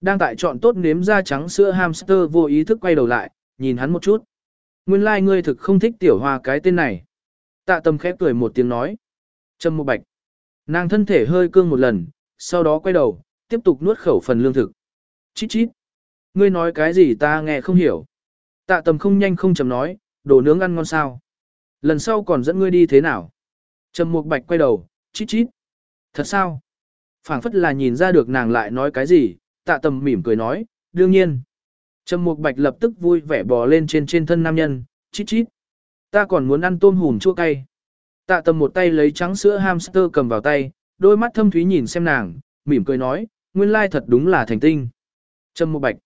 Đang tại chọn tốt nếm da trắng sữa hamster vô ý thức quay đầu lại, nhìn hắn một chút. Nguyên lai like ngươi thực không thích tiểu hoa cái tên này. Tạ tâm khép cười một tiếng nói. Trâm một bạch. Nàng thân thể hơi cương một lần, sau đó quay đầu, tiếp tục nuốt khẩu phần lương thực. Chít chít. Ngươi nói cái gì ta nghe không hiểu. Tạ tầm không nhanh không chầm nói, đồ nướng ăn ngon sao. Lần sau còn dẫn ngươi đi thế nào. Trầm mục bạch quay đầu, chít chít. Thật sao? phảng phất là nhìn ra được nàng lại nói cái gì, tạ tầm mỉm cười nói, đương nhiên. Trầm mục bạch lập tức vui vẻ bò lên trên trên thân nam nhân, chít chít. Ta còn muốn ăn tôm hùm chua cay. Tạ tầm một tay lấy trắng sữa hamster cầm vào tay, đôi mắt thâm thúy nhìn xem nàng, mỉm cười nói, nguyên lai thật đúng là thành tinh. Trầm mục bạch.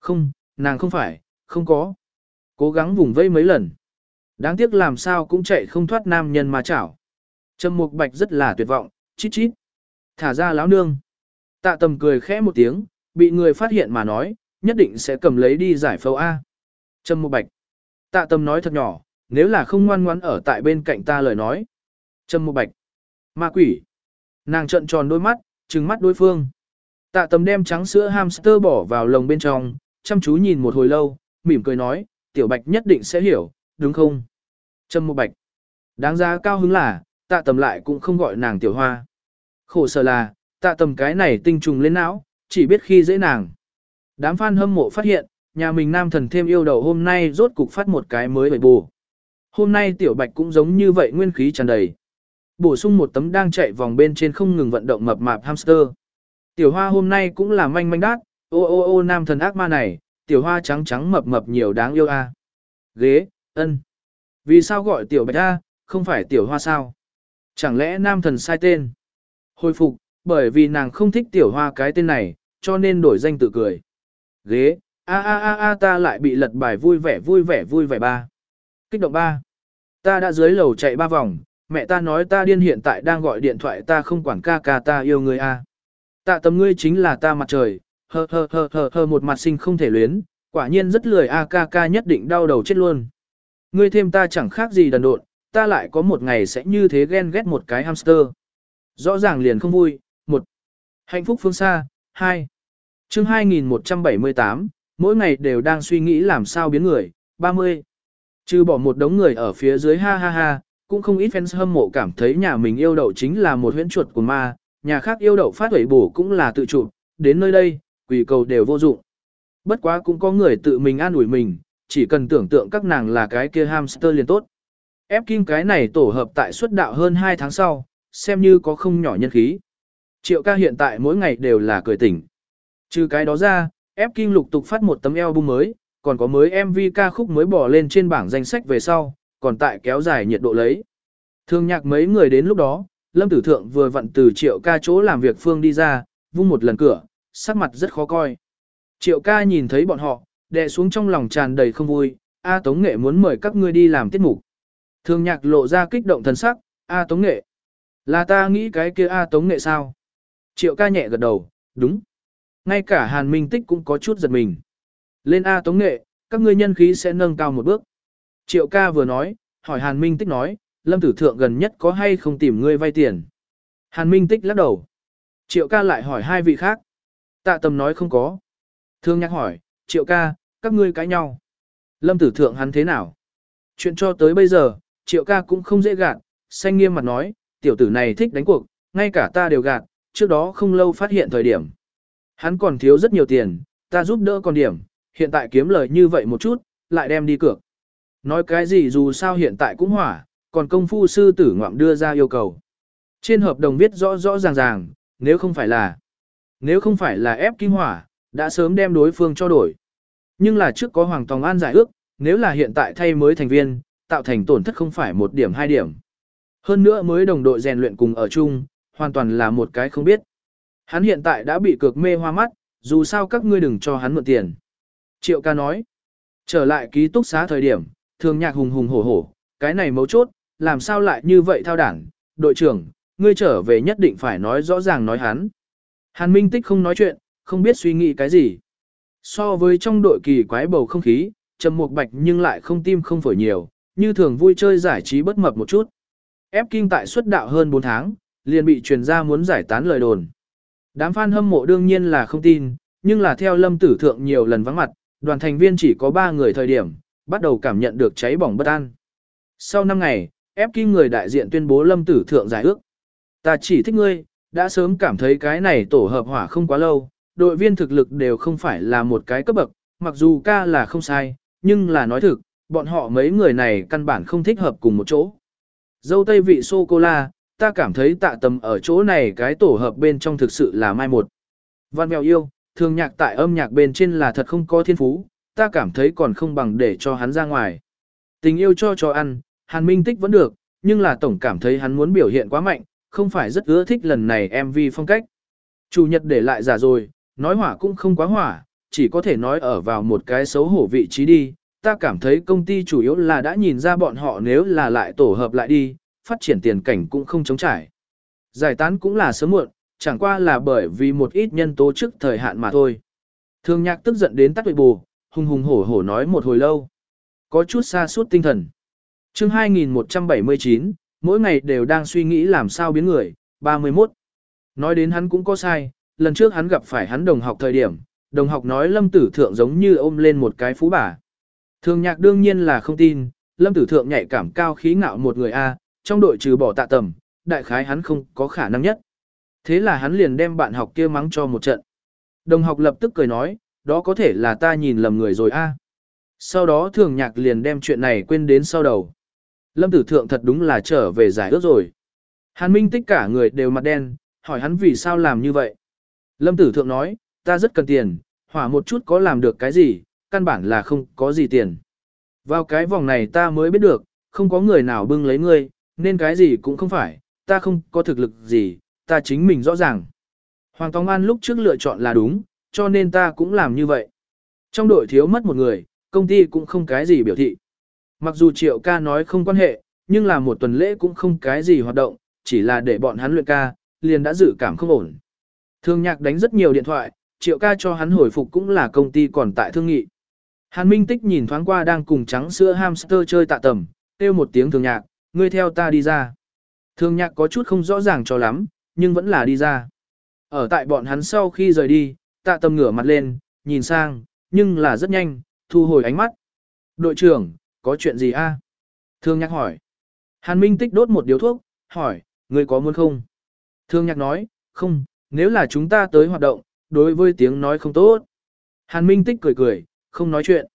Không, nàng không phải, không có. Cố gắng vùng vây mấy lần. Đáng tiếc làm sao cũng chạy không thoát nam nhân mà chảo. Trầm mục bạch rất là tuyệt vọng, chít chít. Thả ra láo nương. Tạ tầm cười khẽ một tiếng, bị người phát hiện mà nói, nhất định sẽ cầm lấy đi giải phẫu A. Trâm mục bạch. Tạ tầm nói thật nhỏ, nếu là không ngoan ngoãn ở tại bên cạnh ta lời nói. Trâm mục bạch. Ma quỷ. Nàng trợn tròn đôi mắt, trừng mắt đối phương. Tạ tầm đem trắng sữa hamster bỏ vào lồng bên trong, chăm chú nhìn một hồi lâu, mỉm cười nói, tiểu bạch nhất định sẽ hiểu, đúng không? Trâm mục bạch. Đáng giá cao hứng là, tạ tầm lại cũng không gọi nàng tiểu hoa. Khổ sở là, tạ tầm cái này tinh trùng lên não, chỉ biết khi dễ nàng. Đám fan hâm mộ phát hiện, nhà mình nam thần thêm yêu đầu hôm nay rốt cục phát một cái mới bậy bù. Hôm nay tiểu bạch cũng giống như vậy nguyên khí tràn đầy. Bổ sung một tấm đang chạy vòng bên trên không ngừng vận động mập mạp hamster. Tiểu hoa hôm nay cũng là manh manh đát, ô ô ô nam thần ác ma này, tiểu hoa trắng trắng mập mập nhiều đáng yêu a. Ghế, ân. Vì sao gọi tiểu bạch a, không phải tiểu hoa sao? Chẳng lẽ nam thần sai tên? Hồi phục, bởi vì nàng không thích tiểu hoa cái tên này, cho nên đổi danh tự cười. Ghế, a a a a ta lại bị lật bài vui vẻ vui vẻ vui vẻ ba. Kích động ba. Ta đã dưới lầu chạy ba vòng, mẹ ta nói ta điên hiện tại đang gọi điện thoại ta không quản ca ca ta yêu người a. Tạ tầm ngươi chính là ta mặt trời, hờ hờ hờ hờ hờ một mặt sinh không thể luyến, quả nhiên rất lười a ca ca nhất định đau đầu chết luôn. Ngươi thêm ta chẳng khác gì đần độn, ta lại có một ngày sẽ như thế ghen ghét một cái hamster. Rõ ràng liền không vui, Hạnh phúc phương xa, 2. chương 2178, mỗi ngày đều đang suy nghĩ làm sao biến người, 30. Trừ bỏ một đống người ở phía dưới ha ha ha, cũng không ít fans hâm mộ cảm thấy nhà mình yêu đậu chính là một huyễn chuột của ma, nhà khác yêu đậu phát huẩy bổ cũng là tự chụp, đến nơi đây, quỷ cầu đều vô dụng. Bất quá cũng có người tự mình an ủi mình, chỉ cần tưởng tượng các nàng là cái kia hamster liền tốt. Ép kim cái này tổ hợp tại xuất đạo hơn 2 tháng sau, xem như có không nhỏ nhân khí. Triệu ca hiện tại mỗi ngày đều là cười tỉnh. Trừ cái đó ra, ép kinh lục tục phát một tấm album mới, còn có mới MV ca khúc mới bỏ lên trên bảng danh sách về sau, còn tại kéo dài nhiệt độ lấy. Thương nhạc mấy người đến lúc đó, Lâm Tử Thượng vừa vặn từ triệu ca chỗ làm việc phương đi ra, vung một lần cửa, sắc mặt rất khó coi. Triệu ca nhìn thấy bọn họ, đè xuống trong lòng tràn đầy không vui, A Tống Nghệ muốn mời các ngươi đi làm tiết mục. Thương nhạc lộ ra kích động thần sắc, A Tống Nghệ. Là ta nghĩ cái kia A Tống Nghệ sao? Triệu ca nhẹ gật đầu, đúng. Ngay cả Hàn Minh Tích cũng có chút giật mình. Lên A Tống Nghệ, các ngươi nhân khí sẽ nâng cao một bước. Triệu ca vừa nói, hỏi Hàn Minh Tích nói, Lâm Tử Thượng gần nhất có hay không tìm ngươi vay tiền? Hàn Minh Tích lắc đầu. Triệu ca lại hỏi hai vị khác. Tạ Tầm nói không có. Thương nhắc hỏi, Triệu ca, các ngươi cãi nhau. Lâm Tử Thượng hắn thế nào? Chuyện cho tới bây giờ, Triệu ca cũng không dễ gạt, xanh nghiêm mặt nói, tiểu tử này thích đánh cuộc, ngay cả ta đều gạt, trước đó không lâu phát hiện thời điểm. Hắn còn thiếu rất nhiều tiền, ta giúp đỡ con điểm, hiện tại kiếm lời như vậy một chút, lại đem đi cược. Nói cái gì dù sao hiện tại cũng hỏa, còn công phu sư tử ngoạm đưa ra yêu cầu. Trên hợp đồng viết rõ rõ ràng ràng, nếu không phải là, nếu không phải là ép kim hỏa, đã sớm đem đối phương cho đổi. Nhưng là trước có Hoàng Tòng An giải ước, nếu là hiện tại thay mới thành viên, tạo thành tổn thất không phải một điểm hai điểm. Hơn nữa mới đồng đội rèn luyện cùng ở chung, hoàn toàn là một cái không biết. Hắn hiện tại đã bị cược mê hoa mắt, dù sao các ngươi đừng cho hắn mượn tiền. Triệu ca nói, trở lại ký túc xá thời điểm, thường nhạc hùng hùng hổ hổ, cái này mấu chốt, làm sao lại như vậy thao đảng, đội trưởng, ngươi trở về nhất định phải nói rõ ràng nói hắn. Hàn Minh Tích không nói chuyện, không biết suy nghĩ cái gì. So với trong đội kỳ quái bầu không khí, trầm mục bạch nhưng lại không tim không phổi nhiều, như thường vui chơi giải trí bất mập một chút. Ép kinh tại xuất đạo hơn 4 tháng, liền bị truyền ra muốn giải tán lời đồn. Đám fan hâm mộ đương nhiên là không tin, nhưng là theo lâm tử thượng nhiều lần vắng mặt, đoàn thành viên chỉ có 3 người thời điểm, bắt đầu cảm nhận được cháy bỏng bất an. Sau 5 ngày, ép kim người đại diện tuyên bố lâm tử thượng giải ước. Ta chỉ thích ngươi, đã sớm cảm thấy cái này tổ hợp hỏa không quá lâu, đội viên thực lực đều không phải là một cái cấp bậc, mặc dù ca là không sai, nhưng là nói thực, bọn họ mấy người này căn bản không thích hợp cùng một chỗ. Dâu tây vị sô-cô-la, ta cảm thấy tạ tầm ở chỗ này cái tổ hợp bên trong thực sự là mai một. Văn mèo yêu, thường nhạc tại âm nhạc bên trên là thật không có thiên phú, ta cảm thấy còn không bằng để cho hắn ra ngoài. Tình yêu cho cho ăn, Hàn Minh Tích vẫn được, nhưng là tổng cảm thấy hắn muốn biểu hiện quá mạnh, không phải rất ưa thích lần này MV phong cách. Chủ nhật để lại giả rồi, nói hỏa cũng không quá hỏa, chỉ có thể nói ở vào một cái xấu hổ vị trí đi. Ta cảm thấy công ty chủ yếu là đã nhìn ra bọn họ nếu là lại tổ hợp lại đi, phát triển tiền cảnh cũng không chống trải. Giải tán cũng là sớm muộn, chẳng qua là bởi vì một ít nhân tố trước thời hạn mà thôi. Thương nhạc tức giận đến tắt tuệ bù, hùng hùng hổ hổ nói một hồi lâu. Có chút xa suốt tinh thần. chương 2179, mỗi ngày đều đang suy nghĩ làm sao biến người, 31. Nói đến hắn cũng có sai, lần trước hắn gặp phải hắn đồng học thời điểm, đồng học nói lâm tử thượng giống như ôm lên một cái phú bà. Thường nhạc đương nhiên là không tin, lâm tử thượng nhạy cảm cao khí ngạo một người A, trong đội trừ bỏ tạ tầm, đại khái hắn không có khả năng nhất. Thế là hắn liền đem bạn học kia mắng cho một trận. Đồng học lập tức cười nói, đó có thể là ta nhìn lầm người rồi a. Sau đó thường nhạc liền đem chuyện này quên đến sau đầu. Lâm tử thượng thật đúng là trở về giải ước rồi. Hàn Minh tích cả người đều mặt đen, hỏi hắn vì sao làm như vậy. Lâm tử thượng nói, ta rất cần tiền, hỏa một chút có làm được cái gì, căn bản là không có gì tiền. Vào cái vòng này ta mới biết được, không có người nào bưng lấy ngươi, nên cái gì cũng không phải, ta không có thực lực gì, ta chính mình rõ ràng. Hoàng Tông An lúc trước lựa chọn là đúng, cho nên ta cũng làm như vậy. Trong đội thiếu mất một người, công ty cũng không cái gì biểu thị. Mặc dù triệu ca nói không quan hệ, nhưng là một tuần lễ cũng không cái gì hoạt động, chỉ là để bọn hắn luyện ca, liền đã dự cảm không ổn. Thương nhạc đánh rất nhiều điện thoại, triệu ca cho hắn hồi phục cũng là công ty còn tại thương nghị. Hàn Minh Tích nhìn thoáng qua đang cùng trắng sữa hamster chơi tạ tầm, kêu một tiếng thường nhạc, ngươi theo ta đi ra. Thương nhạc có chút không rõ ràng cho lắm, nhưng vẫn là đi ra. Ở tại bọn hắn sau khi rời đi, tạ tầm ngửa mặt lên, nhìn sang, nhưng là rất nhanh, thu hồi ánh mắt. Đội trưởng, có chuyện gì a? Thương nhạc hỏi. Hàn Minh tích đốt một điếu thuốc, hỏi, ngươi có muốn không? Thương nhạc nói, không, nếu là chúng ta tới hoạt động, đối với tiếng nói không tốt. Hàn Minh tích cười cười, không nói chuyện.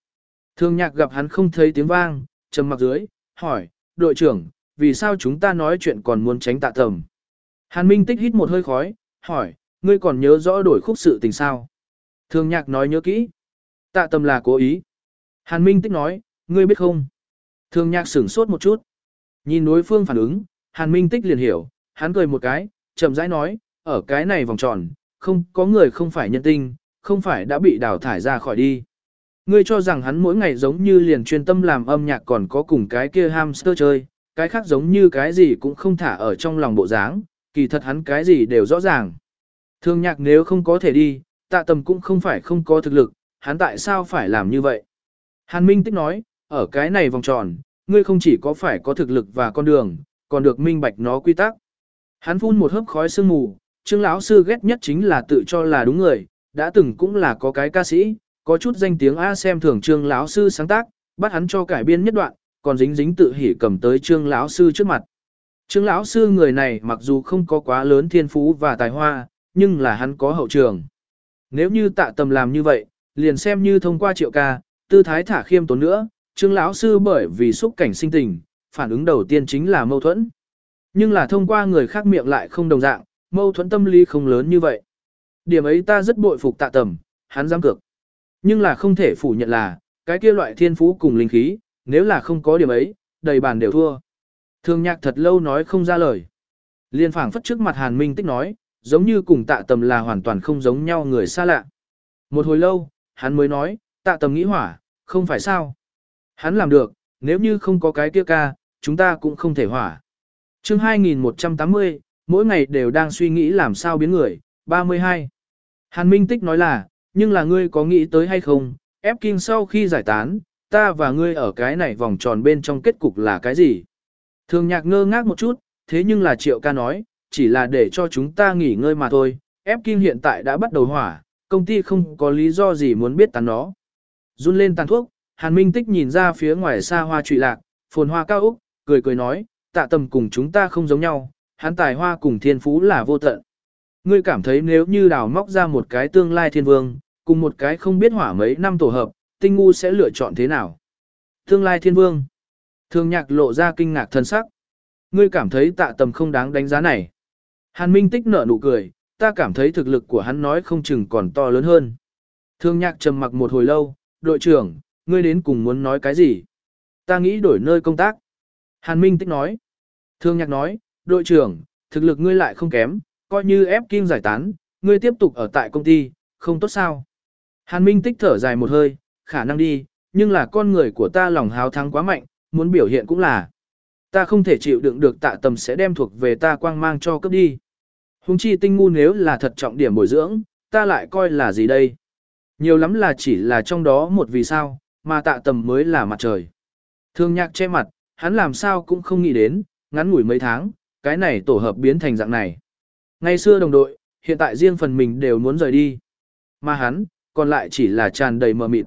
Thương nhạc gặp hắn không thấy tiếng vang, trầm mặc dưới, hỏi, đội trưởng, vì sao chúng ta nói chuyện còn muốn tránh tạ tầm? Hàn Minh tích hít một hơi khói, hỏi, ngươi còn nhớ rõ đổi khúc sự tình sao? Thương nhạc nói nhớ kỹ. Tạ tầm là cố ý. Hàn Minh tích nói, ngươi biết không? Thương nhạc sửng sốt một chút. Nhìn đối phương phản ứng, Hàn Minh tích liền hiểu, hắn cười một cái, chậm rãi nói, ở cái này vòng tròn, không có người không phải nhân tinh, không phải đã bị đào thải ra khỏi đi. Ngươi cho rằng hắn mỗi ngày giống như liền chuyên tâm làm âm nhạc còn có cùng cái kia hamster chơi, cái khác giống như cái gì cũng không thả ở trong lòng bộ dáng, kỳ thật hắn cái gì đều rõ ràng. Thương nhạc nếu không có thể đi, tạ tầm cũng không phải không có thực lực, hắn tại sao phải làm như vậy? Hàn Minh tích nói, ở cái này vòng tròn, ngươi không chỉ có phải có thực lực và con đường, còn được minh bạch nó quy tắc. Hắn phun một hớp khói sương mù, Trương lão sư ghét nhất chính là tự cho là đúng người, đã từng cũng là có cái ca sĩ, có chút danh tiếng a xem thường Trương lão sư sáng tác, bắt hắn cho cải biên nhất đoạn, còn dính dính tự hỉ cầm tới Trương lão sư trước mặt. Trương lão sư người này mặc dù không có quá lớn thiên phú và tài hoa, nhưng là hắn có hậu trường. Nếu như tạ tầm làm như vậy, liền xem như thông qua triệu ca, tư thái thả khiêm tốn nữa, Trương lão sư bởi vì xúc cảnh sinh tình, phản ứng đầu tiên chính là mâu thuẫn. Nhưng là thông qua người khác miệng lại không đồng dạng, mâu thuẫn tâm lý không lớn như vậy. Điểm ấy ta rất bội phục tạ tầm, hắn dám cược. Nhưng là không thể phủ nhận là, cái kia loại thiên phú cùng linh khí, nếu là không có điểm ấy, đầy bàn đều thua. Thương nhạc thật lâu nói không ra lời. Liên phảng phất trước mặt Hàn Minh Tích nói, giống như cùng tạ tầm là hoàn toàn không giống nhau người xa lạ. Một hồi lâu, hắn mới nói, tạ tầm nghĩ hỏa, không phải sao. Hắn làm được, nếu như không có cái kia ca, chúng ta cũng không thể hỏa. chương 2180, mỗi ngày đều đang suy nghĩ làm sao biến người, 32. Hàn Minh Tích nói là, nhưng là ngươi có nghĩ tới hay không, ép kinh sau khi giải tán, ta và ngươi ở cái này vòng tròn bên trong kết cục là cái gì? Thường nhạc ngơ ngác một chút, thế nhưng là triệu ca nói, chỉ là để cho chúng ta nghỉ ngơi mà thôi, ép kinh hiện tại đã bắt đầu hỏa, công ty không có lý do gì muốn biết tán nó. Run lên tàn thuốc, Hàn Minh Tích nhìn ra phía ngoài xa hoa trụy lạc, phồn hoa cao úc, cười cười nói, tạ tầm cùng chúng ta không giống nhau, hắn tài hoa cùng thiên phú là vô tận. Ngươi cảm thấy nếu như đào móc ra một cái tương lai thiên vương, cùng một cái không biết hỏa mấy năm tổ hợp, tinh ngu sẽ lựa chọn thế nào? Tương lai thiên vương. Thương nhạc lộ ra kinh ngạc thân sắc. Ngươi cảm thấy tạ tầm không đáng đánh giá này. Hàn Minh Tích nở nụ cười, ta cảm thấy thực lực của hắn nói không chừng còn to lớn hơn. Thương nhạc trầm mặc một hồi lâu, đội trưởng, ngươi đến cùng muốn nói cái gì? Ta nghĩ đổi nơi công tác. Hàn Minh Tích nói. Thương nhạc nói, đội trưởng, thực lực ngươi lại không kém, coi như ép kim giải tán, ngươi tiếp tục ở tại công ty, không tốt sao? Hàn Minh Tích thở dài một hơi, khả năng đi, nhưng là con người của ta lòng háo thắng quá mạnh, muốn biểu hiện cũng là. Ta không thể chịu đựng được tạ tầm sẽ đem thuộc về ta quang mang cho cấp đi. Hùng chi tinh ngu nếu là thật trọng điểm bồi dưỡng, ta lại coi là gì đây? Nhiều lắm là chỉ là trong đó một vì sao, mà tạ tầm mới là mặt trời. Thương nhạc che mặt, hắn làm sao cũng không nghĩ đến, ngắn ngủi mấy tháng, cái này tổ hợp biến thành dạng này. Ngày xưa đồng đội, hiện tại riêng phần mình đều muốn rời đi. Mà hắn, còn lại chỉ là tràn đầy mờ mịt.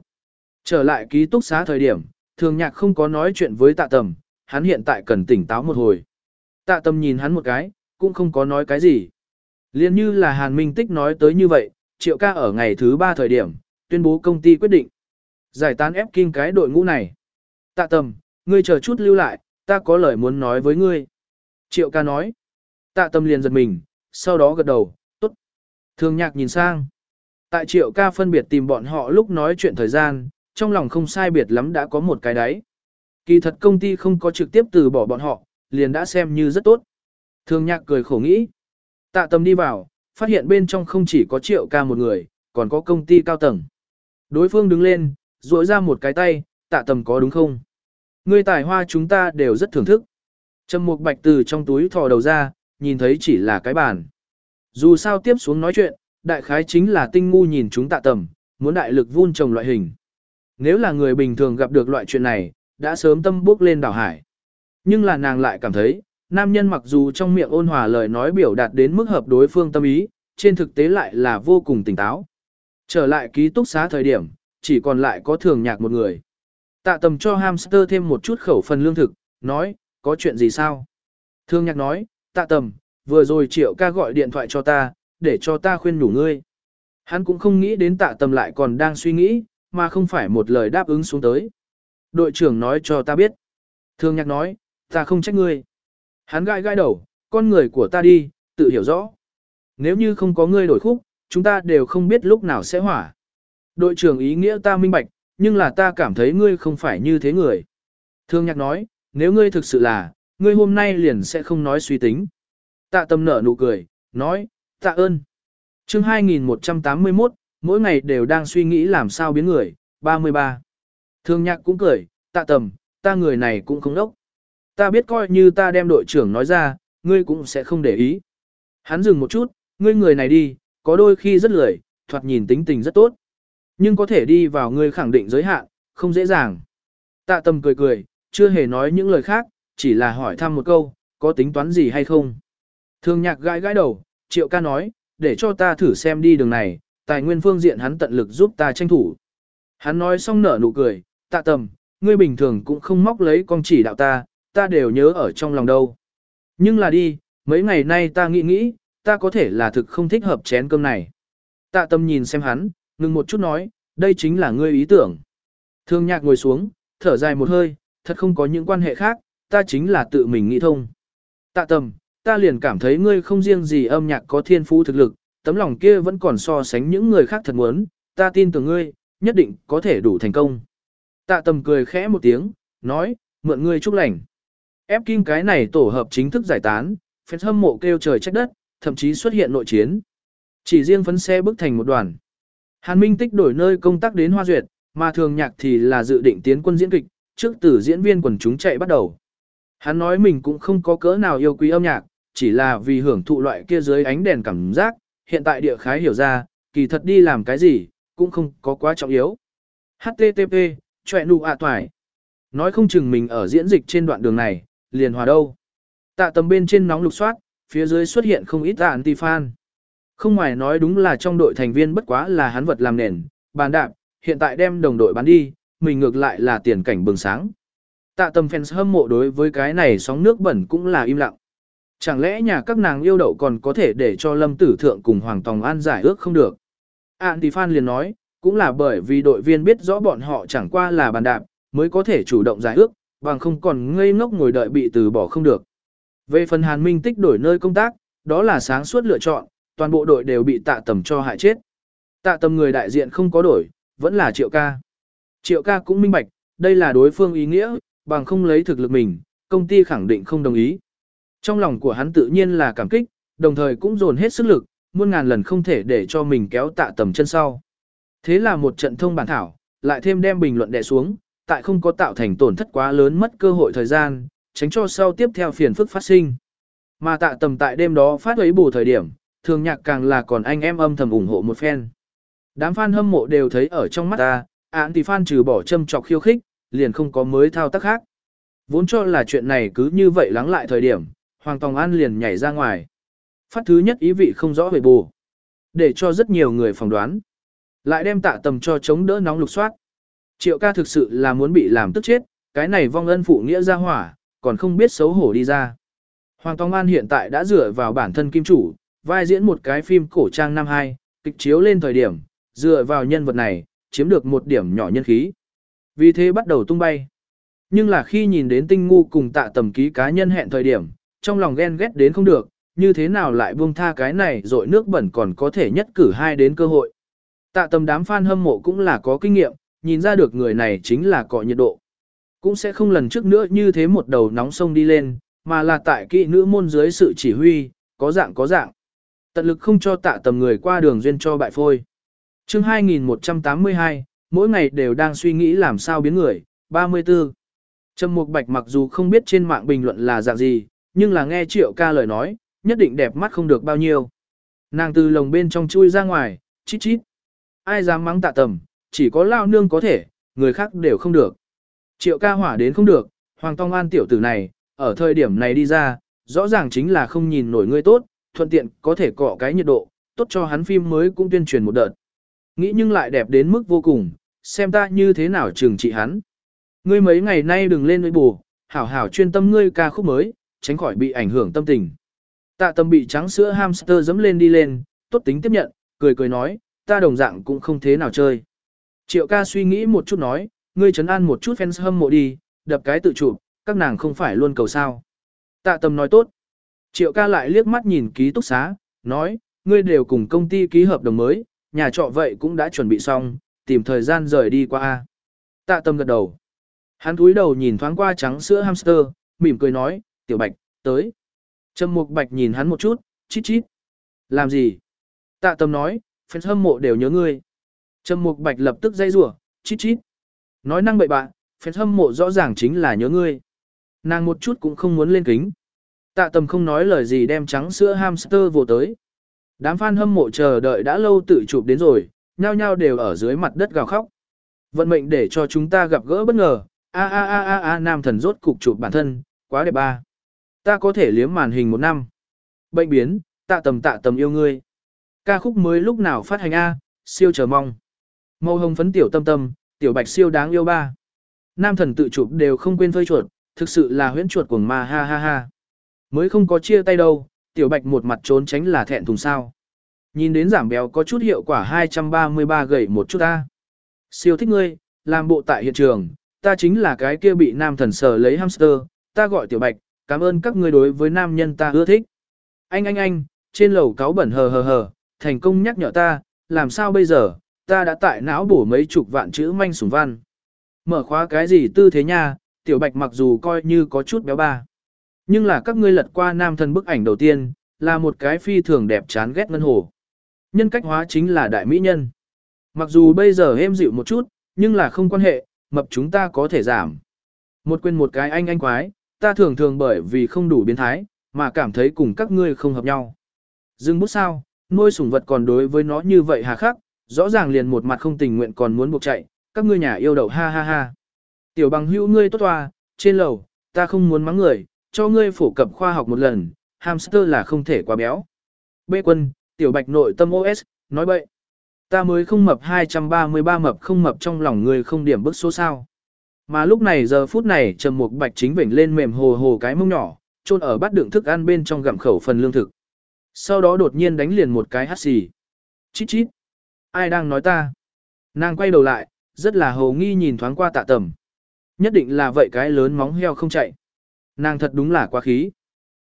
Trở lại ký túc xá thời điểm, thường nhạc không có nói chuyện với tạ tầm, hắn hiện tại cần tỉnh táo một hồi. Tạ tầm nhìn hắn một cái, cũng không có nói cái gì. Liên như là Hàn Minh Tích nói tới như vậy, triệu ca ở ngày thứ ba thời điểm, tuyên bố công ty quyết định. Giải tán ép kinh cái đội ngũ này. Tạ tầm, ngươi chờ chút lưu lại, ta có lời muốn nói với ngươi. Triệu ca nói. Tạ tầm liền giật mình, sau đó gật đầu, tốt. Thường nhạc nhìn sang. Tại triệu ca phân biệt tìm bọn họ lúc nói chuyện thời gian, trong lòng không sai biệt lắm đã có một cái đấy. Kỳ thật công ty không có trực tiếp từ bỏ bọn họ, liền đã xem như rất tốt. Thường nhạc cười khổ nghĩ. Tạ tâm đi vào, phát hiện bên trong không chỉ có triệu ca một người, còn có công ty cao tầng. Đối phương đứng lên, duỗi ra một cái tay, tạ tầm có đúng không? Người tài hoa chúng ta đều rất thưởng thức. Trầm mục bạch từ trong túi thò đầu ra, nhìn thấy chỉ là cái bàn. Dù sao tiếp xuống nói chuyện, đại khái chính là tinh ngu nhìn chúng tạ tầm, muốn đại lực vun trồng loại hình. Nếu là người bình thường gặp được loại chuyện này, đã sớm tâm bước lên đảo hải. Nhưng là nàng lại cảm thấy, nam nhân mặc dù trong miệng ôn hòa lời nói biểu đạt đến mức hợp đối phương tâm ý, trên thực tế lại là vô cùng tỉnh táo. Trở lại ký túc xá thời điểm, chỉ còn lại có thường nhạc một người. Tạ tầm cho hamster thêm một chút khẩu phần lương thực, nói, có chuyện gì sao? Thường nhạc nói, tạ tầm, vừa rồi triệu ca gọi điện thoại cho ta, để cho ta khuyên nhủ ngươi. Hắn cũng không nghĩ đến tạ tầm lại còn đang suy nghĩ, mà không phải một lời đáp ứng xuống tới. Đội trưởng nói cho ta biết. Thương nhạc nói, ta không trách ngươi. Hắn gai gai đầu, con người của ta đi, tự hiểu rõ. Nếu như không có ngươi đổi khúc, chúng ta đều không biết lúc nào sẽ hỏa. Đội trưởng ý nghĩa ta minh bạch, nhưng là ta cảm thấy ngươi không phải như thế người. Thương nhạc nói, nếu ngươi thực sự là, ngươi hôm nay liền sẽ không nói suy tính. Tạ tâm nở nụ cười, nói, tạ ơn. chương 2181, mỗi ngày đều đang suy nghĩ làm sao biến người, 33. Thương nhạc cũng cười, tạ tầm, ta người này cũng không đốc. Ta biết coi như ta đem đội trưởng nói ra, ngươi cũng sẽ không để ý. Hắn dừng một chút, ngươi người này đi, có đôi khi rất lười, thoạt nhìn tính tình rất tốt. Nhưng có thể đi vào ngươi khẳng định giới hạn, không dễ dàng. Tạ tầm cười cười, chưa hề nói những lời khác, chỉ là hỏi thăm một câu, có tính toán gì hay không. Thương nhạc gãi gãi đầu, triệu ca nói, để cho ta thử xem đi đường này, tài nguyên phương diện hắn tận lực giúp ta tranh thủ. Hắn nói xong nở nụ cười, tạ tầm, ngươi bình thường cũng không móc lấy con chỉ đạo ta, ta đều nhớ ở trong lòng đâu. Nhưng là đi, mấy ngày nay ta nghĩ nghĩ, ta có thể là thực không thích hợp chén cơm này. Tạ tâm nhìn xem hắn, ngừng một chút nói, đây chính là ngươi ý tưởng. Thương nhạc ngồi xuống, thở dài một hơi, thật không có những quan hệ khác, ta chính là tự mình nghĩ thông. Tạ tâm, ta liền cảm thấy ngươi không riêng gì âm nhạc có thiên phú thực lực, tấm lòng kia vẫn còn so sánh những người khác thật muốn, ta tin tưởng ngươi, nhất định có thể đủ thành công. Tạ tầm cười khẽ một tiếng, nói, mượn ngươi chúc lành. Ép kim cái này tổ hợp chính thức giải tán, phép hâm mộ kêu trời trách đất, thậm chí xuất hiện nội chiến. Chỉ riêng phấn xe bước thành một đoàn. Hàn Minh tích đổi nơi công tác đến Hoa Duyệt, mà thường nhạc thì là dự định tiến quân diễn kịch, trước từ diễn viên quần chúng chạy bắt đầu. Hắn nói mình cũng không có cỡ nào yêu quý âm nhạc, chỉ là vì hưởng thụ loại kia dưới ánh đèn cảm giác, hiện tại địa khái hiểu ra, kỳ thật đi làm cái gì, cũng không có quá trọng yếu. HTTP, chọe nụ ạ toài. Nói không chừng mình ở diễn dịch trên đoạn đường này, liền hòa đâu. Tạ tầm bên trên nóng lục soát, phía dưới xuất hiện không ít anti-fan. Không ngoài nói đúng là trong đội thành viên bất quá là hắn vật làm nền, bàn đạp, hiện tại đem đồng đội bán đi, mình ngược lại là tiền cảnh bừng sáng. Tạ tầm fans hâm mộ đối với cái này sóng nước bẩn cũng là im lặng. Chẳng lẽ nhà các nàng yêu đậu còn có thể để cho Lâm Tử Thượng cùng Hoàng Tòng An giải ước không được? Ản thì Phan liền nói, cũng là bởi vì đội viên biết rõ bọn họ chẳng qua là bàn đạp, mới có thể chủ động giải ước, bằng không còn ngây ngốc ngồi đợi bị từ bỏ không được. Về phần Hàn Minh tích đổi nơi công tác, đó là sáng suốt lựa chọn, toàn bộ đội đều bị tạ tầm cho hại chết. Tạ tầm người đại diện không có đổi, vẫn là triệu ca. Triệu ca cũng minh bạch, đây là đối phương ý nghĩa, bằng không lấy thực lực mình, công ty khẳng định không đồng ý. Trong lòng của hắn tự nhiên là cảm kích, đồng thời cũng dồn hết sức lực, muôn ngàn lần không thể để cho mình kéo tạ tầm chân sau. Thế là một trận thông bản thảo, lại thêm đem bình luận đè xuống, tại không có tạo thành tổn thất quá lớn mất cơ hội thời gian, tránh cho sau tiếp theo phiền phức phát sinh. Mà tạ tầm tại đêm đó phát ấy bù thời điểm, thường nhạc càng là còn anh em âm thầm ủng hộ một phen. Đám fan hâm mộ đều thấy ở trong mắt ta, án thì fan trừ bỏ châm chọc khiêu khích, liền không có mới thao tác khác. Vốn cho là chuyện này cứ như vậy lắng lại thời điểm, Hoàng Tòng An liền nhảy ra ngoài. Phát thứ nhất ý vị không rõ về bù. Để cho rất nhiều người phỏng đoán. Lại đem tạ tầm cho chống đỡ nóng lục soát. Triệu ca thực sự là muốn bị làm tức chết, cái này vong ân phụ nghĩa ra hỏa, còn không biết xấu hổ đi ra. Hoàng Tòng An hiện tại đã dựa vào bản thân kim chủ, vai diễn một cái phim cổ trang năm hai, kịch chiếu lên thời điểm, dựa vào nhân vật này, chiếm được một điểm nhỏ nhân khí. Vì thế bắt đầu tung bay. Nhưng là khi nhìn đến tinh ngu cùng tạ tầm ký cá nhân hẹn thời điểm, trong lòng ghen ghét đến không được, như thế nào lại buông tha cái này rồi nước bẩn còn có thể nhất cử hai đến cơ hội. Tạ tầm đám fan hâm mộ cũng là có kinh nghiệm, nhìn ra được người này chính là cọ nhiệt độ. Cũng sẽ không lần trước nữa như thế một đầu nóng sông đi lên, mà là tại kỵ nữ môn dưới sự chỉ huy, có dạng có dạng. Tận lực không cho tạ tầm người qua đường duyên cho bại phôi. chương 2182, mỗi ngày đều đang suy nghĩ làm sao biến người, 34. Trầm Mục Bạch mặc dù không biết trên mạng bình luận là dạng gì, nhưng là nghe triệu ca lời nói, nhất định đẹp mắt không được bao nhiêu. Nàng từ lồng bên trong chui ra ngoài, chít chít. Ai dám mắng tạ tầm, chỉ có lao nương có thể, người khác đều không được. Triệu ca hỏa đến không được, Hoàng Tông An tiểu tử này, ở thời điểm này đi ra, rõ ràng chính là không nhìn nổi người tốt, thuận tiện có thể cọ cái nhiệt độ, tốt cho hắn phim mới cũng tuyên truyền một đợt. Nghĩ nhưng lại đẹp đến mức vô cùng, xem ta như thế nào trừng trị hắn. Ngươi mấy ngày nay đừng lên nỗi bù, hảo hảo chuyên tâm ngươi ca khúc mới, tránh khỏi bị ảnh hưởng tâm tình. Tạ tâm bị trắng sữa hamster dẫm lên đi lên, tốt tính tiếp nhận, cười cười nói, ta đồng dạng cũng không thế nào chơi. Triệu ca suy nghĩ một chút nói, ngươi chấn an một chút fans hâm mộ đi, đập cái tự chụp, các nàng không phải luôn cầu sao. Tạ tâm nói tốt. Triệu ca lại liếc mắt nhìn ký túc xá, nói, ngươi đều cùng công ty ký hợp đồng mới, nhà trọ vậy cũng đã chuẩn bị xong, tìm thời gian rời đi qua. a. Tạ tâm gật đầu. Hắn cúi đầu nhìn thoáng qua trắng sữa hamster, mỉm cười nói, tiểu bạch, tới. Trầm mục bạch nhìn hắn một chút, chít chít. Làm gì? Tạ tâm nói, fans hâm mộ đều nhớ ngươi. Trầm mục bạch lập tức dây rủa, chít chít. Nói năng bậy bạn, fans hâm mộ rõ ràng chính là nhớ ngươi. Nàng một chút cũng không muốn lên kính. Tạ tâm không nói lời gì đem trắng sữa hamster vô tới. Đám fan hâm mộ chờ đợi đã lâu tự chụp đến rồi, nhao nhao đều ở dưới mặt đất gào khóc. Vận mệnh để cho chúng ta gặp gỡ bất ngờ, a a a a a nam thần rốt cục chụp bản thân, quá đẹp ba. Ta có thể liếm màn hình một năm. Bệnh biến, tạ tầm tạ tầm yêu ngươi. Ca khúc mới lúc nào phát hành A, siêu chờ mong. Màu hồng phấn tiểu tâm tâm, tiểu bạch siêu đáng yêu ba. Nam thần tự chụp đều không quên phơi chuột, thực sự là huyễn chuột cuồng ma ha ha ha. Mới không có chia tay đâu, tiểu bạch một mặt trốn tránh là thẹn thùng sao. Nhìn đến giảm béo có chút hiệu quả 233 gầy một chút ta. Siêu thích ngươi, làm bộ tại hiện trường, ta chính là cái kia bị nam thần sờ lấy hamster, ta gọi tiểu bạch, cảm ơn các ngươi đối với nam nhân ta ưa thích. Anh anh anh, trên lầu cáo bẩn hờ hờ hờ, thành công nhắc nhở ta, làm sao bây giờ, ta đã tại não bổ mấy chục vạn chữ manh sủng văn. Mở khóa cái gì tư thế nha, tiểu bạch mặc dù coi như có chút béo ba. Nhưng là các ngươi lật qua nam thần bức ảnh đầu tiên, là một cái phi thường đẹp chán ghét ngân hồ. Nhân cách hóa chính là đại mỹ nhân. Mặc dù bây giờ êm dịu một chút, nhưng là không quan hệ, mập chúng ta có thể giảm. Một quên một cái anh anh quái, ta thường thường bởi vì không đủ biến thái, mà cảm thấy cùng các ngươi không hợp nhau. Dừng bút sao, nuôi sủng vật còn đối với nó như vậy hà khắc, rõ ràng liền một mặt không tình nguyện còn muốn buộc chạy, các ngươi nhà yêu đậu ha ha ha. Tiểu bằng hữu ngươi tốt toa, trên lầu, ta không muốn mắng người, cho ngươi phổ cập khoa học một lần, hamster là không thể quá béo. Bê quân, Tiểu bạch nội tâm OS, nói bậy. Ta mới không mập 233 mập không mập trong lòng người không điểm bức số sao. Mà lúc này giờ phút này trầm mục bạch chính vểnh lên mềm hồ hồ cái mông nhỏ, chôn ở bát đựng thức ăn bên trong gặm khẩu phần lương thực. Sau đó đột nhiên đánh liền một cái hắt xì. Chít chít. Ai đang nói ta? Nàng quay đầu lại, rất là hồ nghi nhìn thoáng qua tạ tầm. Nhất định là vậy cái lớn móng heo không chạy. Nàng thật đúng là quá khí.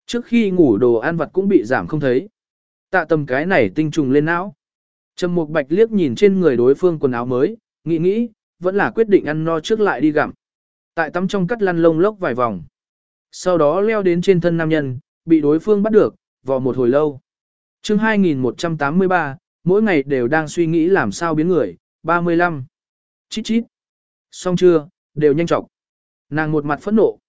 Trước khi ngủ đồ ăn vặt cũng bị giảm không thấy. Tạ tầm cái này tinh trùng lên não. Trầm Mục Bạch liếc nhìn trên người đối phương quần áo mới, nghĩ nghĩ, vẫn là quyết định ăn no trước lại đi gặm. Tại tắm trong cắt lăn lông lốc vài vòng. Sau đó leo đến trên thân nam nhân, bị đối phương bắt được, vò một hồi lâu. chương 2183, mỗi ngày đều đang suy nghĩ làm sao biến người, 35. Chít chít. Xong chưa, đều nhanh chọc. Nàng một mặt phẫn nộ.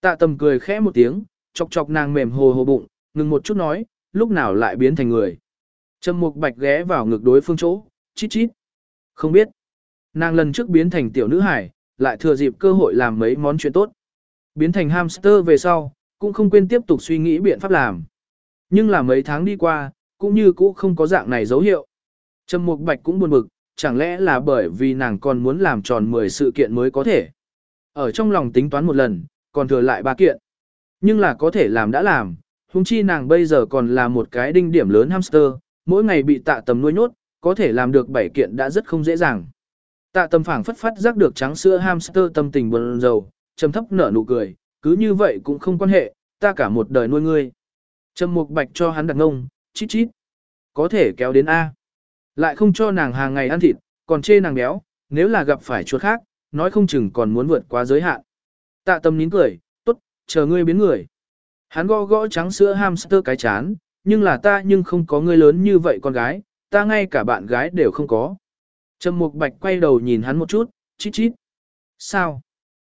Tạ tầm cười khẽ một tiếng, chọc chọc nàng mềm hồ hồ bụng, ngừng một chút nói, lúc nào lại biến thành người. Trầm mục bạch ghé vào ngực đối phương chỗ, chít chít. Không biết. Nàng lần trước biến thành tiểu nữ hải, lại thừa dịp cơ hội làm mấy món chuyện tốt. Biến thành hamster về sau, cũng không quên tiếp tục suy nghĩ biện pháp làm. Nhưng là mấy tháng đi qua, cũng như cũ không có dạng này dấu hiệu. Trầm Mục Bạch cũng buồn bực, chẳng lẽ là bởi vì nàng còn muốn làm tròn 10 sự kiện mới có thể. Ở trong lòng tính toán một lần, còn thừa lại ba kiện. Nhưng là có thể làm đã làm, huống chi nàng bây giờ còn là một cái đinh điểm lớn hamster, mỗi ngày bị tạ tầm nuôi nhốt, có thể làm được bảy kiện đã rất không dễ dàng. Tạ tầm phảng phất phát giác được trắng sữa hamster tâm tình buồn rầu, trầm thấp nở nụ cười, cứ như vậy cũng không quan hệ, ta cả một đời nuôi ngươi. Trầm mục bạch cho hắn đặt ngông, chít chít. Có thể kéo đến A. Lại không cho nàng hàng ngày ăn thịt, còn chê nàng béo, nếu là gặp phải chuột khác, nói không chừng còn muốn vượt quá giới hạn. Tạ tâm nín cười, tốt, chờ ngươi biến người. Hắn gõ gõ trắng sữa hamster cái chán, nhưng là ta nhưng không có ngươi lớn như vậy con gái, ta ngay cả bạn gái đều không có. Trầm Mục Bạch quay đầu nhìn hắn một chút, chít chít. Sao?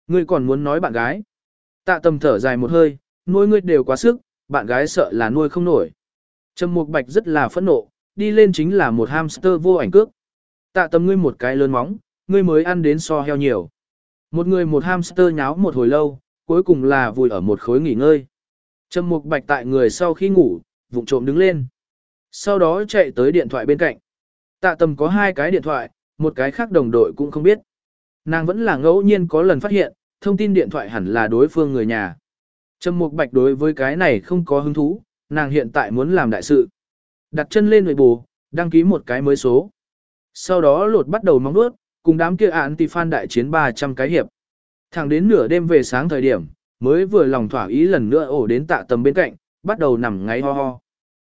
Ngươi còn muốn nói bạn gái? Tạ tầm thở dài một hơi, nuôi ngươi đều quá sức, bạn gái sợ là nuôi không nổi. Trầm Mục Bạch rất là phẫn nộ, đi lên chính là một hamster vô ảnh cước. Tạ tầm ngươi một cái lớn móng, ngươi mới ăn đến so heo nhiều. Một người một hamster nháo một hồi lâu, cuối cùng là vùi ở một khối nghỉ ngơi. Trầm Mục Bạch tại người sau khi ngủ, vụng trộm đứng lên. Sau đó chạy tới điện thoại bên cạnh. Tạ tầm có hai cái điện thoại, một cái khác đồng đội cũng không biết. Nàng vẫn là ngẫu nhiên có lần phát hiện, thông tin điện thoại hẳn là đối phương người nhà. Trầm Mục Bạch đối với cái này không có hứng thú, nàng hiện tại muốn làm đại sự. Đặt chân lên người bù, đăng ký một cái mới số. Sau đó lột bắt đầu mong đuốt, cùng đám kia án tỷ fan đại chiến 300 cái hiệp. Thẳng đến nửa đêm về sáng thời điểm, mới vừa lòng thỏa ý lần nữa ổ đến tạ tầm bên cạnh, bắt đầu nằm ngáy ho ho.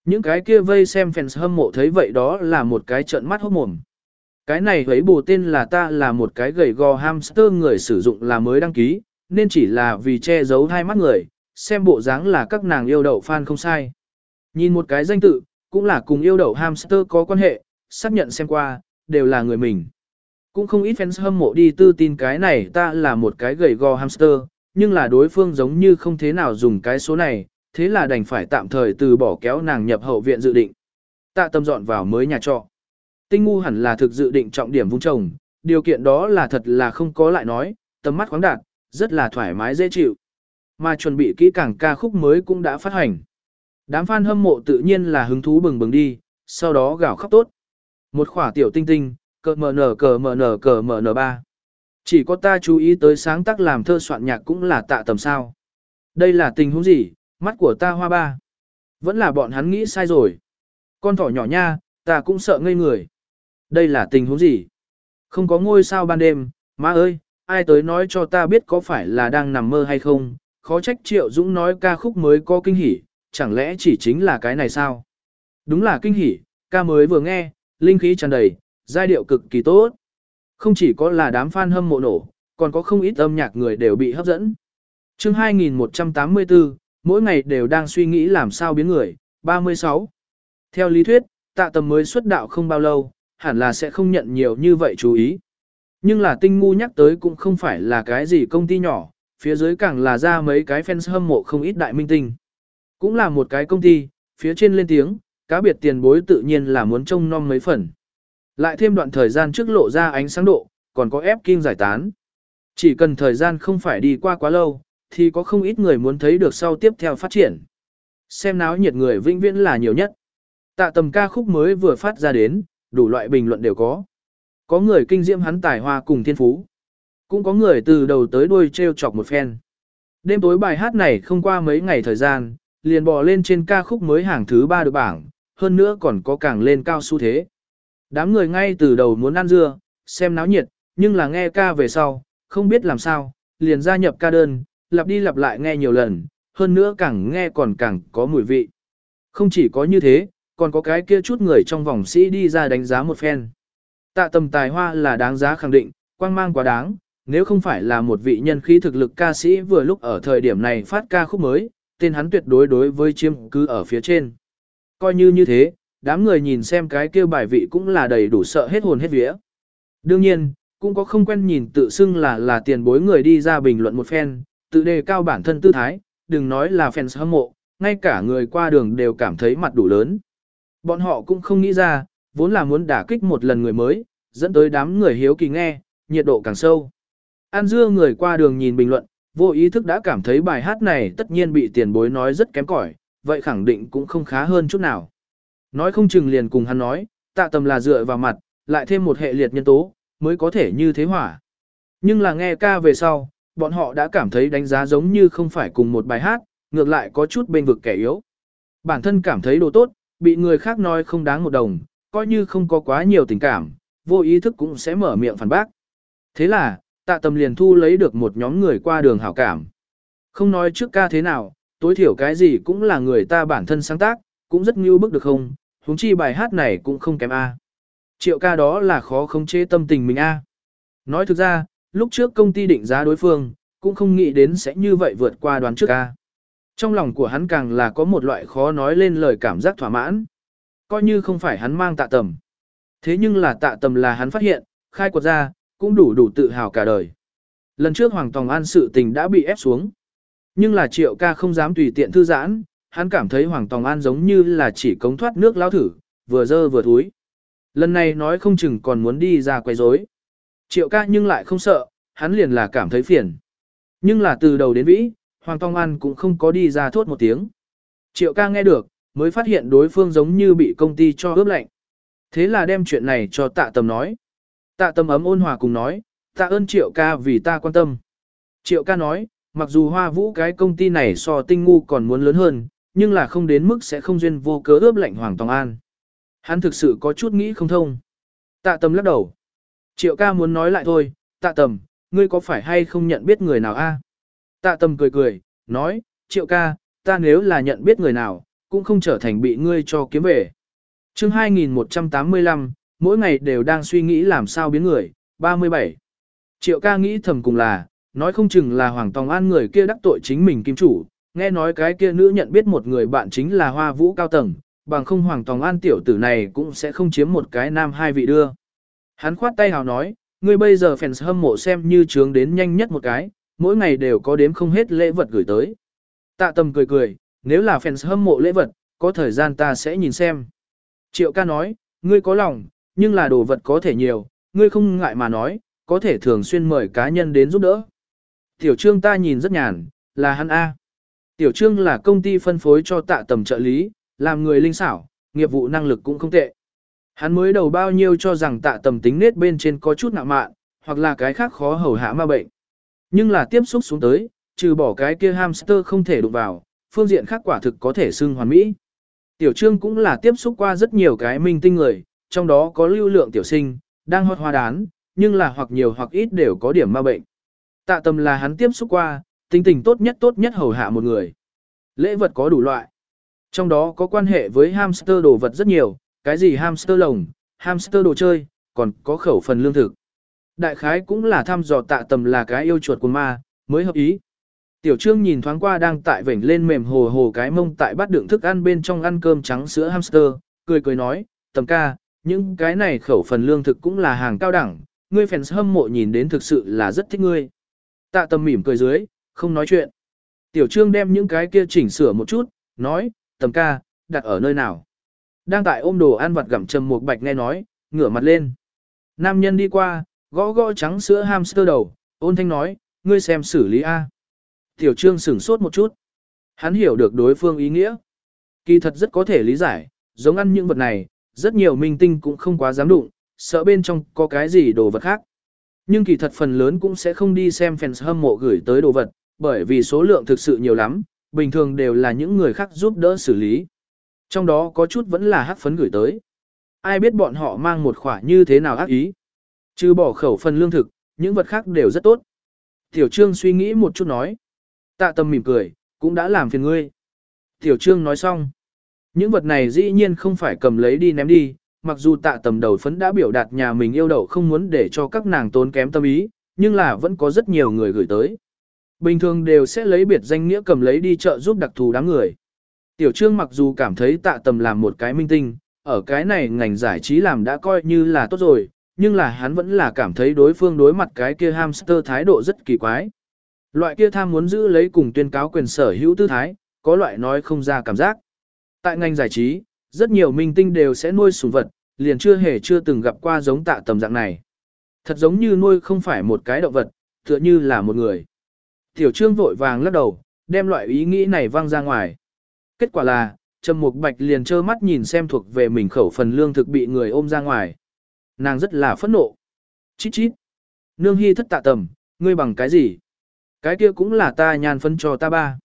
Những cái kia vây xem fans hâm mộ thấy vậy đó là một cái trận mắt hốt mồm. Cái này thấy bù tên là ta là một cái gầy gò hamster người sử dụng là mới đăng ký, nên chỉ là vì che giấu hai mắt người, xem bộ dáng là các nàng yêu đậu fan không sai. Nhìn một cái danh tự, cũng là cùng yêu đậu hamster có quan hệ, xác nhận xem qua, đều là người mình. Cũng không ít fans hâm mộ đi tư tin cái này ta là một cái gầy gò hamster, nhưng là đối phương giống như không thế nào dùng cái số này, thế là đành phải tạm thời từ bỏ kéo nàng nhập hậu viện dự định. Tạ tâm dọn vào mới nhà trọ. Tinh ngu hẳn là thực dự định trọng điểm vung trồng, điều kiện đó là thật là không có lại nói, tầm mắt khoáng đạt, rất là thoải mái dễ chịu. Mà chuẩn bị kỹ càng ca khúc mới cũng đã phát hành. Đám fan hâm mộ tự nhiên là hứng thú bừng bừng đi, sau đó gào khóc tốt. Một khỏa tiểu tinh tinh, cờ mờ nở cờ mờ nở cờ mờ nở ba. Chỉ có ta chú ý tới sáng tác làm thơ soạn nhạc cũng là tạ tầm sao. Đây là tình huống gì, mắt của ta hoa ba. Vẫn là bọn hắn nghĩ sai rồi. Con thỏ nhỏ nha, ta cũng sợ ngây người. Đây là tình huống gì? Không có ngôi sao ban đêm, má ơi, ai tới nói cho ta biết có phải là đang nằm mơ hay không? Khó trách Triệu Dũng nói ca khúc mới có kinh hỉ, chẳng lẽ chỉ chính là cái này sao? Đúng là kinh hỉ, ca mới vừa nghe, linh khí tràn đầy, giai điệu cực kỳ tốt. Không chỉ có là đám fan hâm mộ nổ, còn có không ít âm nhạc người đều bị hấp dẫn. chương 2184, mỗi ngày đều đang suy nghĩ làm sao biến người. 36. Theo lý thuyết, tạ tầm mới xuất đạo không bao lâu, hẳn là sẽ không nhận nhiều như vậy chú ý. Nhưng là tinh ngu nhắc tới cũng không phải là cái gì công ty nhỏ, phía dưới càng là ra mấy cái fans hâm mộ không ít đại minh tinh. Cũng là một cái công ty, phía trên lên tiếng, cá biệt tiền bối tự nhiên là muốn trông non mấy phần. Lại thêm đoạn thời gian trước lộ ra ánh sáng độ, còn có ép kim giải tán. Chỉ cần thời gian không phải đi qua quá lâu, thì có không ít người muốn thấy được sau tiếp theo phát triển. Xem náo nhiệt người vĩnh viễn là nhiều nhất. Tạ tầm ca khúc mới vừa phát ra đến, đủ loại bình luận đều có. Có người kinh diễm hắn tài hoa cùng thiên phú. Cũng có người từ đầu tới đuôi treo chọc một phen. Đêm tối bài hát này không qua mấy ngày thời gian, liền bò lên trên ca khúc mới hàng thứ ba được bảng, hơn nữa còn có càng lên cao xu thế. Đám người ngay từ đầu muốn ăn dưa, xem náo nhiệt, nhưng là nghe ca về sau, không biết làm sao, liền gia nhập ca đơn, lặp đi lặp lại nghe nhiều lần, hơn nữa càng nghe còn càng có mùi vị. Không chỉ có như thế, còn có cái kia chút người trong vòng sĩ đi ra đánh giá một phen. Tạ tầm tài hoa là đáng giá khẳng định, quang mang quá đáng, nếu không phải là một vị nhân khí thực lực ca sĩ vừa lúc ở thời điểm này phát ca khúc mới, tên hắn tuyệt đối đối với chiếm cứ ở phía trên. Coi như như thế, đám người nhìn xem cái kia bài vị cũng là đầy đủ sợ hết hồn hết vía. Đương nhiên, cũng có không quen nhìn tự xưng là là tiền bối người đi ra bình luận một phen, tự đề cao bản thân tư thái, đừng nói là fans hâm mộ, ngay cả người qua đường đều cảm thấy mặt đủ lớn. Bọn họ cũng không nghĩ ra, vốn là muốn đả kích một lần người mới, dẫn tới đám người hiếu kỳ nghe, nhiệt độ càng sâu. An dưa người qua đường nhìn bình luận, vô ý thức đã cảm thấy bài hát này tất nhiên bị tiền bối nói rất kém cỏi, vậy khẳng định cũng không khá hơn chút nào. Nói không chừng liền cùng hắn nói, tạ tầm là dựa vào mặt, lại thêm một hệ liệt nhân tố, mới có thể như thế hỏa. Nhưng là nghe ca về sau, bọn họ đã cảm thấy đánh giá giống như không phải cùng một bài hát, ngược lại có chút bên vực kẻ yếu. Bản thân cảm thấy đồ tốt, bị người khác nói không đáng một đồng, coi như không có quá nhiều tình cảm, vô ý thức cũng sẽ mở miệng phản bác. Thế là, tạ tầm liền thu lấy được một nhóm người qua đường hảo cảm. Không nói trước ca thế nào, tối thiểu cái gì cũng là người ta bản thân sáng tác, cũng rất ngưu bức được không, huống chi bài hát này cũng không kém A. Triệu ca đó là khó khống chế tâm tình mình A. Nói thực ra, lúc trước công ty định giá đối phương, cũng không nghĩ đến sẽ như vậy vượt qua đoán trước ca Trong lòng của hắn càng là có một loại khó nói lên lời cảm giác thỏa mãn. Coi như không phải hắn mang tạ tầm. Thế nhưng là tạ tầm là hắn phát hiện, khai quật ra, cũng đủ đủ tự hào cả đời. Lần trước Hoàng Tòng An sự tình đã bị ép xuống. Nhưng là triệu ca không dám tùy tiện thư giãn, hắn cảm thấy Hoàng Tòng An giống như là chỉ cống thoát nước lao thử, vừa dơ vừa thúi. Lần này nói không chừng còn muốn đi ra quay rối. Triệu ca nhưng lại không sợ, hắn liền là cảm thấy phiền. Nhưng là từ đầu đến vĩ, Hoàng Tòng An cũng không có đi ra thốt một tiếng. Triệu ca nghe được, mới phát hiện đối phương giống như bị công ty cho ướp lạnh. Thế là đem chuyện này cho tạ tầm nói. Tạ tầm ấm ôn hòa cùng nói, tạ ơn triệu ca vì ta quan tâm. Triệu ca nói, mặc dù hoa vũ cái công ty này so tinh ngu còn muốn lớn hơn, nhưng là không đến mức sẽ không duyên vô cớ ướp lạnh Hoàng Tòng An. Hắn thực sự có chút nghĩ không thông. Tạ tầm lắc đầu. Triệu ca muốn nói lại thôi, tạ tầm, ngươi có phải hay không nhận biết người nào a? Tạ tầm cười cười, nói, triệu ca, ta nếu là nhận biết người nào, cũng không trở thành bị ngươi cho kiếm về. chương 2185, mỗi ngày đều đang suy nghĩ làm sao biến người, 37. Triệu ca nghĩ thầm cùng là, nói không chừng là Hoàng Tòng An người kia đắc tội chính mình kim chủ, nghe nói cái kia nữ nhận biết một người bạn chính là hoa vũ cao tầng, bằng không Hoàng Tòng An tiểu tử này cũng sẽ không chiếm một cái nam hai vị đưa. Hắn khoát tay hào nói, ngươi bây giờ fans hâm mộ xem như trướng đến nhanh nhất một cái, mỗi ngày đều có đếm không hết lễ vật gửi tới. Tạ tầm cười cười, nếu là fans hâm mộ lễ vật, có thời gian ta sẽ nhìn xem. Triệu ca nói, ngươi có lòng, nhưng là đồ vật có thể nhiều, ngươi không ngại mà nói, có thể thường xuyên mời cá nhân đến giúp đỡ. Tiểu trương ta nhìn rất nhàn, là hắn A. Tiểu trương là công ty phân phối cho tạ tầm trợ lý, làm người linh xảo, nghiệp vụ năng lực cũng không tệ. Hắn mới đầu bao nhiêu cho rằng tạ tầm tính nết bên trên có chút nặng mạn, hoặc là cái khác khó hầu hạ ma bệnh. Nhưng là tiếp xúc xuống tới, trừ bỏ cái kia hamster không thể đụng vào, phương diện khác quả thực có thể xưng hoàn mỹ. Tiểu trương cũng là tiếp xúc qua rất nhiều cái minh tinh người, trong đó có lưu lượng tiểu sinh, đang hot hoa đán, nhưng là hoặc nhiều hoặc ít đều có điểm ma bệnh. Tạ Tầm là hắn tiếp xúc qua, tính tình tốt nhất tốt nhất hầu hạ một người. Lễ vật có đủ loại. Trong đó có quan hệ với hamster đồ vật rất nhiều, cái gì hamster lồng, hamster đồ chơi, còn có khẩu phần lương thực. Đại khái cũng là thăm dò tạ tầm là cái yêu chuột của ma, mới hợp ý. Tiểu trương nhìn thoáng qua đang tại vểnh lên mềm hồ hồ cái mông tại bát đựng thức ăn bên trong ăn cơm trắng sữa hamster, cười cười nói, tầm ca, những cái này khẩu phần lương thực cũng là hàng cao đẳng, ngươi fans hâm mộ nhìn đến thực sự là rất thích ngươi. Tạ tầm mỉm cười dưới, không nói chuyện. Tiểu trương đem những cái kia chỉnh sửa một chút, nói, tầm ca, đặt ở nơi nào. Đang tại ôm đồ ăn vặt gặm trầm một bạch nghe nói, ngửa mặt lên. Nam nhân đi qua, gõ gõ trắng sữa hamster đầu, ôn thanh nói, ngươi xem xử lý A. Tiểu trương sửng sốt một chút. Hắn hiểu được đối phương ý nghĩa. Kỳ thật rất có thể lý giải, giống ăn những vật này, rất nhiều minh tinh cũng không quá dám đụng, sợ bên trong có cái gì đồ vật khác. Nhưng kỳ thật phần lớn cũng sẽ không đi xem fans hâm mộ gửi tới đồ vật, bởi vì số lượng thực sự nhiều lắm, bình thường đều là những người khác giúp đỡ xử lý. Trong đó có chút vẫn là hắc phấn gửi tới. Ai biết bọn họ mang một khỏa như thế nào ác ý. Chứ bỏ khẩu phần lương thực, những vật khác đều rất tốt. Tiểu Trương suy nghĩ một chút nói. Tạ tâm mỉm cười, cũng đã làm phiền ngươi. Tiểu Trương nói xong. Những vật này dĩ nhiên không phải cầm lấy đi ném đi, mặc dù tạ tầm đầu phấn đã biểu đạt nhà mình yêu đậu không muốn để cho các nàng tốn kém tâm ý, nhưng là vẫn có rất nhiều người gửi tới. Bình thường đều sẽ lấy biệt danh nghĩa cầm lấy đi chợ giúp đặc thù đám người. Tiểu Trương mặc dù cảm thấy tạ tầm làm một cái minh tinh, ở cái này ngành giải trí làm đã coi như là tốt rồi, nhưng là hắn vẫn là cảm thấy đối phương đối mặt cái kia hamster thái độ rất kỳ quái. Loại kia tham muốn giữ lấy cùng tuyên cáo quyền sở hữu tư thái, có loại nói không ra cảm giác. Tại ngành giải trí, rất nhiều minh tinh đều sẽ nuôi sủng vật, liền chưa hề chưa từng gặp qua giống tạ tầm dạng này. Thật giống như nuôi không phải một cái động vật, tựa như là một người. Tiểu trương vội vàng lắc đầu, đem loại ý nghĩ này văng ra ngoài. Kết quả là, Trầm Mục Bạch liền trơ mắt nhìn xem thuộc về mình khẩu phần lương thực bị người ôm ra ngoài. Nàng rất là phẫn nộ. Chít chít. Nương Hi thất tạ tầm, ngươi bằng cái gì? Cái kia cũng là ta nhàn phân cho ta ba.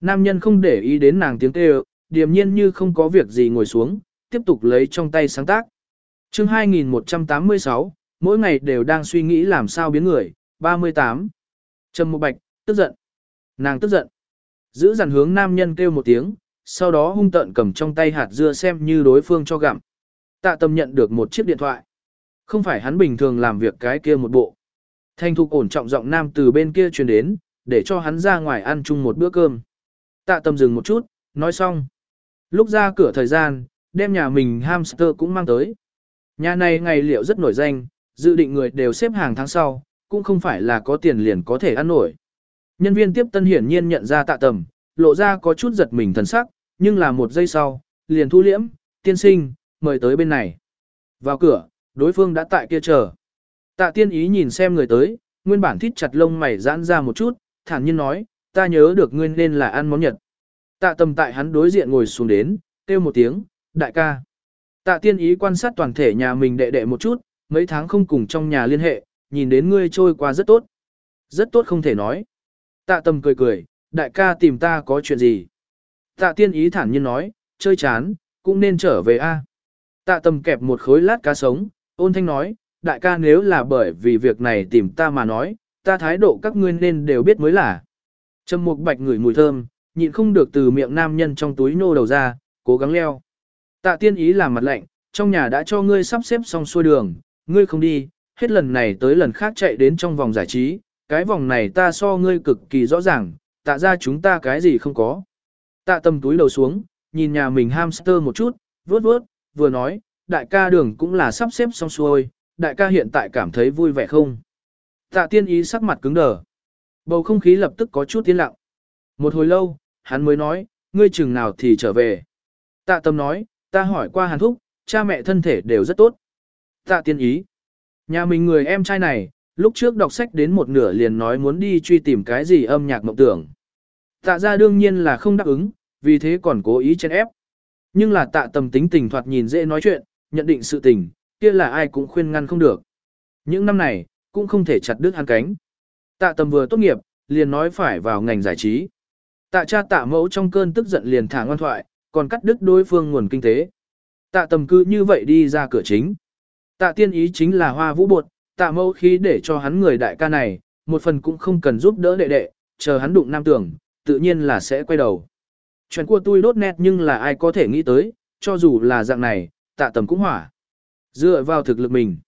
Nam nhân không để ý đến nàng tiếng kêu, điềm nhiên như không có việc gì ngồi xuống, tiếp tục lấy trong tay sáng tác. chương 2186, mỗi ngày đều đang suy nghĩ làm sao biến người, 38. Trầm Mục Bạch, tức giận. Nàng tức giận. Giữ dằn hướng nam nhân kêu một tiếng, sau đó hung tợn cầm trong tay hạt dưa xem như đối phương cho gặm. Tạ tâm nhận được một chiếc điện thoại. Không phải hắn bình thường làm việc cái kia một bộ. Thanh thục ổn trọng giọng nam từ bên kia truyền đến, để cho hắn ra ngoài ăn chung một bữa cơm. Tạ tâm dừng một chút, nói xong. Lúc ra cửa thời gian, đem nhà mình hamster cũng mang tới. Nhà này ngày liệu rất nổi danh, dự định người đều xếp hàng tháng sau, cũng không phải là có tiền liền có thể ăn nổi. Nhân viên tiếp tân hiển nhiên nhận ra tạ tầm, lộ ra có chút giật mình thần sắc, nhưng là một giây sau, liền thu liễm, tiên sinh, mời tới bên này. Vào cửa, đối phương đã tại kia chờ. Tạ tiên ý nhìn xem người tới, nguyên bản thít chặt lông mày giãn ra một chút, thản nhiên nói, ta nhớ được ngươi nên là ăn món Nhật. Tạ tầm tại hắn đối diện ngồi xuống đến, kêu một tiếng, đại ca. Tạ tiên ý quan sát toàn thể nhà mình đệ đệ một chút, mấy tháng không cùng trong nhà liên hệ, nhìn đến ngươi trôi qua rất tốt. Rất tốt không thể nói. Tạ tầm cười cười, đại ca tìm ta có chuyện gì? Tạ tiên ý thản nhiên nói, chơi chán, cũng nên trở về a. Tạ tầm kẹp một khối lát cá sống, ôn thanh nói, đại ca nếu là bởi vì việc này tìm ta mà nói, ta thái độ các ngươi nên đều biết mới là. Trầm mục bạch ngửi mùi thơm, nhịn không được từ miệng nam nhân trong túi nô đầu ra, cố gắng leo. Tạ tiên ý làm mặt lạnh, trong nhà đã cho ngươi sắp xếp xong xuôi đường, ngươi không đi, hết lần này tới lần khác chạy đến trong vòng giải trí, cái vòng này ta so ngươi cực kỳ rõ ràng, tạ ra chúng ta cái gì không có. Tạ tâm túi đầu xuống, nhìn nhà mình hamster một chút, vuốt vuốt, vừa nói, đại ca đường cũng là sắp xếp xong xuôi, đại ca hiện tại cảm thấy vui vẻ không? Tạ tiên ý sắc mặt cứng đờ. Bầu không khí lập tức có chút tiến lặng. Một hồi lâu, hắn mới nói, ngươi chừng nào thì trở về. Tạ tâm nói, ta hỏi qua hàn thúc, cha mẹ thân thể đều rất tốt. Tạ tiên ý. Nhà mình người em trai này, lúc trước đọc sách đến một nửa liền nói muốn đi truy tìm cái gì âm nhạc mộng tưởng. Tạ ra đương nhiên là không đáp ứng, vì thế còn cố ý chen ép. Nhưng là tạ tầm tính tình thoạt nhìn dễ nói chuyện, nhận định sự tình, kia là ai cũng khuyên ngăn không được. Những năm này, cũng không thể chặt đứt hắn cánh. Tạ tầm vừa tốt nghiệp, liền nói phải vào ngành giải trí. Tạ cha tạ mẫu trong cơn tức giận liền thả ngoan thoại, còn cắt đứt đối phương nguồn kinh tế. Tạ tầm cư như vậy đi ra cửa chính. Tạ tiên ý chính là hoa vũ bột, tạ mẫu khí để cho hắn người đại ca này, một phần cũng không cần giúp đỡ đệ đệ, chờ hắn đụng nam tưởng, tự nhiên là sẽ quay đầu. Chuyện của tôi đốt nét nhưng là ai có thể nghĩ tới, cho dù là dạng này, tạ tầm cũng hỏa. Dựa vào thực lực mình.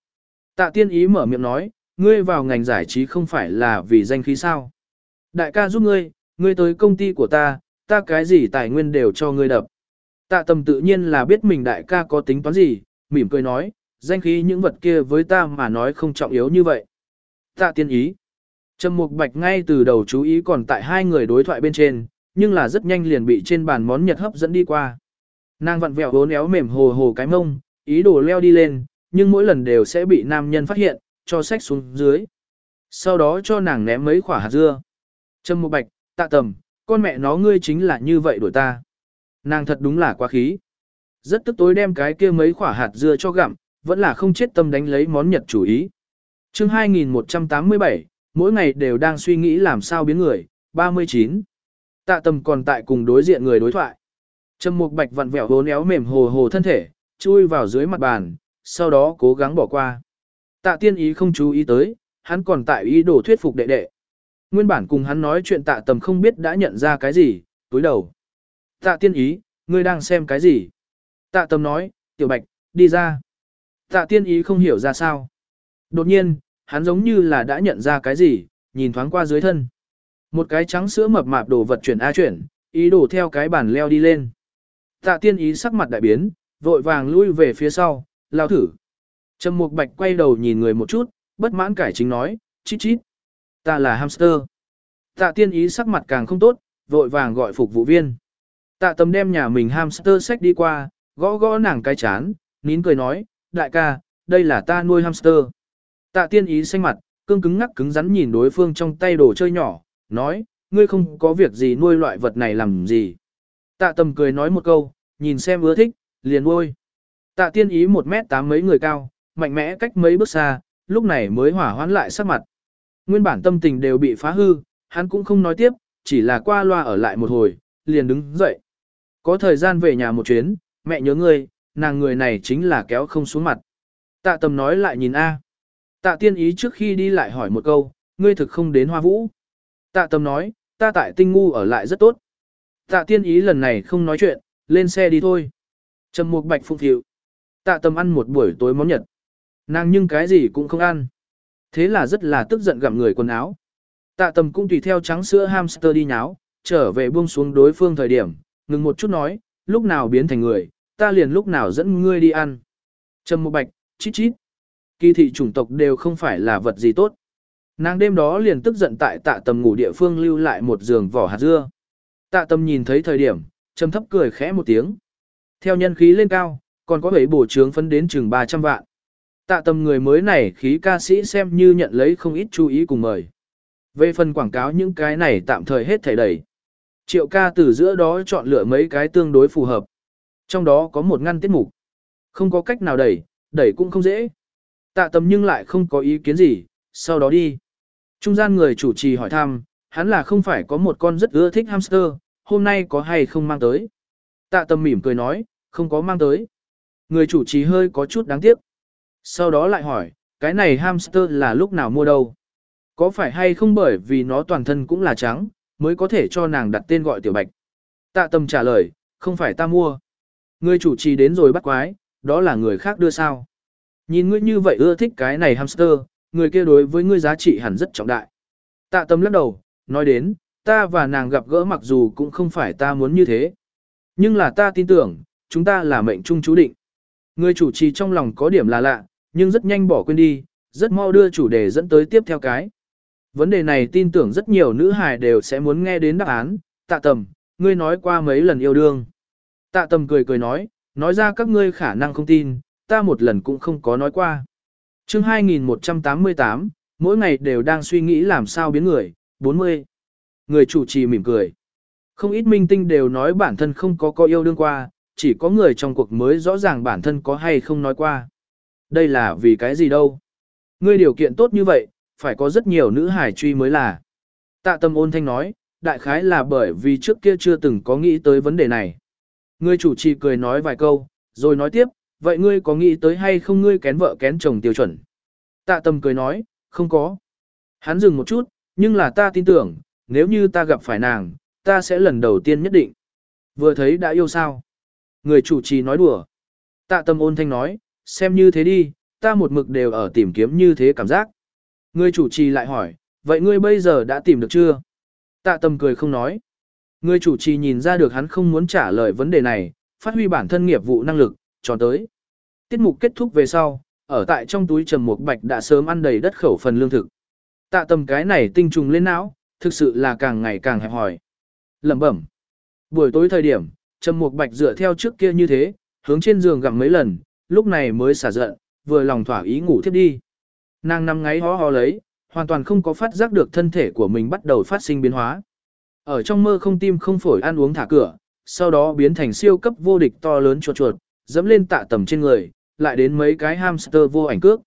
Tạ tiên ý mở miệng nói, ngươi vào ngành giải trí không phải là vì danh khí sao. Đại ca giúp ngươi, ngươi tới công ty của ta, ta cái gì tài nguyên đều cho ngươi đập. Tạ tầm tự nhiên là biết mình đại ca có tính toán gì, mỉm cười nói, danh khí những vật kia với ta mà nói không trọng yếu như vậy. Tạ tiên ý. Trầm Mục Bạch ngay từ đầu chú ý còn tại hai người đối thoại bên trên, nhưng là rất nhanh liền bị trên bàn món Nhật hấp dẫn đi qua. Nàng vặn vẹo vốn éo mềm hồ hồ cái mông, ý đồ leo đi lên, nhưng mỗi lần đều sẽ bị nam nhân phát hiện, cho sách xuống dưới. Sau đó cho nàng ném mấy quả hạt dưa. Trầm Mục Bạch, tạ tầm, con mẹ nó ngươi chính là như vậy đuổi ta. Nàng thật đúng là quá khí. Rất tức tối đem cái kia mấy quả hạt dưa cho gặm, vẫn là không chết tâm đánh lấy món Nhật chủ ý. chương 2187, mỗi ngày đều đang suy nghĩ làm sao biến người, 39. Tạ tầm còn tại cùng đối diện người đối thoại. Trầm mục bạch vặn vẹo hốn éo mềm hồ hồ thân thể, chui vào dưới mặt bàn, sau đó cố gắng bỏ qua. Tạ tiên ý không chú ý tới, hắn còn tại ý đồ thuyết phục đệ đệ. Nguyên bản cùng hắn nói chuyện tạ tầm không biết đã nhận ra cái gì, túi đầu. Tạ tiên ý, ngươi đang xem cái gì? Tạ tầm nói, tiểu bạch, đi ra. Tạ tiên ý không hiểu ra sao. Đột nhiên, hắn giống như là đã nhận ra cái gì, nhìn thoáng qua dưới thân. Một cái trắng sữa mập mạp đồ vật chuyển A chuyển, ý đồ theo cái bàn leo đi lên. Tạ tiên ý sắc mặt đại biến, vội vàng lui về phía sau, lao thử. Trầm Mục Bạch quay đầu nhìn người một chút, bất mãn cải chính nói, chít chít. Ta là hamster. Tạ tiên ý sắc mặt càng không tốt, vội vàng gọi phục vụ viên. Tạ tâm đem nhà mình hamster sách đi qua, gõ gõ nàng cái chán, nín cười nói, đại ca, đây là ta nuôi hamster. Tạ tiên ý xanh mặt, cương cứng ngắc cứng rắn nhìn đối phương trong tay đồ chơi nhỏ, nói, ngươi không có việc gì nuôi loại vật này làm gì. Tạ tầm cười nói một câu, nhìn xem ưa thích, liền nuôi. Tạ tiên ý một mét tám mấy người cao, mạnh mẽ cách mấy bước xa, lúc này mới hỏa hoãn lại sắc mặt. Nguyên bản tâm tình đều bị phá hư, hắn cũng không nói tiếp, chỉ là qua loa ở lại một hồi, liền đứng dậy. Có thời gian về nhà một chuyến, mẹ nhớ ngươi, nàng người này chính là kéo không xuống mặt. Tạ tầm nói lại nhìn A. Tạ tiên ý trước khi đi lại hỏi một câu, ngươi thực không đến hoa vũ. Tạ tầm nói, ta tại tinh ngu ở lại rất tốt. Tạ tiên ý lần này không nói chuyện, lên xe đi thôi. Trầm mục bạch phụng thiệu. Tạ tầm ăn một buổi tối món nhật. Nàng nhưng cái gì cũng không ăn. Thế là rất là tức giận gặm người quần áo. Tạ tầm cũng tùy theo trắng sữa hamster đi nháo, trở về buông xuống đối phương thời điểm, ngừng một chút nói, lúc nào biến thành người, ta liền lúc nào dẫn ngươi đi ăn. Trầm một bạch, chít chít. Kỳ thị chủng tộc đều không phải là vật gì tốt. Nàng đêm đó liền tức giận tại tạ tầm ngủ địa phương lưu lại một giường vỏ hạt dưa. Tạ tầm nhìn thấy thời điểm, trầm thấp cười khẽ một tiếng. Theo nhân khí lên cao, còn có bảy bổ trướng phấn đến chừng 300 vạn. Tạ tầm người mới này khí ca sĩ xem như nhận lấy không ít chú ý cùng mời. Về phần quảng cáo những cái này tạm thời hết thảy đẩy. Triệu ca từ giữa đó chọn lựa mấy cái tương đối phù hợp. Trong đó có một ngăn tiết mục. Không có cách nào đẩy, đẩy cũng không dễ. Tạ tầm nhưng lại không có ý kiến gì, sau đó đi. Trung gian người chủ trì hỏi thăm, hắn là không phải có một con rất ưa thích hamster, hôm nay có hay không mang tới. Tạ tầm mỉm cười nói, không có mang tới. Người chủ trì hơi có chút đáng tiếc. Sau đó lại hỏi, cái này hamster là lúc nào mua đâu? Có phải hay không bởi vì nó toàn thân cũng là trắng, mới có thể cho nàng đặt tên gọi tiểu bạch? Tạ tâm trả lời, không phải ta mua. Người chủ trì đến rồi bắt quái, đó là người khác đưa sao. Nhìn ngươi như vậy ưa thích cái này hamster, người kia đối với ngươi giá trị hẳn rất trọng đại. Tạ tâm lắc đầu, nói đến, ta và nàng gặp gỡ mặc dù cũng không phải ta muốn như thế. Nhưng là ta tin tưởng, chúng ta là mệnh trung chú định. Người chủ trì trong lòng có điểm là lạ, nhưng rất nhanh bỏ quên đi, rất mau đưa chủ đề dẫn tới tiếp theo cái. Vấn đề này tin tưởng rất nhiều nữ hài đều sẽ muốn nghe đến đáp án, tạ tầm, ngươi nói qua mấy lần yêu đương. Tạ tầm cười cười nói, nói ra các ngươi khả năng không tin, ta một lần cũng không có nói qua. chương 2188, mỗi ngày đều đang suy nghĩ làm sao biến người, 40. Người chủ trì mỉm cười. Không ít minh tinh đều nói bản thân không có có yêu đương qua, chỉ có người trong cuộc mới rõ ràng bản thân có hay không nói qua. Đây là vì cái gì đâu? Ngươi điều kiện tốt như vậy, phải có rất nhiều nữ hải truy mới là. Tạ tâm ôn thanh nói, đại khái là bởi vì trước kia chưa từng có nghĩ tới vấn đề này. Người chủ trì cười nói vài câu, rồi nói tiếp, vậy ngươi có nghĩ tới hay không ngươi kén vợ kén chồng tiêu chuẩn? Tạ tâm cười nói, không có. Hắn dừng một chút, nhưng là ta tin tưởng, nếu như ta gặp phải nàng, ta sẽ lần đầu tiên nhất định. Vừa thấy đã yêu sao? Người chủ trì nói đùa. Tạ tâm ôn thanh nói, xem như thế đi, ta một mực đều ở tìm kiếm như thế cảm giác. Người chủ trì lại hỏi, vậy ngươi bây giờ đã tìm được chưa? Tạ tâm cười không nói. Người chủ trì nhìn ra được hắn không muốn trả lời vấn đề này, phát huy bản thân nghiệp vụ năng lực, tròn tới. Tiết mục kết thúc về sau, ở tại trong túi trầm một bạch đã sớm ăn đầy đất khẩu phần lương thực. Tạ tâm cái này tinh trùng lên não, thực sự là càng ngày càng hẹp hòi. Lẩm bẩm. Buổi tối thời điểm, trầm một bạch dựa theo trước kia như thế, hướng trên giường gặm mấy lần, lúc này mới xả giận, vừa lòng thỏa ý ngủ thiếp đi. Nàng nằm ngáy hó hó lấy, hoàn toàn không có phát giác được thân thể của mình bắt đầu phát sinh biến hóa. Ở trong mơ không tim không phổi ăn uống thả cửa, sau đó biến thành siêu cấp vô địch to lớn chuột chuột, dẫm lên tạ tầm trên người, lại đến mấy cái hamster vô ảnh cước.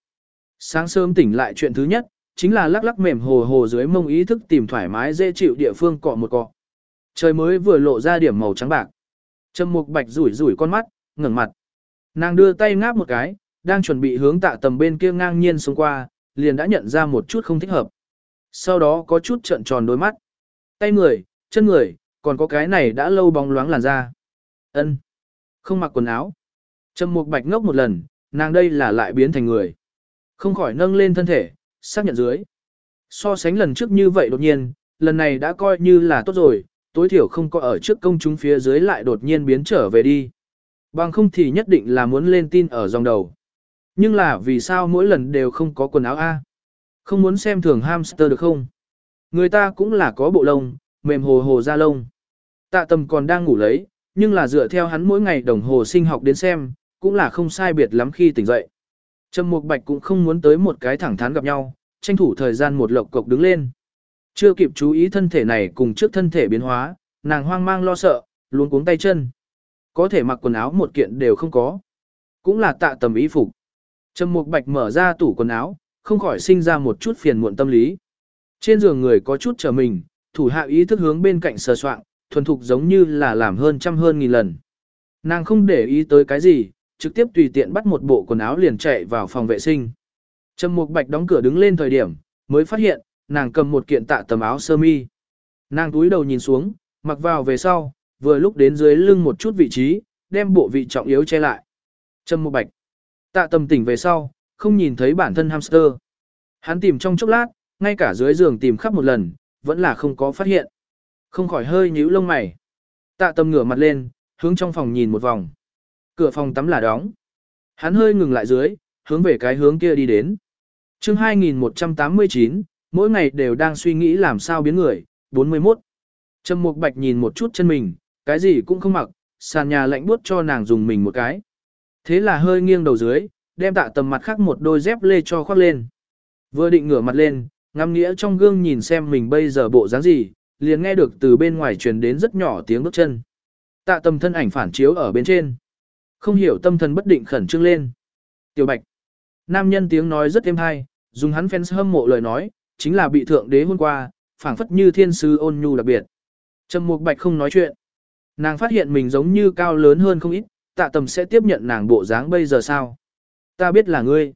Sáng sớm tỉnh lại chuyện thứ nhất, chính là lắc lắc mềm hồ hồ dưới mông ý thức tìm thoải mái dễ chịu địa phương cọ một cọ. Trời mới vừa lộ ra điểm màu trắng bạc. Trầm Mục Bạch rủi rủi con mắt, ngẩng mặt. Nàng đưa tay ngáp một cái, đang chuẩn bị hướng tạ tầm bên kia ngang nhiên xuống qua, liền đã nhận ra một chút không thích hợp. Sau đó có chút trợn tròn đôi mắt. Tay người, chân người, còn có cái này đã lâu bóng loáng làn da. Ân, Không mặc quần áo. Trầm Mục Bạch ngốc một lần, nàng đây là lại biến thành người. Không khỏi nâng lên thân thể, xác nhận dưới. So sánh lần trước như vậy đột nhiên, lần này đã coi như là tốt rồi, tối thiểu không có ở trước công chúng phía dưới lại đột nhiên biến trở về đi. Bằng không thì nhất định là muốn lên tin ở dòng đầu. Nhưng là vì sao mỗi lần đều không có quần áo A? Không muốn xem thường hamster được không? Người ta cũng là có bộ lông, mềm hồ hồ da lông. Tạ tầm còn đang ngủ lấy, nhưng là dựa theo hắn mỗi ngày đồng hồ sinh học đến xem, cũng là không sai biệt lắm khi tỉnh dậy. Trầm Mục Bạch cũng không muốn tới một cái thẳng thắn gặp nhau, tranh thủ thời gian một lộc cộc đứng lên. Chưa kịp chú ý thân thể này cùng trước thân thể biến hóa, nàng hoang mang lo sợ, luôn cuống tay chân. Có thể mặc quần áo một kiện đều không có. Cũng là tạ tầm ý phục. Trầm Mục Bạch mở ra tủ quần áo, không khỏi sinh ra một chút phiền muộn tâm lý. Trên giường người có chút trở mình, thủ hạ ý thức hướng bên cạnh sờ soạng, thuần thục giống như là làm hơn trăm hơn nghìn lần. Nàng không để ý tới cái gì, trực tiếp tùy tiện bắt một bộ quần áo liền chạy vào phòng vệ sinh. Trầm Mục Bạch đóng cửa đứng lên thời điểm, mới phát hiện, nàng cầm một kiện tạ tầm áo sơ mi. Nàng túi đầu nhìn xuống, mặc vào về sau, vừa lúc đến dưới lưng một chút vị trí, đem bộ vị trọng yếu che lại. Trầm Mục Bạch. Tạ tầm tỉnh về sau, không nhìn thấy bản thân hamster. Hắn tìm trong chốc lát, ngay cả dưới giường tìm khắp một lần, vẫn là không có phát hiện. Không khỏi hơi nhíu lông mày. Tạ tâm ngửa mặt lên, hướng trong phòng nhìn một vòng. Cửa phòng tắm là đóng. Hắn hơi ngừng lại dưới, hướng về cái hướng kia đi đến. chương 2189, mỗi ngày đều đang suy nghĩ làm sao biến người, 41. Trầm Mục Bạch nhìn một chút chân mình, cái gì cũng không mặc, sàn nhà lạnh buốt cho nàng dùng mình một cái. Thế là hơi nghiêng đầu dưới, đem tạ tầm mặt khác một đôi dép lê cho khoác lên. Vừa định ngửa mặt lên, ngắm nghĩa trong gương nhìn xem mình bây giờ bộ dáng gì, liền nghe được từ bên ngoài truyền đến rất nhỏ tiếng bước chân. Tạ Tâm thân ảnh phản chiếu ở bên trên. Không hiểu tâm thần bất định khẩn trương lên. Tiểu Bạch. Nam nhân tiếng nói rất êm hay, dùng hắn fans hâm mộ lời nói, chính là bị thượng đế hôn qua, phảng phất như thiên sư ôn nhu đặc biệt. Trầm Mục Bạch không nói chuyện. Nàng phát hiện mình giống như cao lớn hơn không ít, tạ tầm sẽ tiếp nhận nàng bộ dáng bây giờ sao? Ta biết là ngươi.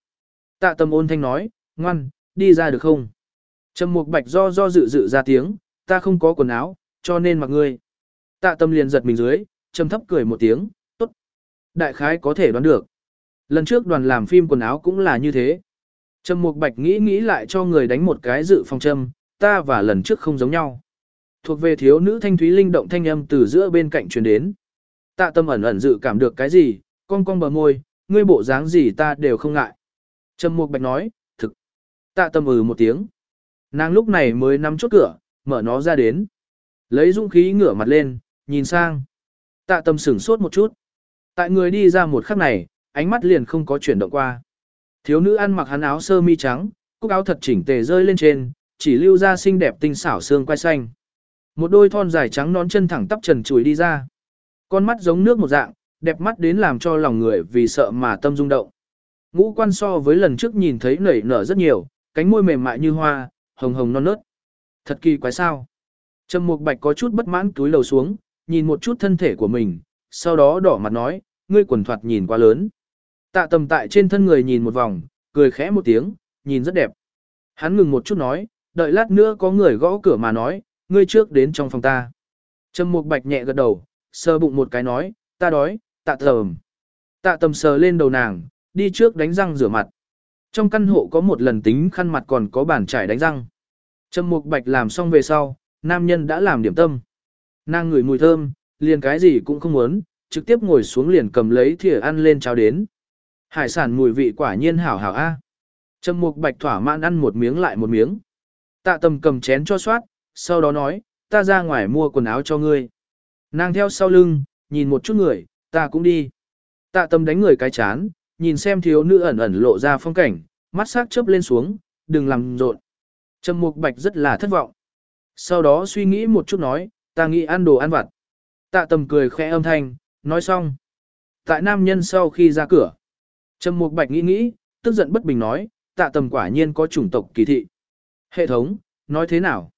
Tạ tầm ôn thanh nói, ngoan, đi ra được không? Trầm Mục Bạch do do dự dự ra tiếng, ta không có quần áo, cho nên mặc ngươi. Tạ tâm liền giật mình dưới, trầm thấp cười một tiếng, tốt. Đại khái có thể đoán được. Lần trước đoàn làm phim quần áo cũng là như thế. Trầm Mục Bạch nghĩ nghĩ lại cho người đánh một cái dự phòng châm, ta và lần trước không giống nhau. Thuộc về thiếu nữ thanh thúy linh động thanh âm từ giữa bên cạnh truyền đến. Tạ tâm ẩn ẩn dự cảm được cái gì, cong cong bờ môi, ngươi bộ dáng gì ta đều không ngại. Trầm Mục Bạch nói, thực. Tạ tâm ừ một tiếng. Nàng lúc này mới nắm chốt cửa, mở nó ra đến. Lấy dũng khí ngửa mặt lên, nhìn sang. Tạ tâm sửng sốt một chút. Tại người đi ra một khắc này, ánh mắt liền không có chuyển động qua. Thiếu nữ ăn mặc hắn áo sơ mi trắng, cúc áo thật chỉnh tề rơi lên trên, chỉ lưu ra xinh đẹp tinh xảo xương quai xanh. Một đôi thon dài trắng nón chân thẳng tắp trần chùi đi ra. Con mắt giống nước một dạng, đẹp mắt đến làm cho lòng người vì sợ mà tâm rung động. Ngũ quan so với lần trước nhìn thấy nảy nở rất nhiều, cánh môi mềm mại như hoa, hồng hồng non nớt. Thật kỳ quái sao. Trầm Mục Bạch có chút bất mãn túi lầu xuống, nhìn một chút thân thể của mình, sau đó đỏ mặt nói, ngươi quần thoạt nhìn quá lớn. Tạ tầm tại trên thân người nhìn một vòng, cười khẽ một tiếng, nhìn rất đẹp. Hắn ngừng một chút nói, đợi lát nữa có người gõ cửa mà nói, ngươi trước đến trong phòng ta. Trầm Mục Bạch nhẹ gật đầu, sờ bụng một cái nói, ta đói, tạ tầm. Tạ tầm sờ lên đầu nàng, đi trước đánh răng rửa mặt. Trong căn hộ có một lần tính khăn mặt còn có bàn trải đánh răng. Trầm Mục Bạch làm xong về sau, nam nhân đã làm điểm tâm. Nàng ngửi mùi thơm, liền cái gì cũng không muốn, trực tiếp ngồi xuống liền cầm lấy thìa ăn lên cháo đến. Hải sản mùi vị quả nhiên hảo hảo a. Trầm Mục Bạch thỏa mãn ăn một miếng lại một miếng. Tạ Tâm cầm chén cho soát, sau đó nói, ta ra ngoài mua quần áo cho ngươi. Nàng theo sau lưng, nhìn một chút người, ta cũng đi. Tạ Tâm đánh người cái chán, nhìn xem thiếu nữ ẩn ẩn lộ ra phong cảnh, mắt sắc chớp lên xuống, đừng làm rộn. Trầm Mục Bạch rất là thất vọng. Sau đó suy nghĩ một chút nói, ta nghĩ ăn đồ ăn vặt. Tạ tầm cười khẽ âm thanh, nói xong. Tại nam nhân sau khi ra cửa, Trầm Mục Bạch nghĩ nghĩ, tức giận bất bình nói, tạ tầm quả nhiên có chủng tộc kỳ thị. Hệ thống, nói thế nào?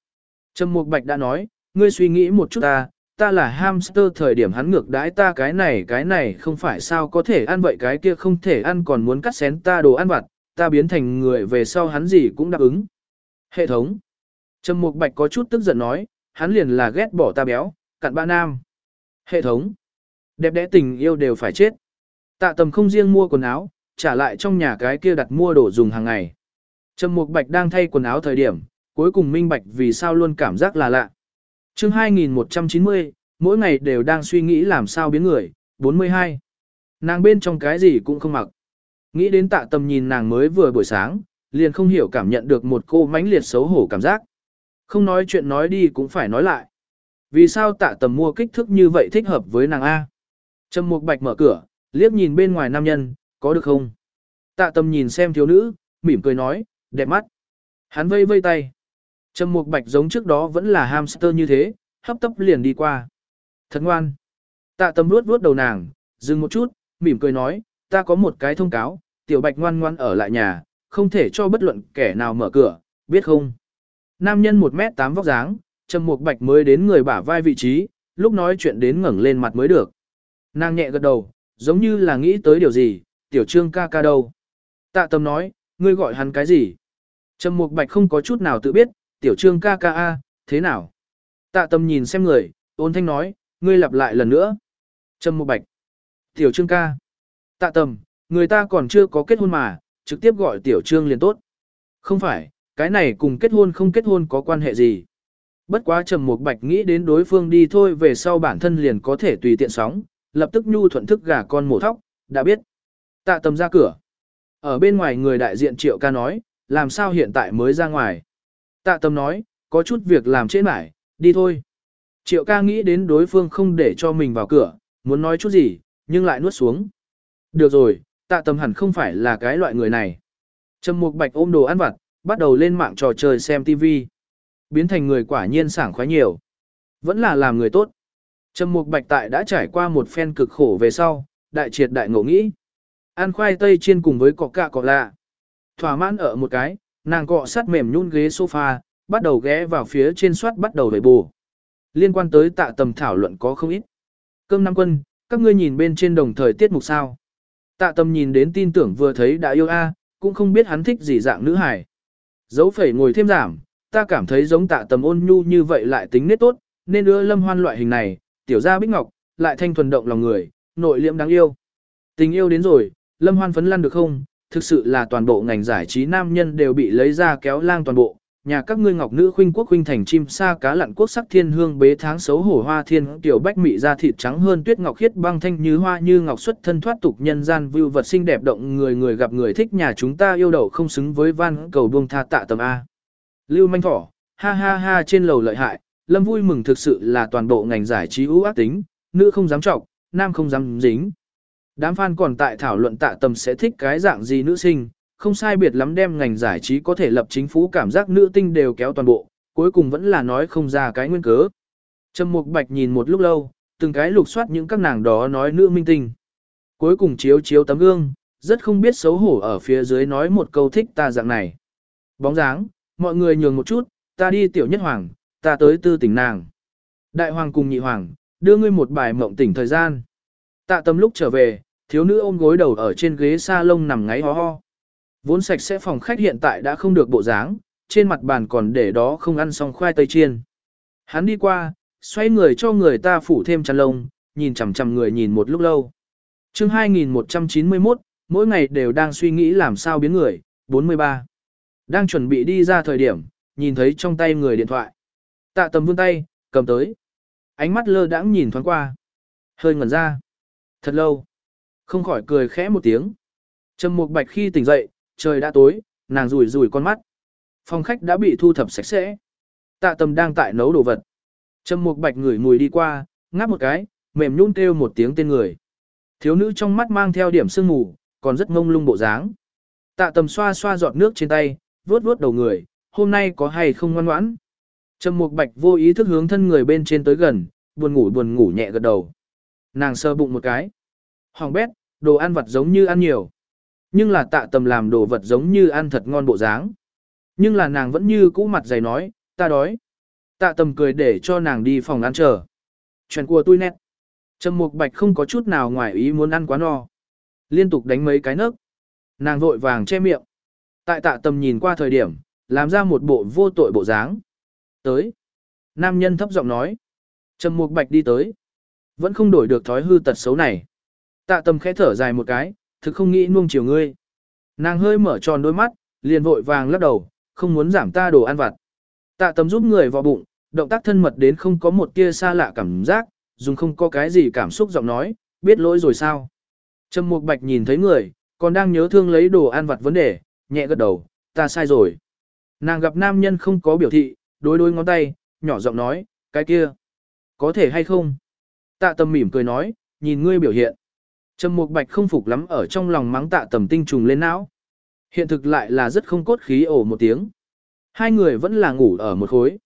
Trầm Mục Bạch đã nói, ngươi suy nghĩ một chút ta, ta là hamster thời điểm hắn ngược đãi ta cái này cái này không phải sao có thể ăn vậy cái kia không thể ăn còn muốn cắt xén ta đồ ăn vặt, ta biến thành người về sau hắn gì cũng đáp ứng. Hệ thống. Trầm Mục Bạch có chút tức giận nói, hắn liền là ghét bỏ ta béo, cặn ba nam. Hệ thống. Đẹp đẽ tình yêu đều phải chết. Tạ tầm không riêng mua quần áo, trả lại trong nhà cái kia đặt mua đồ dùng hàng ngày. Trầm Mục Bạch đang thay quần áo thời điểm, cuối cùng minh bạch vì sao luôn cảm giác là lạ. Chương 2190, mỗi ngày đều đang suy nghĩ làm sao biến người, 42. Nàng bên trong cái gì cũng không mặc. Nghĩ đến tạ tầm nhìn nàng mới vừa buổi sáng, liền không hiểu cảm nhận được một cô mãnh liệt xấu hổ cảm giác. Không nói chuyện nói đi cũng phải nói lại. Vì sao tạ tầm mua kích thước như vậy thích hợp với nàng A? Trầm Mục Bạch mở cửa, liếc nhìn bên ngoài nam nhân, có được không? Tạ tầm nhìn xem thiếu nữ, mỉm cười nói, đẹp mắt. Hắn vây vây tay. Trầm Mục Bạch giống trước đó vẫn là hamster như thế, hấp tấp liền đi qua. Thật ngoan. Tạ Tâm vuốt vuốt đầu nàng, dừng một chút, mỉm cười nói, ta có một cái thông cáo, tiểu Bạch ngoan ngoan ở lại nhà, không thể cho bất luận kẻ nào mở cửa, biết không? Nam nhân 1m8 vóc dáng, Trầm Mục Bạch mới đến người bả vai vị trí, lúc nói chuyện đến ngẩng lên mặt mới được. Nàng nhẹ gật đầu, giống như là nghĩ tới điều gì, tiểu trương ca ca đâu. Tạ tâm nói, ngươi gọi hắn cái gì? Trầm Mục Bạch không có chút nào tự biết, tiểu trương ca ca a, thế nào? Tạ tâm nhìn xem người, ôn thanh nói, ngươi lặp lại lần nữa. Trâm Mục Bạch, tiểu trương ca. Tạ tâm, người ta còn chưa có kết hôn mà, trực tiếp gọi tiểu trương liền tốt. Không phải, cái này cùng kết hôn không kết hôn có quan hệ gì. Bất quá Trầm Mục Bạch nghĩ đến đối phương đi thôi về sau bản thân liền có thể tùy tiện sóng, lập tức nhu thuận thức gà con mổ thóc, đã biết. Tạ tầm ra cửa. Ở bên ngoài người đại diện triệu ca nói, làm sao hiện tại mới ra ngoài. Tạ Tâm nói, có chút việc làm trễ mải, đi thôi. Triệu ca nghĩ đến đối phương không để cho mình vào cửa, muốn nói chút gì, nhưng lại nuốt xuống. Được rồi, tạ Tâm hẳn không phải là cái loại người này. Trầm Mục Bạch ôm đồ ăn vặt, bắt đầu lên mạng trò chơi xem TV. Biến thành người quả nhiên sảng khoái nhiều. Vẫn là làm người tốt. Trầm Mục Bạch tại đã trải qua một phen cực khổ về sau, đại triệt đại ngộ nghĩ. Ăn khoai tây chiên cùng với cọ cạ cọ lạ. Thỏa mãn ở một cái, nàng cọ sát mềm nhún ghế sofa, bắt đầu ghé vào phía trên soát bắt đầu đẩy bù. Liên quan tới tạ tầm thảo luận có không ít. Cơm năm quân, các ngươi nhìn bên trên đồng thời tiết mục sao. Tạ tầm nhìn đến tin tưởng vừa thấy đã yêu a, cũng không biết hắn thích gì dạng nữ hải. Dấu phẩy ngồi thêm giảm, ta cảm thấy giống tạ tầm ôn nhu như vậy lại tính nết tốt, nên đưa lâm hoan loại hình này, tiểu gia bích ngọc, lại thanh thuần động lòng người, nội liễm đáng yêu. Tình yêu đến rồi, lâm hoan phấn lăn được không? Thực sự là toàn bộ ngành giải trí nam nhân đều bị lấy ra kéo lang toàn bộ. Nhà các ngươi ngọc nữ khuynh quốc khuynh thành chim sa cá lặn quốc sắc thiên hương bế tháng xấu hổ hoa thiên tiểu bách mị da thịt trắng hơn tuyết ngọc khiết băng thanh như hoa như ngọc xuất thân thoát tục nhân gian vưu vật xinh đẹp động người người gặp người thích nhà chúng ta yêu đậu không xứng với van cầu buông tha tạ tầm a lưu manh thỏ ha ha ha trên lầu lợi hại Lâm vui mừng thực sự là toàn bộ ngành giải trí ưu ác tính, nữ không dám trọng, nam không dám dính. Đám fan còn tại thảo luận tạ tầm sẽ thích cái dạng gì nữ sinh, không sai biệt lắm đem ngành giải trí có thể lập chính phủ cảm giác nữ tinh đều kéo toàn bộ, cuối cùng vẫn là nói không ra cái nguyên cớ. Trầm Mục Bạch nhìn một lúc lâu, từng cái lục soát những các nàng đó nói nữ minh tinh. Cuối cùng chiếu chiếu tấm gương, rất không biết xấu hổ ở phía dưới nói một câu thích ta dạng này. Bóng dáng, mọi người nhường một chút, ta đi tiểu nhất hoàng, ta tới tư tỉnh nàng. Đại hoàng cùng nhị hoàng, đưa ngươi một bài mộng tỉnh thời gian. Tạ tâm lúc trở về, thiếu nữ ôm gối đầu ở trên ghế salon nằm ngáy ho ho. Vốn sạch sẽ phòng khách hiện tại đã không được bộ dáng, trên mặt bàn còn để đó không ăn xong khoai tây chiên. Hắn đi qua, xoay người cho người ta phủ thêm chăn lông, nhìn chằm chằm người nhìn một lúc lâu. chương 2191, mỗi ngày đều đang suy nghĩ làm sao biến người, 43. Đang chuẩn bị đi ra thời điểm, nhìn thấy trong tay người điện thoại. Tạ tầm vươn tay, cầm tới. Ánh mắt lơ đãng nhìn thoáng qua. Hơi ngẩn ra. Thật lâu. Không khỏi cười khẽ một tiếng. Trầm Mục Bạch khi tỉnh dậy, trời đã tối, nàng rủi rủi con mắt. Phòng khách đã bị thu thập sạch sẽ. Tạ tầm đang tại nấu đồ vật. Trầm Mục Bạch ngửi mùi đi qua, ngáp một cái, mềm nhún kêu một tiếng tên người. Thiếu nữ trong mắt mang theo điểm sương mù, còn rất ngông lung bộ dáng. Tạ tầm xoa xoa giọt nước trên tay, vuốt vuốt đầu người, hôm nay có hay không ngoan ngoãn. Trầm Mục Bạch vô ý thức hướng thân người bên trên tới gần, buồn ngủ buồn ngủ nhẹ gật đầu. Nàng sơ bụng một cái. Hoàng bét, đồ ăn vật giống như ăn nhiều. Nhưng là tạ tầm làm đồ vật giống như ăn thật ngon bộ dáng. Nhưng là nàng vẫn như cũ mặt dày nói, ta đói. Tạ tầm cười để cho nàng đi phòng ăn chờ. Chuyện của tôi nét. Trầm Mục Bạch không có chút nào ngoài ý muốn ăn quá no. Liên tục đánh mấy cái nấc. Nàng vội vàng che miệng. Tại tạ tầm nhìn qua thời điểm, làm ra một bộ vô tội bộ dáng. Tới. Nam nhân thấp giọng nói. Trầm Mục Bạch đi tới. Vẫn không đổi được thói hư tật xấu này. Tạ tầm khẽ thở dài một cái, thực không nghĩ nuông chiều ngươi. Nàng hơi mở tròn đôi mắt, liền vội vàng lắc đầu, không muốn giảm ta đồ ăn vặt. Tạ tầm giúp người vào bụng, động tác thân mật đến không có một tia xa lạ cảm giác, dùng không có cái gì cảm xúc giọng nói, biết lỗi rồi sao. Trầm Mục Bạch nhìn thấy người, còn đang nhớ thương lấy đồ ăn vặt vấn đề, nhẹ gật đầu, ta sai rồi. Nàng gặp nam nhân không có biểu thị, đối đối ngón tay, nhỏ giọng nói, cái kia, có thể hay không? Tạ Tâm mỉm cười nói, nhìn ngươi biểu hiện. Trầm Mục Bạch không phục lắm ở trong lòng mắng tạ tầm tinh trùng lên não. Hiện thực lại là rất không cốt khí ổ một tiếng. Hai người vẫn là ngủ ở một khối.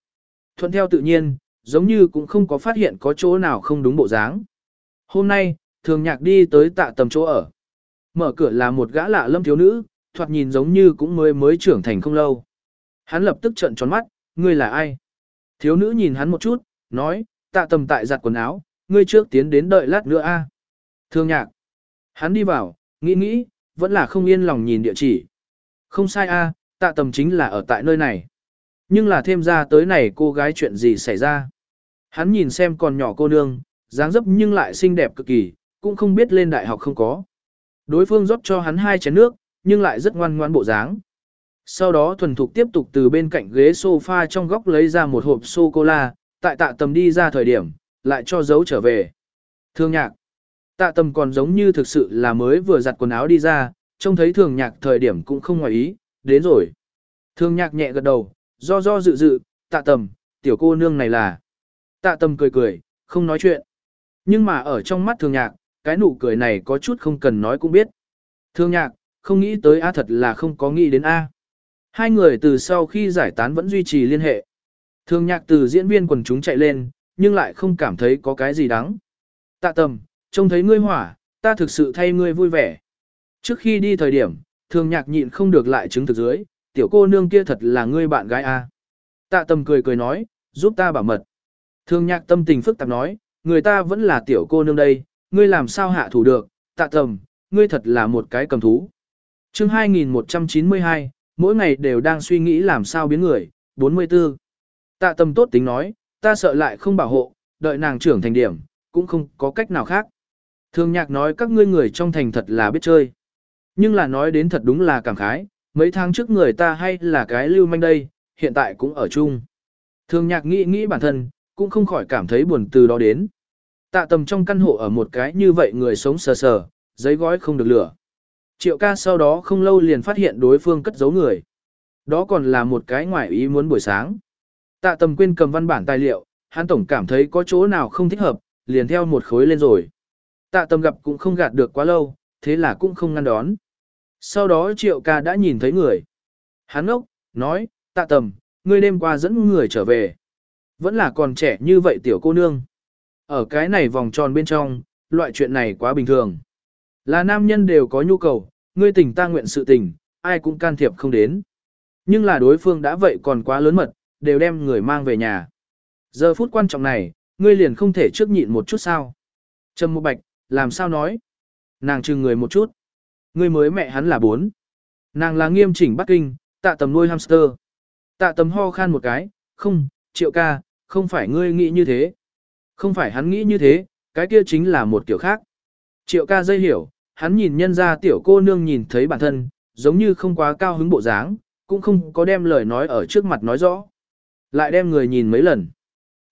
Thuận theo tự nhiên, giống như cũng không có phát hiện có chỗ nào không đúng bộ dáng. Hôm nay, thường nhạc đi tới tạ tầm chỗ ở. Mở cửa là một gã lạ lâm thiếu nữ, thoạt nhìn giống như cũng mới mới trưởng thành không lâu. Hắn lập tức trợn tròn mắt, ngươi là ai? Thiếu nữ nhìn hắn một chút, nói, tạ tầm tại giặt quần áo, ngươi trước tiến đến đợi lát nữa a. Thương nhạc. Hắn đi vào, nghĩ nghĩ, vẫn là không yên lòng nhìn địa chỉ. Không sai a, tạ tầm chính là ở tại nơi này. Nhưng là thêm ra tới này cô gái chuyện gì xảy ra. Hắn nhìn xem còn nhỏ cô nương, dáng dấp nhưng lại xinh đẹp cực kỳ, cũng không biết lên đại học không có. Đối phương rót cho hắn hai chén nước, nhưng lại rất ngoan ngoan bộ dáng. Sau đó thuần thục tiếp tục từ bên cạnh ghế sofa trong góc lấy ra một hộp sô-cô-la, tại tạ tầm đi ra thời điểm, lại cho giấu trở về. Thương nhạc. Tạ tầm còn giống như thực sự là mới vừa giặt quần áo đi ra, trông thấy thường nhạc thời điểm cũng không ngoài ý, đến rồi. Thương nhạc nhẹ gật đầu, do do dự dự, tạ tầm, tiểu cô nương này là. Tạ tầm cười cười, không nói chuyện. Nhưng mà ở trong mắt thường nhạc, cái nụ cười này có chút không cần nói cũng biết. Thương nhạc, không nghĩ tới A thật là không có nghĩ đến A. Hai người từ sau khi giải tán vẫn duy trì liên hệ. Thương nhạc từ diễn viên quần chúng chạy lên, nhưng lại không cảm thấy có cái gì đáng. Tạ tầm, trông thấy ngươi hỏa, ta thực sự thay ngươi vui vẻ. Trước khi đi thời điểm, thường nhạc nhịn không được lại chứng thực dưới, tiểu cô nương kia thật là ngươi bạn gái a. Tạ tầm cười cười nói, giúp ta bảo mật. Thường nhạc tâm tình phức tạp nói, người ta vẫn là tiểu cô nương đây, ngươi làm sao hạ thủ được, tạ tầm, ngươi thật là một cái cầm thú. chương 2192, mỗi ngày đều đang suy nghĩ làm sao biến người, 44. Tạ tầm tốt tính nói, ta sợ lại không bảo hộ, đợi nàng trưởng thành điểm, cũng không có cách nào khác. Thường nhạc nói các ngươi người trong thành thật là biết chơi. Nhưng là nói đến thật đúng là cảm khái, mấy tháng trước người ta hay là cái lưu manh đây, hiện tại cũng ở chung. Thường nhạc nghĩ nghĩ bản thân, cũng không khỏi cảm thấy buồn từ đó đến. Tạ tầm trong căn hộ ở một cái như vậy người sống sờ sờ, giấy gói không được lửa. Triệu ca sau đó không lâu liền phát hiện đối phương cất giấu người. Đó còn là một cái ngoại ý muốn buổi sáng. Tạ tầm quên cầm văn bản tài liệu, hắn tổng cảm thấy có chỗ nào không thích hợp, liền theo một khối lên rồi. Tạ tầm gặp cũng không gạt được quá lâu, thế là cũng không ngăn đón. Sau đó triệu ca đã nhìn thấy người. Hắn ốc, nói, tạ tầm, ngươi đêm qua dẫn người trở về. Vẫn là còn trẻ như vậy tiểu cô nương. Ở cái này vòng tròn bên trong, loại chuyện này quá bình thường. Là nam nhân đều có nhu cầu, ngươi tình ta nguyện sự tình, ai cũng can thiệp không đến. Nhưng là đối phương đã vậy còn quá lớn mật, đều đem người mang về nhà. Giờ phút quan trọng này, ngươi liền không thể trước nhịn một chút sao. Trầm một bạch, làm sao nói? Nàng chừng người một chút. Ngươi mới mẹ hắn là bốn. Nàng là nghiêm chỉnh Bắc Kinh, tạ tầm nuôi hamster. Tạ tầm ho khan một cái, không, triệu ca, không phải ngươi nghĩ như thế. Không phải hắn nghĩ như thế, cái kia chính là một kiểu khác. Triệu ca dây hiểu, hắn nhìn nhân ra tiểu cô nương nhìn thấy bản thân, giống như không quá cao hứng bộ dáng, cũng không có đem lời nói ở trước mặt nói rõ. Lại đem người nhìn mấy lần.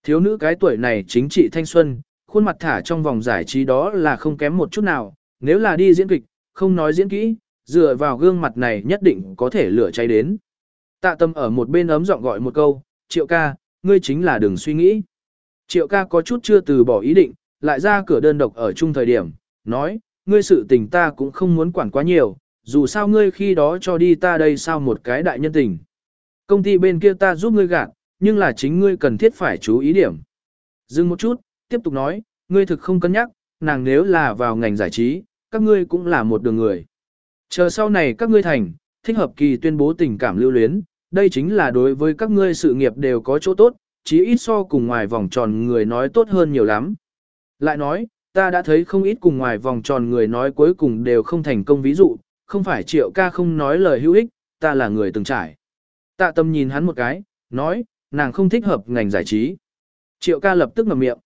Thiếu nữ cái tuổi này chính trị thanh xuân, khuôn mặt thả trong vòng giải trí đó là không kém một chút nào, nếu là đi diễn kịch, không nói diễn kỹ, dựa vào gương mặt này nhất định có thể lửa cháy đến. Tạ tâm ở một bên ấm giọng gọi một câu, triệu ca, ngươi chính là đừng suy nghĩ. Triệu ca có chút chưa từ bỏ ý định, lại ra cửa đơn độc ở chung thời điểm, nói, ngươi sự tình ta cũng không muốn quản quá nhiều, dù sao ngươi khi đó cho đi ta đây sao một cái đại nhân tình. Công ty bên kia ta giúp ngươi gạt, nhưng là chính ngươi cần thiết phải chú ý điểm. Dừng một chút, tiếp tục nói, ngươi thực không cân nhắc, nàng nếu là vào ngành giải trí, các ngươi cũng là một đường người. Chờ sau này các ngươi thành, thích hợp kỳ tuyên bố tình cảm lưu luyến, đây chính là đối với các ngươi sự nghiệp đều có chỗ tốt, chí ít so cùng ngoài vòng tròn người nói tốt hơn nhiều lắm. Lại nói, ta đã thấy không ít cùng ngoài vòng tròn người nói cuối cùng đều không thành công ví dụ, không phải triệu ca không nói lời hữu ích, ta là người từng trải. Tạ tâm nhìn hắn một cái, nói, nàng không thích hợp ngành giải trí. Triệu ca lập tức ngậm miệng.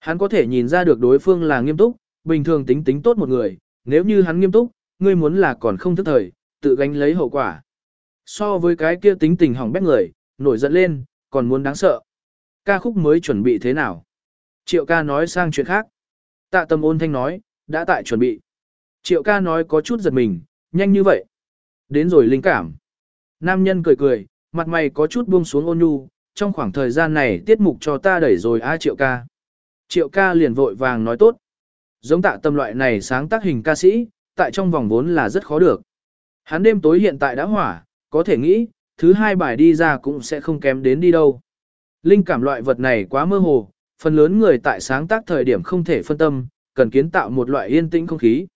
Hắn có thể nhìn ra được đối phương là nghiêm túc, bình thường tính tính tốt một người, nếu như hắn nghiêm túc, ngươi muốn là còn không thức thời, tự gánh lấy hậu quả. So với cái kia tính tình hỏng bét người, nổi giận lên, còn muốn đáng sợ. Ca khúc mới chuẩn bị thế nào? Triệu ca nói sang chuyện khác. Tạ tâm ôn thanh nói, đã tại chuẩn bị. Triệu ca nói có chút giật mình, nhanh như vậy. Đến rồi linh cảm. Nam nhân cười cười, mặt mày có chút buông xuống ôn nhu, trong khoảng thời gian này tiết mục cho ta đẩy rồi a triệu ca. Triệu ca liền vội vàng nói tốt. Giống tạ tâm loại này sáng tác hình ca sĩ, tại trong vòng vốn là rất khó được. Hắn đêm tối hiện tại đã hỏa, có thể nghĩ, thứ hai bài đi ra cũng sẽ không kém đến đi đâu. Linh cảm loại vật này quá mơ hồ, phần lớn người tại sáng tác thời điểm không thể phân tâm, cần kiến tạo một loại yên tĩnh không khí.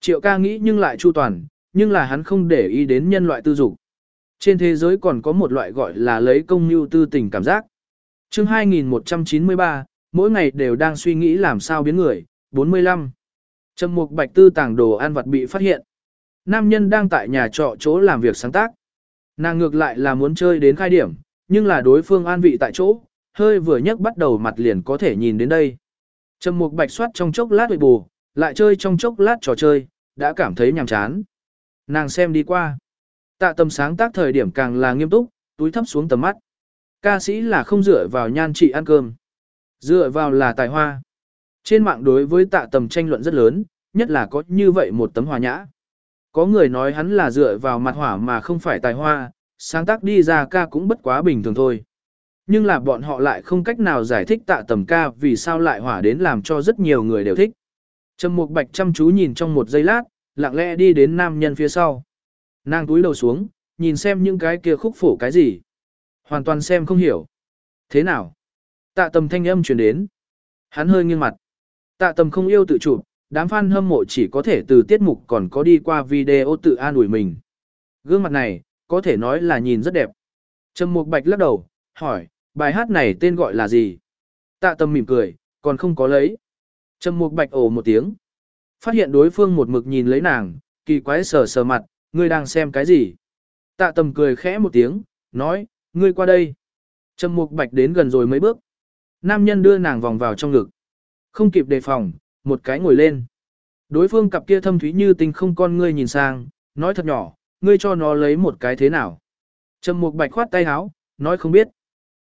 Triệu ca nghĩ nhưng lại chu toàn, nhưng là hắn không để ý đến nhân loại tư dục. Trên thế giới còn có một loại gọi là lấy công mưu tư tình cảm giác. chương 2193, mỗi ngày đều đang suy nghĩ làm sao biến người, 45. Trầm mục bạch tư tàng đồ ăn vật bị phát hiện. Nam nhân đang tại nhà trọ chỗ làm việc sáng tác. Nàng ngược lại là muốn chơi đến khai điểm, nhưng là đối phương an vị tại chỗ, hơi vừa nhấc bắt đầu mặt liền có thể nhìn đến đây. Trầm mục bạch soát trong chốc lát bù, lại chơi trong chốc lát trò chơi, đã cảm thấy nhàm chán. Nàng xem đi qua. Tạ tâm sáng tác thời điểm càng là nghiêm túc, túi thấp xuống tầm mắt. Ca sĩ là không dựa vào nhan trị ăn cơm. Dựa vào là tài hoa. Trên mạng đối với tạ tầm tranh luận rất lớn, nhất là có như vậy một tấm hòa nhã. Có người nói hắn là dựa vào mặt hỏa mà không phải tài hoa, sáng tác đi ra ca cũng bất quá bình thường thôi. Nhưng là bọn họ lại không cách nào giải thích tạ tầm ca vì sao lại hỏa đến làm cho rất nhiều người đều thích. Trầm Mục Bạch chăm chú nhìn trong một giây lát, lặng lẽ đi đến nam nhân phía sau. Nàng túi đầu xuống, nhìn xem những cái kia khúc phổ cái gì. Hoàn toàn xem không hiểu. Thế nào? Tạ tầm thanh âm truyền đến. Hắn hơi nghiêng mặt. Tạ tầm không yêu tự chụp, đám fan hâm mộ chỉ có thể từ tiết mục còn có đi qua video tự an ủi mình. Gương mặt này, có thể nói là nhìn rất đẹp. Trầm Mục Bạch lắc đầu, hỏi, bài hát này tên gọi là gì? Tạ tâm mỉm cười, còn không có lấy. Trầm Mục Bạch ồ một tiếng. Phát hiện đối phương một mực nhìn lấy nàng, kỳ quái sờ sờ mặt, ngươi đang xem cái gì? Tạ tầm cười khẽ một tiếng, nói, ngươi qua đây. Trầm Mục Bạch đến gần rồi mấy bước. Nam nhân đưa nàng vòng vào trong ngực. Không kịp đề phòng, một cái ngồi lên. Đối phương cặp kia thâm thúy như tình không con ngươi nhìn sang, nói thật nhỏ, ngươi cho nó lấy một cái thế nào. Trầm Mục Bạch khoát tay háo, nói không biết.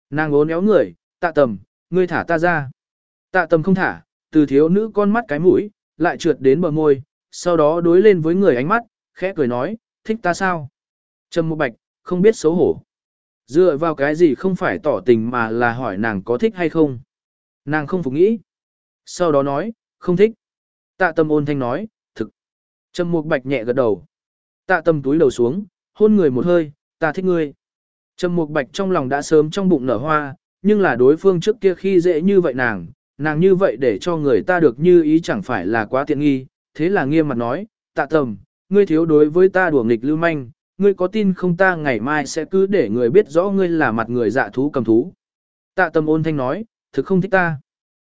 Nàng ốn éo người, tạ tầm, ngươi thả ta ra. Tạ tầm không thả, từ thiếu nữ con mắt cái mũi, lại trượt đến bờ môi, sau đó đối lên với người ánh mắt, khẽ cười nói, thích ta sao? Trầm Mục Bạch, không biết xấu hổ. Dựa vào cái gì không phải tỏ tình mà là hỏi nàng có thích hay không. Nàng không phục nghĩ. Sau đó nói, không thích. Tạ tâm ôn thanh nói, thực. Trầm Mục Bạch nhẹ gật đầu. Tạ tâm túi đầu xuống, hôn người một hơi, ta thích ngươi. Trầm Mục Bạch trong lòng đã sớm trong bụng nở hoa, nhưng là đối phương trước kia khi dễ như vậy nàng, nàng như vậy để cho người ta được như ý chẳng phải là quá tiện nghi, thế là nghiêm mặt nói, tạ tâm, ngươi thiếu đối với ta đùa nghịch lưu manh, ngươi có tin không ta ngày mai sẽ cứ để người biết rõ ngươi là mặt người dạ thú cầm thú. Tạ tâm ôn thanh nói, thực không thích ta.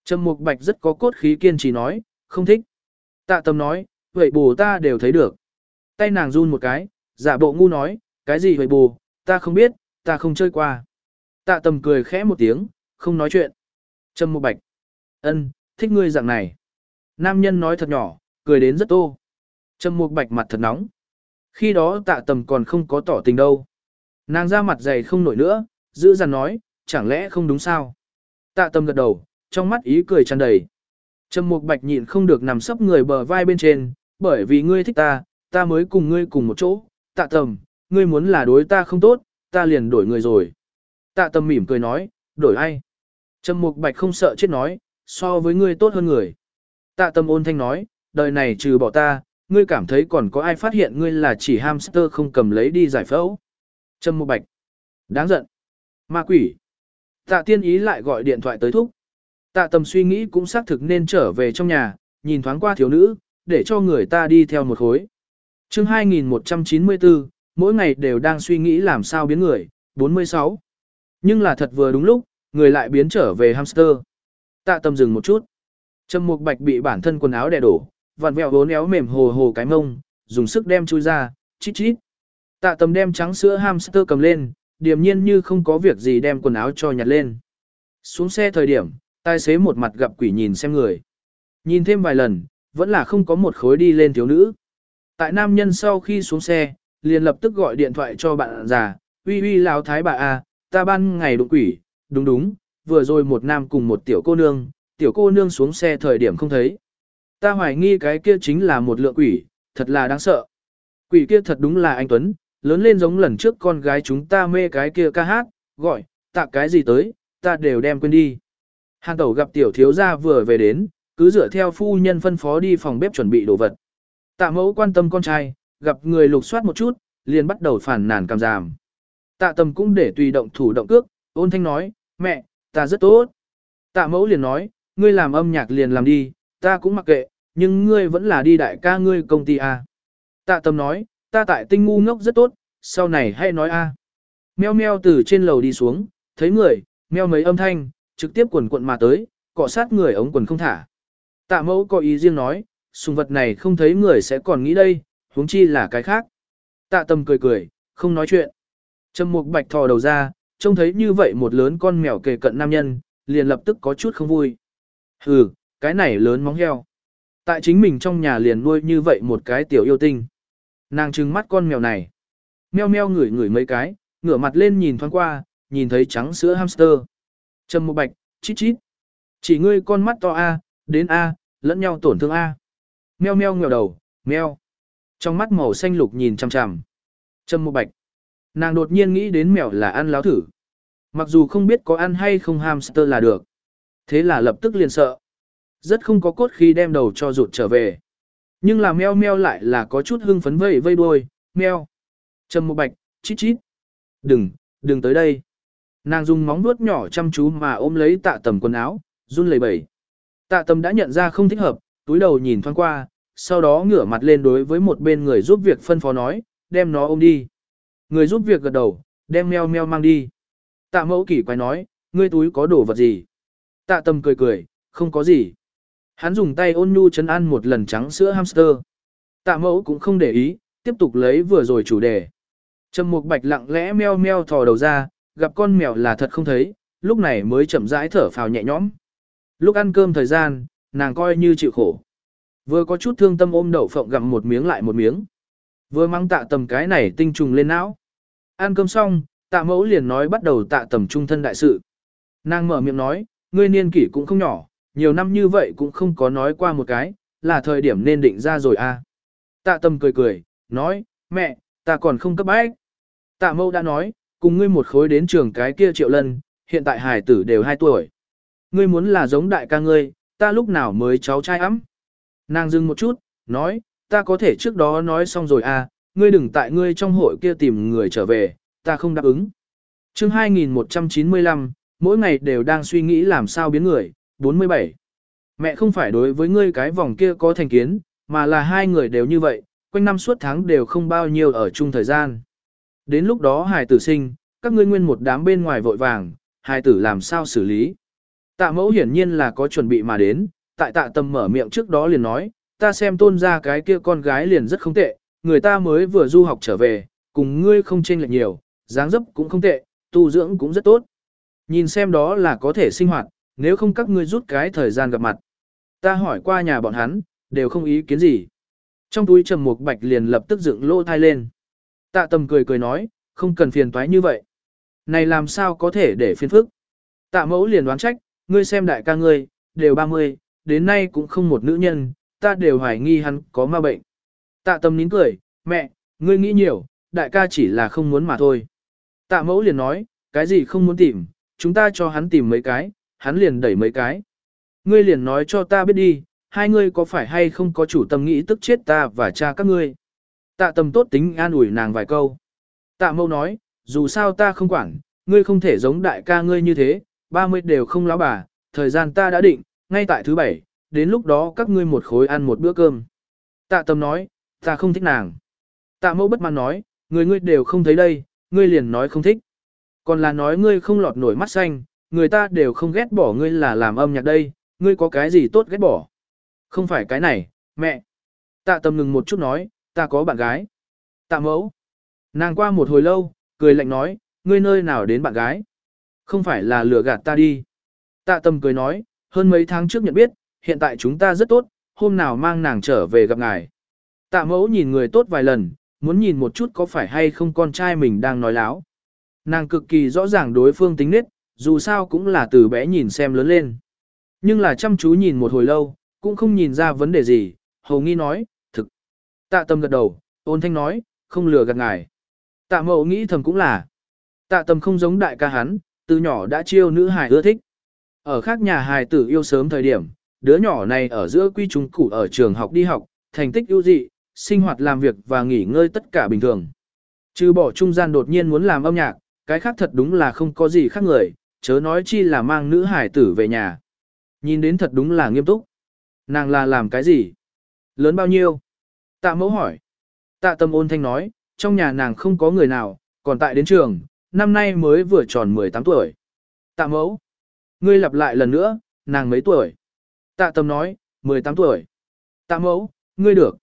Trầm Mục Bạch rất có cốt khí kiên trì nói, không thích. Tạ tâm nói, vậy bù ta đều thấy được. Tay nàng run một cái, giả bộ ngu nói, cái gì vậy bù, ta không biết, ta không chơi qua. Tạ tâm cười khẽ một tiếng, không nói chuyện. Trầm Mục Bạch, ân, thích ngươi dạng này. Nam nhân nói thật nhỏ, cười đến rất tô. Trầm Mục Bạch mặt thật nóng. Khi đó tạ tầm còn không có tỏ tình đâu. Nàng ra mặt dày không nổi nữa, giữ dằn nói, chẳng lẽ không đúng sao? Tạ tầm gật đầu, trong mắt ý cười tràn đầy. Trầm Mục Bạch nhịn không được nằm sấp người bờ vai bên trên, bởi vì ngươi thích ta, ta mới cùng ngươi cùng một chỗ. Tạ tầm, ngươi muốn là đối ta không tốt, ta liền đổi người rồi. Tạ tầm mỉm cười nói, đổi ai? Trầm Mục Bạch không sợ chết nói, so với ngươi tốt hơn người. Tạ tầm ôn thanh nói, đời này trừ bỏ ta, ngươi cảm thấy còn có ai phát hiện ngươi là chỉ hamster không cầm lấy đi giải phẫu. Trâm Mục Bạch. Đáng giận. Ma quỷ. Tạ tiên ý lại gọi điện thoại tới thúc. Tạ tầm suy nghĩ cũng xác thực nên trở về trong nhà, nhìn thoáng qua thiếu nữ, để cho người ta đi theo một khối. chương 2194, mỗi ngày đều đang suy nghĩ làm sao biến người, 46. Nhưng là thật vừa đúng lúc, người lại biến trở về hamster. Tạ tâm dừng một chút. Trâm Mục Bạch bị bản thân quần áo đè đổ, vặn vẹo vốn éo mềm hồ hồ cái mông, dùng sức đem chui ra, chít chít. Tạ tầm đem trắng sữa hamster cầm lên, điềm nhiên như không có việc gì đem quần áo cho nhặt lên. Xuống xe thời điểm, tài xế một mặt gặp quỷ nhìn xem người. Nhìn thêm vài lần, vẫn là không có một khối đi lên thiếu nữ. Tại nam nhân sau khi xuống xe, liền lập tức gọi điện thoại cho bạn già, uy uy lão thái bà a, ta ban ngày đụng quỷ, đúng đúng, vừa rồi một nam cùng một tiểu cô nương, tiểu cô nương xuống xe thời điểm không thấy. Ta hoài nghi cái kia chính là một lượng quỷ, thật là đáng sợ. Quỷ kia thật đúng là anh Tuấn, lớn lên giống lần trước con gái chúng ta mê cái kia ca hát, gọi, tạ cái gì tới, ta đều đem quên đi. Hàn tẩu gặp tiểu thiếu gia vừa về đến, cứ dựa theo phu nhân phân phó đi phòng bếp chuẩn bị đồ vật. Tạ mẫu quan tâm con trai, gặp người lục soát một chút, liền bắt đầu phản nàn cảm giảm. Tạ tâm cũng để tùy động thủ động cước, ôn thanh nói, mẹ, ta rất tốt. Tạ mẫu liền nói, ngươi làm âm nhạc liền làm đi, ta cũng mặc kệ, nhưng ngươi vẫn là đi đại ca ngươi công ty à. Tạ tâm nói, ta tại tinh ngu ngốc rất tốt, sau này hay nói a. Meo meo từ trên lầu đi xuống, thấy người, meo mấy âm thanh, trực tiếp quần quận mà tới, cọ sát người ống quần không thả. Tạ mẫu có ý riêng nói, sùng vật này không thấy người sẽ còn nghĩ đây, huống chi là cái khác. Tạ tâm cười cười, không nói chuyện. Trầm mục bạch thò đầu ra, trông thấy như vậy một lớn con mèo kề cận nam nhân, liền lập tức có chút không vui. Hừ, cái này lớn móng heo. Tại chính mình trong nhà liền nuôi như vậy một cái tiểu yêu tinh. Nàng trừng mắt con mèo này. Meo meo ngửi ngửi mấy cái, ngửa mặt lên nhìn thoáng qua, nhìn thấy trắng sữa hamster. Trầm một bạch, chít chít. Chỉ ngươi con mắt to A, đến A, lẫn nhau tổn thương A. Meo meo ngửa đầu, meo. Trong mắt màu xanh lục nhìn chằm chằm. Trầm một bạch. Nàng đột nhiên nghĩ đến mèo là ăn láo thử. Mặc dù không biết có ăn hay không hamster là được. Thế là lập tức liền sợ. Rất không có cốt khi đem đầu cho rụt trở về. Nhưng là meo meo lại là có chút hưng phấn vây vây đuôi, meo. Trầm một bạch, chít chít. Đừng, đừng tới đây. Nàng dùng móng vuốt nhỏ chăm chú mà ôm lấy tạ tầm quần áo, run lẩy bẩy. Tạ tầm đã nhận ra không thích hợp, túi đầu nhìn thoáng qua, sau đó ngửa mặt lên đối với một bên người giúp việc phân phó nói, đem nó ôm đi. Người giúp việc gật đầu, đem meo meo mang đi. Tạ mẫu kỳ quái nói, ngươi túi có đồ vật gì? Tạ tầm cười cười, không có gì. Hắn dùng tay ôn nhu chấn ăn một lần trắng sữa hamster. Tạ mẫu cũng không để ý, tiếp tục lấy vừa rồi chủ đề. Trầm mục bạch lặng lẽ meo meo thò đầu ra, gặp con mèo là thật không thấy, lúc này mới chậm rãi thở phào nhẹ nhõm. Lúc ăn cơm thời gian, nàng coi như chịu khổ. Vừa có chút thương tâm ôm đậu phộng gặm một miếng lại một miếng. Vừa mang tạ tầm cái này tinh trùng lên não. Ăn cơm xong, tạ mẫu liền nói bắt đầu tạ tầm trung thân đại sự. Nàng mở miệng nói, ngươi niên kỷ cũng không nhỏ, nhiều năm như vậy cũng không có nói qua một cái, là thời điểm nên định ra rồi à. Tạ tâm cười cười, nói, mẹ, ta còn không cấp bách. Tạ mâu đã nói, cùng ngươi một khối đến trường cái kia triệu lần, hiện tại hải tử đều 2 tuổi. Ngươi muốn là giống đại ca ngươi, ta lúc nào mới cháu trai ấm. Nàng dừng một chút, nói, ta có thể trước đó nói xong rồi à, ngươi đừng tại ngươi trong hội kia tìm người trở về, ta không đáp ứng. chương 2195, mỗi ngày đều đang suy nghĩ làm sao biến người, 47. Mẹ không phải đối với ngươi cái vòng kia có thành kiến, mà là hai người đều như vậy, quanh năm suốt tháng đều không bao nhiêu ở chung thời gian. Đến lúc đó hài tử sinh, các ngươi nguyên một đám bên ngoài vội vàng, hài tử làm sao xử lý. Tạ mẫu hiển nhiên là có chuẩn bị mà đến, tại tạ tâm mở miệng trước đó liền nói, ta xem tôn ra cái kia con gái liền rất không tệ, người ta mới vừa du học trở về, cùng ngươi không chênh lệch nhiều, dáng dấp cũng không tệ, tu dưỡng cũng rất tốt. Nhìn xem đó là có thể sinh hoạt, nếu không các ngươi rút cái thời gian gặp mặt. Ta hỏi qua nhà bọn hắn, đều không ý kiến gì. Trong túi trầm mục bạch liền lập tức dựng lô thai lên. Tạ tầm cười cười nói, không cần phiền toái như vậy. Này làm sao có thể để phiền phức. Tạ mẫu liền đoán trách, ngươi xem đại ca ngươi, đều 30, đến nay cũng không một nữ nhân, ta đều hoài nghi hắn có ma bệnh. Tạ tâm nín cười, mẹ, ngươi nghĩ nhiều, đại ca chỉ là không muốn mà thôi. Tạ mẫu liền nói, cái gì không muốn tìm, chúng ta cho hắn tìm mấy cái, hắn liền đẩy mấy cái. Ngươi liền nói cho ta biết đi, hai ngươi có phải hay không có chủ tâm nghĩ tức chết ta và cha các ngươi. Tạ tâm tốt tính an ủi nàng vài câu. Tạ mâu nói, dù sao ta không quản, ngươi không thể giống đại ca ngươi như thế, 30 đều không lão bà, thời gian ta đã định, ngay tại thứ bảy, đến lúc đó các ngươi một khối ăn một bữa cơm. Tạ tâm nói, ta không thích nàng. Tạ Mâu bất mãn nói, người ngươi đều không thấy đây, ngươi liền nói không thích. Còn là nói ngươi không lọt nổi mắt xanh, người ta đều không ghét bỏ ngươi là làm âm nhạc đây, ngươi có cái gì tốt ghét bỏ. Không phải cái này, mẹ. Tạ tâm ngừng một chút nói, ta có bạn gái. Tạ mẫu. Nàng qua một hồi lâu, cười lạnh nói, ngươi nơi nào đến bạn gái. Không phải là lừa gạt ta đi. Tạ tâm cười nói, hơn mấy tháng trước nhận biết, hiện tại chúng ta rất tốt, hôm nào mang nàng trở về gặp ngài. Tạ mẫu nhìn người tốt vài lần, muốn nhìn một chút có phải hay không con trai mình đang nói láo. Nàng cực kỳ rõ ràng đối phương tính nết, dù sao cũng là từ bé nhìn xem lớn lên. Nhưng là chăm chú nhìn một hồi lâu, cũng không nhìn ra vấn đề gì, hầu nghi nói, thực. Tạ tâm gật đầu, ôn thanh nói, không lừa gạt ngài. Tạ mậu nghĩ thầm cũng là. Tạ tâm không giống đại ca hắn, từ nhỏ đã chiêu nữ hài ưa thích. Ở khác nhà hài tử yêu sớm thời điểm, đứa nhỏ này ở giữa quy chúng củ ở trường học đi học, thành tích ưu dị, sinh hoạt làm việc và nghỉ ngơi tất cả bình thường. Trừ bỏ trung gian đột nhiên muốn làm âm nhạc, cái khác thật đúng là không có gì khác người, chớ nói chi là mang nữ hải tử về nhà. Nhìn đến thật đúng là nghiêm túc. Nàng là làm cái gì? Lớn bao nhiêu? Tạ mẫu hỏi. Tạ tâm ôn thanh nói, trong nhà nàng không có người nào, còn tại đến trường, năm nay mới vừa tròn 18 tuổi. Tạ mẫu. Ngươi lặp lại lần nữa, nàng mấy tuổi? Tạ tâm nói, 18 tuổi. Tạ mẫu, ngươi được.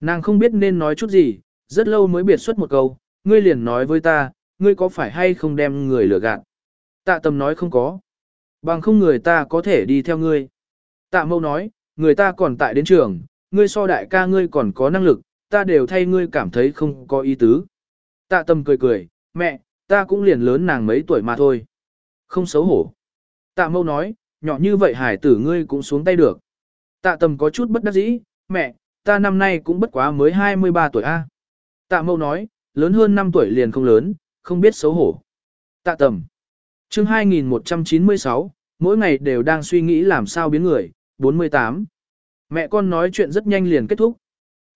Nàng không biết nên nói chút gì, rất lâu mới biệt xuất một câu, ngươi liền nói với ta, ngươi có phải hay không đem người lừa gạt. Tạ tâm nói không có. Bằng không người ta có thể đi theo ngươi. Tạ mâu nói, người ta còn tại đến trường, ngươi so đại ca ngươi còn có năng lực, ta đều thay ngươi cảm thấy không có ý tứ. Tạ tâm cười cười, mẹ, ta cũng liền lớn nàng mấy tuổi mà thôi. Không xấu hổ. Tạ mâu nói, nhỏ như vậy hải tử ngươi cũng xuống tay được. Tạ tâm có chút bất đắc dĩ, mẹ, ta năm nay cũng bất quá mới 23 tuổi A. Tạ mâu nói, lớn hơn 5 tuổi liền không lớn, không biết xấu hổ. Tạ tầm chương 2196, mỗi ngày đều đang suy nghĩ làm sao biến người, 48. Mẹ con nói chuyện rất nhanh liền kết thúc.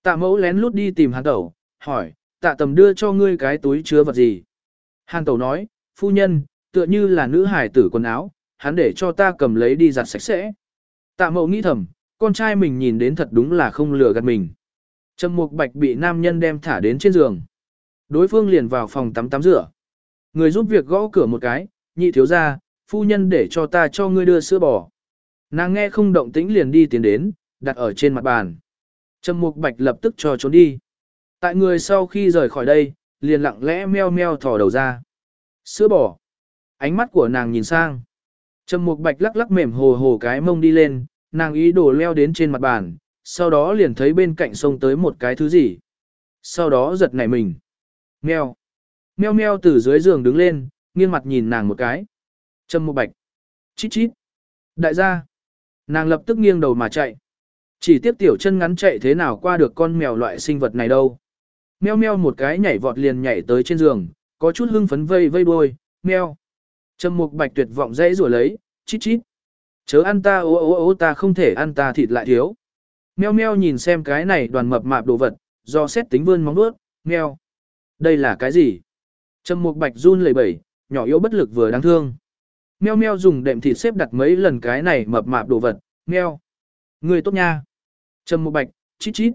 Tạ mẫu lén lút đi tìm hàn tẩu, hỏi, tạ tầm đưa cho ngươi cái túi chứa vật gì. Hàn tẩu nói, phu nhân, tựa như là nữ hải tử quần áo, hắn để cho ta cầm lấy đi giặt sạch sẽ. Tạ mẫu nghĩ thầm, con trai mình nhìn đến thật đúng là không lừa gạt mình. Trầm Mục Bạch bị nam nhân đem thả đến trên giường. Đối phương liền vào phòng tắm tắm rửa. Người giúp việc gõ cửa một cái, nhị thiếu gia, phu nhân để cho ta cho ngươi đưa sữa bò. Nàng nghe không động tĩnh liền đi tiến đến, đặt ở trên mặt bàn. Trầm Mục Bạch lập tức cho trốn đi. Tại người sau khi rời khỏi đây, liền lặng lẽ meo meo thò đầu ra. Sữa bò. Ánh mắt của nàng nhìn sang. Trầm Mục Bạch lắc lắc mềm hồ hồ cái mông đi lên, nàng ý đồ leo đến trên mặt bàn, sau đó liền thấy bên cạnh sông tới một cái thứ gì. Sau đó giật nảy mình. meo Meo meo từ dưới giường đứng lên, nghiêng mặt nhìn nàng một cái. Trâm Mục bạch. Chít chít. Đại gia. Nàng lập tức nghiêng đầu mà chạy. Chỉ tiếp tiểu chân ngắn chạy thế nào qua được con mèo loại sinh vật này đâu. Meo meo một cái nhảy vọt liền nhảy tới trên giường, có chút hưng phấn vây vây đuôi, meo. Trâm mục bạch tuyệt vọng dãy rủa lấy, chít chít. Chớ ăn ta ô ô ô ta không thể ăn ta thịt lại thiếu. Meo meo nhìn xem cái này đoàn mập mạp đồ vật, do xét tính vươn móng vuốt, meo. Đây là cái gì? Trầm Mục Bạch run lẩy bẩy, nhỏ yếu bất lực vừa đáng thương. Meo meo dùng đệm thịt xếp đặt mấy lần cái này mập mạp đồ vật, meo. Người tốt nha. Trầm một Bạch, chít chít.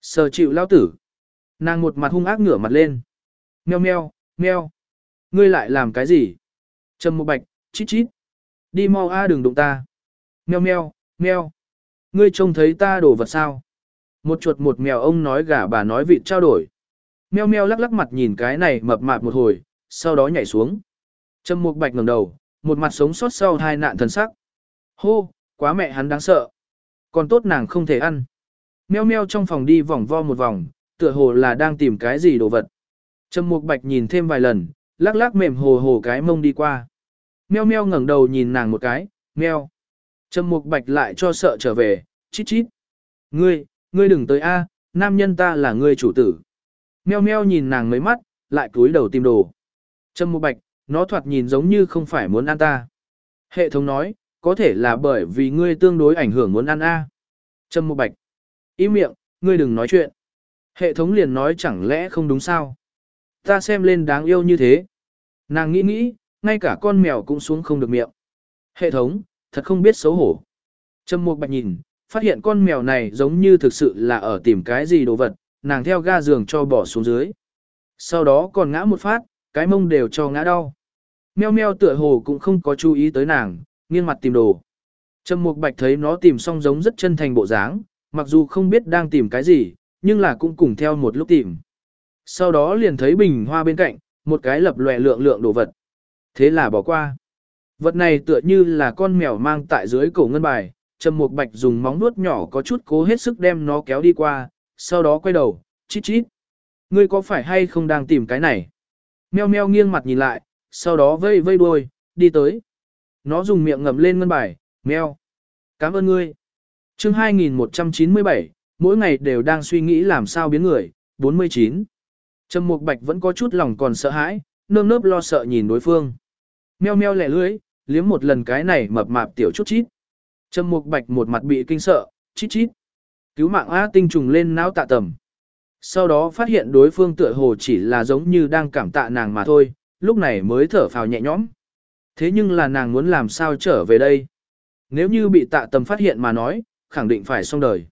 Sờ chịu lao tử. Nàng một mặt hung ác ngửa mặt lên. Meo meo, meo. Ngươi lại làm cái gì? Trầm một Bạch, chít chít. Đi mau a đừng đụng ta. Meo meo, meo. Ngươi trông thấy ta đổ vật sao? Một chuột một mèo ông nói gà bà nói vịt trao đổi. Meo meo lắc lắc mặt nhìn cái này mập mạp một hồi, sau đó nhảy xuống. Trầm Mục Bạch ngẩng đầu, một mặt sống sót sau hai nạn thần sắc. Hô, quá mẹ hắn đáng sợ. Còn tốt nàng không thể ăn. Meo meo trong phòng đi vòng vo một vòng, tựa hồ là đang tìm cái gì đồ vật. Trầm Mục Bạch nhìn thêm vài lần, lắc lắc mềm hồ hồ cái mông đi qua. Meo meo ngẩng đầu nhìn nàng một cái, meo. Trầm Mục Bạch lại cho sợ trở về, chít chít. Ngươi, ngươi đừng tới a, nam nhân ta là ngươi chủ tử. Meo meo nhìn nàng mấy mắt, lại cúi đầu tìm đồ. Trâm Mục Bạch, nó thoạt nhìn giống như không phải muốn ăn ta. Hệ thống nói, có thể là bởi vì ngươi tương đối ảnh hưởng muốn ăn a. Trâm Mục Bạch, im miệng, ngươi đừng nói chuyện. Hệ thống liền nói chẳng lẽ không đúng sao? Ta xem lên đáng yêu như thế. Nàng nghĩ nghĩ, ngay cả con mèo cũng xuống không được miệng. Hệ thống, thật không biết xấu hổ. Trâm Mục Bạch nhìn, phát hiện con mèo này giống như thực sự là ở tìm cái gì đồ vật, nàng theo ga giường cho bỏ xuống dưới. Sau đó còn ngã một phát, cái mông đều cho ngã đau. Meo meo tựa hồ cũng không có chú ý tới nàng, nghiêng mặt tìm đồ. Trầm Mục Bạch thấy nó tìm xong giống rất chân thành bộ dáng, mặc dù không biết đang tìm cái gì, nhưng là cũng cùng theo một lúc tìm. Sau đó liền thấy bình hoa bên cạnh, một cái lập lòe lượng lượng đồ vật. Thế là bỏ qua. Vật này tựa như là con mèo mang tại dưới cổ ngân bài, Trầm Mục Bạch dùng móng vuốt nhỏ có chút cố hết sức đem nó kéo đi qua, sau đó quay đầu, chít chít. Ngươi có phải hay không đang tìm cái này? Meo meo nghiêng mặt nhìn lại, sau đó vây vây đuôi, đi tới. Nó dùng miệng ngậm lên ngân bài, meo. Cảm ơn ngươi. chương 2197, mỗi ngày đều đang suy nghĩ làm sao biến người, 49. Trầm Mục Bạch vẫn có chút lòng còn sợ hãi, nơm nớp lo sợ nhìn đối phương. Meo meo lẻ lưỡi, liếm một lần cái này mập mạp tiểu chút chít. Trầm Mục Bạch một mặt bị kinh sợ, chít chít. Cứu mạng A tinh trùng lên não tạ tầm. Sau đó phát hiện đối phương tựa hồ chỉ là giống như đang cảm tạ nàng mà thôi, lúc này mới thở phào nhẹ nhõm. Thế nhưng là nàng muốn làm sao trở về đây? Nếu như bị tạ tầm phát hiện mà nói, khẳng định phải xong đời.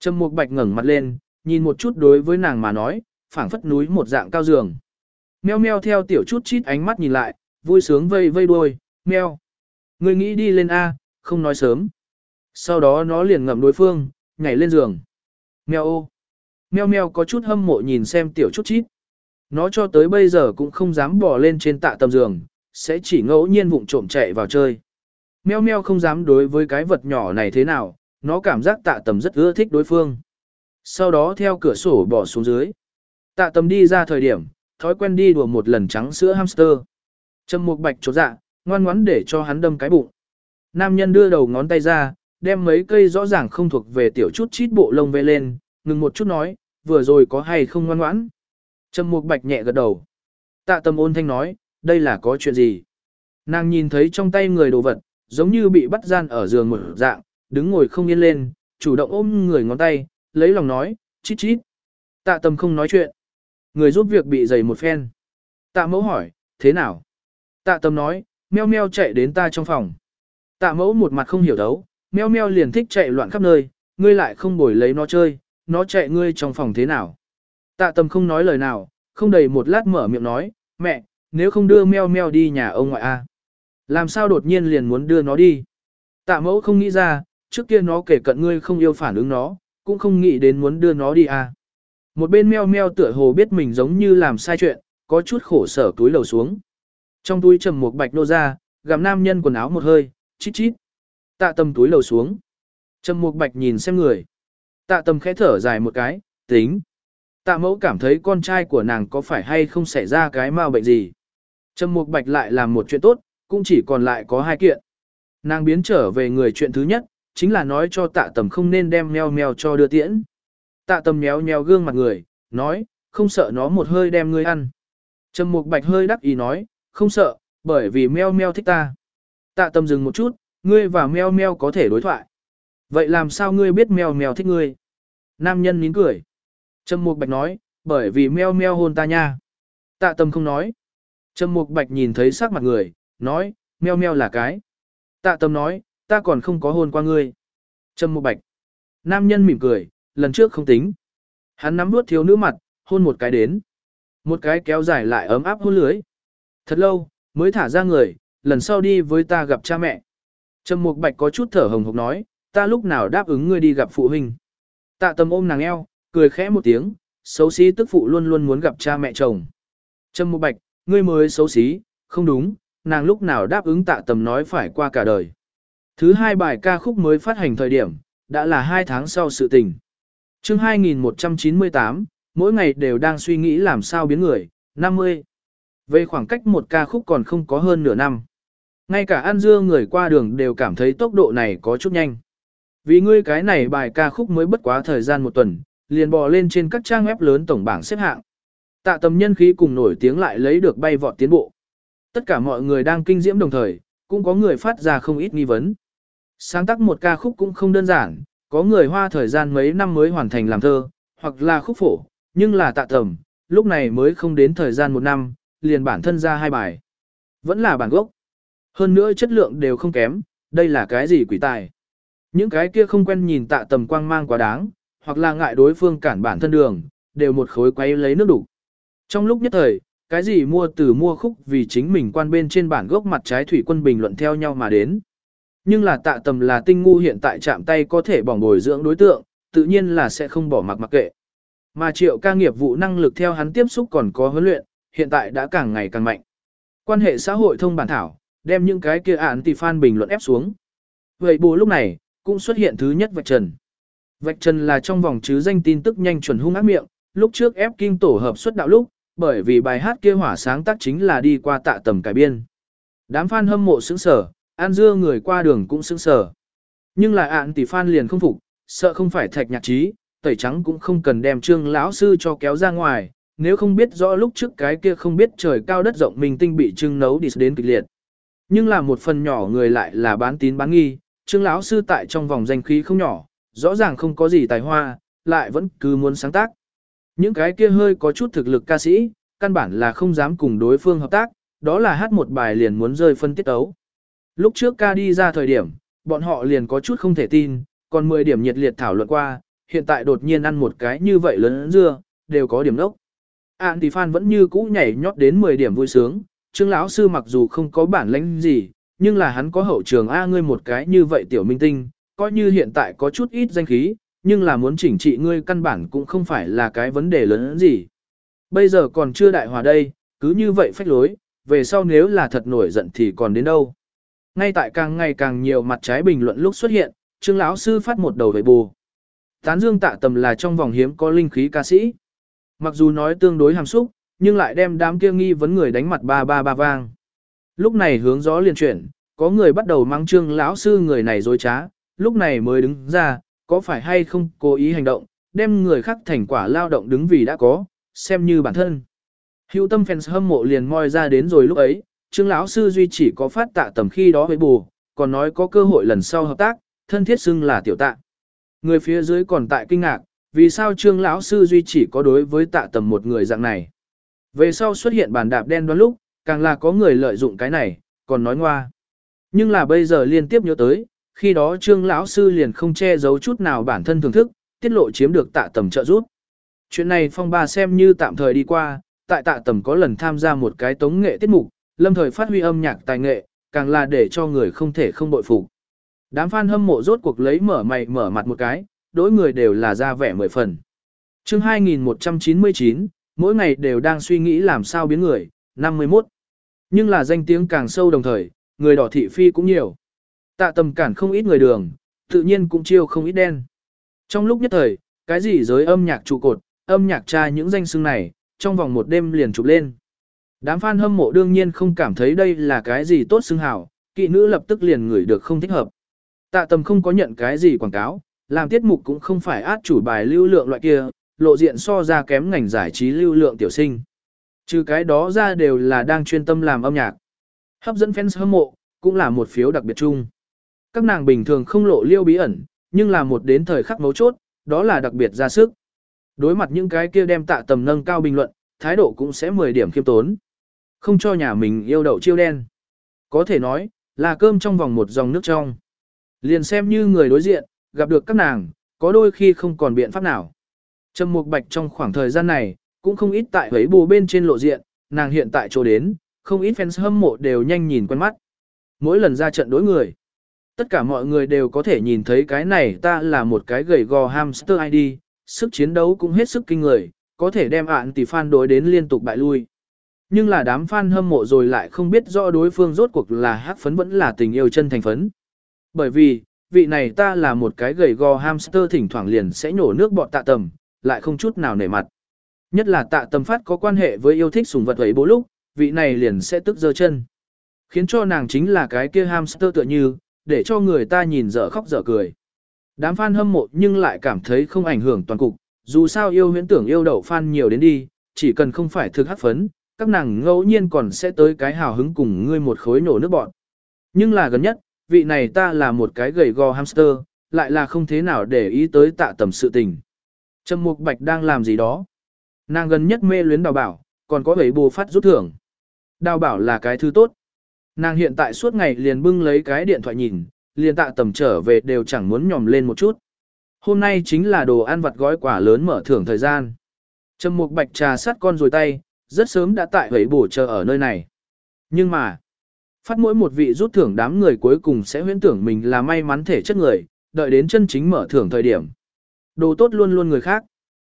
Trầm Mục Bạch ngẩng mặt lên, nhìn một chút đối với nàng mà nói, phảng phất núi một dạng cao giường. Meo meo theo tiểu chút chít ánh mắt nhìn lại, vui sướng vây vây đuôi, meo. Người nghĩ đi lên A, không nói sớm. Sau đó nó liền ngậm đối phương, nhảy lên giường. Meo ô. Meo meo có chút hâm mộ nhìn xem tiểu chút chít. Nó cho tới bây giờ cũng không dám bỏ lên trên tạ tầm giường, sẽ chỉ ngẫu nhiên vụng trộm chạy vào chơi. Meo meo không dám đối với cái vật nhỏ này thế nào, nó cảm giác tạ tầm rất ưa thích đối phương. Sau đó theo cửa sổ bỏ xuống dưới. Tạ tầm đi ra thời điểm, thói quen đi đùa một lần trắng sữa hamster. Trầm mục bạch chốt dạ, ngoan ngoắn để cho hắn đâm cái bụng. Nam nhân đưa đầu ngón tay ra, đem mấy cây rõ ràng không thuộc về tiểu chút chít bộ lông về lên, ngừng một chút nói, vừa rồi có hay không ngoan ngoãn. Trầm mục bạch nhẹ gật đầu. Tạ tâm ôn thanh nói, đây là có chuyện gì? Nàng nhìn thấy trong tay người đồ vật, giống như bị bắt gian ở giường một dạng, đứng ngồi không yên lên, chủ động ôm người ngón tay, lấy lòng nói, chít chít. Tạ tâm không nói chuyện. Người giúp việc bị dày một phen. Tạ mẫu hỏi, thế nào? Tạ tâm nói, meo meo chạy đến ta trong phòng. Tạ mẫu một mặt không hiểu đấu, meo meo liền thích chạy loạn khắp nơi, ngươi lại không bồi lấy nó chơi, nó chạy ngươi trong phòng thế nào? Tạ Tầm không nói lời nào, không đầy một lát mở miệng nói, mẹ, nếu không đưa meo meo đi nhà ông ngoại a, Làm sao đột nhiên liền muốn đưa nó đi? Tạ mẫu không nghĩ ra, trước kia nó kể cận ngươi không yêu phản ứng nó, cũng không nghĩ đến muốn đưa nó đi a. Một bên meo meo tựa hồ biết mình giống như làm sai chuyện, có chút khổ sở túi lầu xuống. Trong túi trầm một bạch nô ra, gặm nam nhân quần áo một hơi, chít chít. Tạ tâm túi lầu xuống. Trầm một bạch nhìn xem người. Tạ tâm khẽ thở dài một cái, tính. Tạ mẫu cảm thấy con trai của nàng có phải hay không xảy ra cái mau bệnh gì. Trầm Mục Bạch lại làm một chuyện tốt, cũng chỉ còn lại có hai kiện. Nàng biến trở về người chuyện thứ nhất, chính là nói cho tạ tầm không nên đem meo meo cho đưa tiễn. Tạ tầm méo méo gương mặt người, nói, không sợ nó một hơi đem ngươi ăn. Trầm Mục Bạch hơi đắc ý nói, không sợ, bởi vì meo meo thích ta. Tạ tầm dừng một chút, ngươi và meo meo có thể đối thoại. Vậy làm sao ngươi biết meo meo thích ngươi? Nam nhân nín cười. Trầm Mục Bạch nói, bởi vì meo meo hôn ta nha. Tạ tâm không nói. Trầm Mục Bạch nhìn thấy sắc mặt người, nói, meo meo là cái. Tạ tâm nói, ta còn không có hôn qua ngươi. Trầm Mục Bạch. Nam nhân mỉm cười, lần trước không tính. Hắn nắm nuốt thiếu nữ mặt, hôn một cái đến. Một cái kéo dài lại ấm áp hôn lưới. Thật lâu, mới thả ra người, lần sau đi với ta gặp cha mẹ. Trầm Mục Bạch có chút thở hồng hộc nói, ta lúc nào đáp ứng ngươi đi gặp phụ huynh. Tạ Tầm ôm nàng eo, cười khẽ một tiếng, xấu xí tức phụ luôn luôn muốn gặp cha mẹ chồng. Trâm Mộ Bạch, ngươi mới xấu xí, không đúng, nàng lúc nào đáp ứng tạ tầm nói phải qua cả đời. Thứ hai bài ca khúc mới phát hành thời điểm, đã là hai tháng sau sự tình. chương 2198, mỗi ngày đều đang suy nghĩ làm sao biến người, 50. Về khoảng cách một ca khúc còn không có hơn nửa năm. Ngay cả An Dưa người qua đường đều cảm thấy tốc độ này có chút nhanh. Vì ngươi cái này bài ca khúc mới bất quá thời gian một tuần, liền bò lên trên các trang web lớn tổng bảng xếp hạng. Tạ tầm nhân khí cùng nổi tiếng lại lấy được bay vọt tiến bộ. Tất cả mọi người đang kinh diễm đồng thời, cũng có người phát ra không ít nghi vấn. Sáng tác một ca khúc cũng không đơn giản, có người hoa thời gian mấy năm mới hoàn thành làm thơ, hoặc là khúc phổ, nhưng là tạ tầm, lúc này mới không đến thời gian một năm, liền bản thân ra hai bài. Vẫn là bản gốc. Hơn nữa chất lượng đều không kém, đây là cái gì quỷ tài. Những cái kia không quen nhìn tạ tầm quang mang quá đáng, hoặc là ngại đối phương cản bản thân đường, đều một khối quay lấy nước đủ. Trong lúc nhất thời, cái gì mua từ mua khúc vì chính mình quan bên trên bản gốc mặt trái thủy quân bình luận theo nhau mà đến. Nhưng là tạ tầm là tinh ngu hiện tại chạm tay có thể bỏng bồi dưỡng đối tượng, tự nhiên là sẽ không bỏ mặc mặc kệ. Mà triệu ca nghiệp vụ năng lực theo hắn tiếp xúc còn có huấn luyện, hiện tại đã càng ngày càng mạnh. Quan hệ xã hội thông bản thảo, đem những cái kia ản tỷ fan bình luận ép xuống. Vậy bù lúc này, cũng xuất hiện thứ nhất vạch trần. Vạch trần là trong vòng chứ danh tin tức nhanh chuẩn hung ác miệng, lúc trước ép kinh tổ hợp xuất đạo lúc, bởi vì bài hát kia hỏa sáng tác chính là đi qua tạ tầm cải biên. Đám fan hâm mộ sững sở, an dưa người qua đường cũng sững sở. Nhưng là ạn tỷ fan liền không phục, sợ không phải thạch nhạc trí, tẩy trắng cũng không cần đem trương lão sư cho kéo ra ngoài, nếu không biết rõ lúc trước cái kia không biết trời cao đất rộng mình tinh bị trưng nấu đi đến kịch liệt. Nhưng là một phần nhỏ người lại là bán tín bán nghi, trương lão sư tại trong vòng danh khí không nhỏ, rõ ràng không có gì tài hoa, lại vẫn cứ muốn sáng tác. Những cái kia hơi có chút thực lực ca sĩ, căn bản là không dám cùng đối phương hợp tác, đó là hát một bài liền muốn rơi phân tiết ấu. Lúc trước ca đi ra thời điểm, bọn họ liền có chút không thể tin, còn 10 điểm nhiệt liệt thảo luận qua, hiện tại đột nhiên ăn một cái như vậy lớn dưa, đều có điểm đốc. Ản thì fan vẫn như cũ nhảy nhót đến 10 điểm vui sướng, Trương lão sư mặc dù không có bản lĩnh gì, nhưng là hắn có hậu trường A ngươi một cái như vậy tiểu minh tinh, coi như hiện tại có chút ít danh khí, nhưng là muốn chỉnh trị ngươi căn bản cũng không phải là cái vấn đề lớn gì. Bây giờ còn chưa đại hòa đây, cứ như vậy phách lối, về sau nếu là thật nổi giận thì còn đến đâu. Ngay tại càng ngày càng nhiều mặt trái bình luận lúc xuất hiện, Trương lão sư phát một đầu về bù. Tán dương tạ tầm là trong vòng hiếm có linh khí ca sĩ. Mặc dù nói tương đối hàm xúc, nhưng lại đem đám kia nghi vấn người đánh mặt ba ba ba vang. Lúc này hướng gió liền chuyển, có người bắt đầu mang trương lão sư người này dối trá, lúc này mới đứng ra, có phải hay không cố ý hành động, đem người khác thành quả lao động đứng vì đã có, xem như bản thân. Hữu tâm fans hâm mộ liền moi ra đến rồi lúc ấy, trương lão sư duy chỉ có phát tạ tầm khi đó với bù, còn nói có cơ hội lần sau hợp tác, thân thiết xưng là tiểu tạ. Người phía dưới còn tại kinh ngạc, vì sao trương lão sư duy chỉ có đối với tạ tầm một người dạng này. Về sau xuất hiện bàn đạp đen đoán lúc, càng là có người lợi dụng cái này, còn nói ngoa. Nhưng là bây giờ liên tiếp nhớ tới, khi đó trương lão sư liền không che giấu chút nào bản thân thưởng thức, tiết lộ chiếm được tạ tầm trợ giúp. Chuyện này phong ba xem như tạm thời đi qua, tại tạ tầm có lần tham gia một cái tống nghệ tiết mục, lâm thời phát huy âm nhạc tài nghệ, càng là để cho người không thể không bội phục. Đám fan hâm mộ rốt cuộc lấy mở mày mở mặt một cái, đối người đều là ra vẻ mười phần. chương 2199, mỗi ngày đều đang suy nghĩ làm sao biến người, 51. Nhưng là danh tiếng càng sâu đồng thời, người đỏ thị phi cũng nhiều. Tạ tầm cản không ít người đường, tự nhiên cũng chiêu không ít đen. Trong lúc nhất thời, cái gì giới âm nhạc trụ cột, âm nhạc tra những danh xưng này, trong vòng một đêm liền chụp lên. Đám fan hâm mộ đương nhiên không cảm thấy đây là cái gì tốt xưng hào, kỵ nữ lập tức liền ngửi được không thích hợp. Tạ tầm không có nhận cái gì quảng cáo, làm tiết mục cũng không phải át chủ bài lưu lượng loại kia, lộ diện so ra kém ngành giải trí lưu lượng tiểu sinh. Trừ cái đó ra đều là đang chuyên tâm làm âm nhạc. Hấp dẫn fans hâm mộ, cũng là một phiếu đặc biệt chung. Các nàng bình thường không lộ liêu bí ẩn, nhưng là một đến thời khắc mấu chốt, đó là đặc biệt ra sức. Đối mặt những cái kia đem tạ tầm nâng cao bình luận, thái độ cũng sẽ 10 điểm khiêm tốn. Không cho nhà mình yêu đậu chiêu đen. Có thể nói, là cơm trong vòng một dòng nước trong. Liền xem như người đối diện, gặp được các nàng, có đôi khi không còn biện pháp nào. Trầm Mục Bạch trong khoảng thời gian này, cũng không ít tại ấy bù bên trên lộ diện, nàng hiện tại chỗ đến, không ít fans hâm mộ đều nhanh nhìn quen mắt. Mỗi lần ra trận đối người, tất cả mọi người đều có thể nhìn thấy cái này ta là một cái gầy gò hamster ID, sức chiến đấu cũng hết sức kinh người, có thể đem ạn tỷ fan đối đến liên tục bại lui. Nhưng là đám fan hâm mộ rồi lại không biết rõ đối phương rốt cuộc là hắc phấn vẫn là tình yêu chân thành phấn. Bởi vì, vị này ta là một cái gầy gò hamster thỉnh thoảng liền sẽ nhổ nước bọt tạ tầm, lại không chút nào nể mặt. Nhất là tạ tâm phát có quan hệ với yêu thích sùng vật ấy bố lúc, vị này liền sẽ tức giơ chân. Khiến cho nàng chính là cái kia hamster tựa như, để cho người ta nhìn dở khóc dở cười. Đám fan hâm mộ nhưng lại cảm thấy không ảnh hưởng toàn cục, dù sao yêu huyễn tưởng yêu đậu fan nhiều đến đi, chỉ cần không phải thực hắc phấn, các nàng ngẫu nhiên còn sẽ tới cái hào hứng cùng ngươi một khối nổ nước bọn. Nhưng là gần nhất, vị này ta là một cái gầy gò hamster, lại là không thế nào để ý tới tạ tầm sự tình. Trầm Mục Bạch đang làm gì đó? Nàng gần nhất mê luyến đào bảo, còn có bảy bù phát rút thưởng. Đào bảo là cái thứ tốt. Nàng hiện tại suốt ngày liền bưng lấy cái điện thoại nhìn, liền tạ tầm trở về đều chẳng muốn nhòm lên một chút. Hôm nay chính là đồ ăn vặt gói quả lớn mở thưởng thời gian. Trầm Mục Bạch trà sát con rồi tay, rất sớm đã tại hấy bổ chờ ở nơi này. Nhưng mà, phát mỗi một vị rút thưởng đám người cuối cùng sẽ huyễn tưởng mình là may mắn thể chất người, đợi đến chân chính mở thưởng thời điểm. Đồ tốt luôn luôn người khác.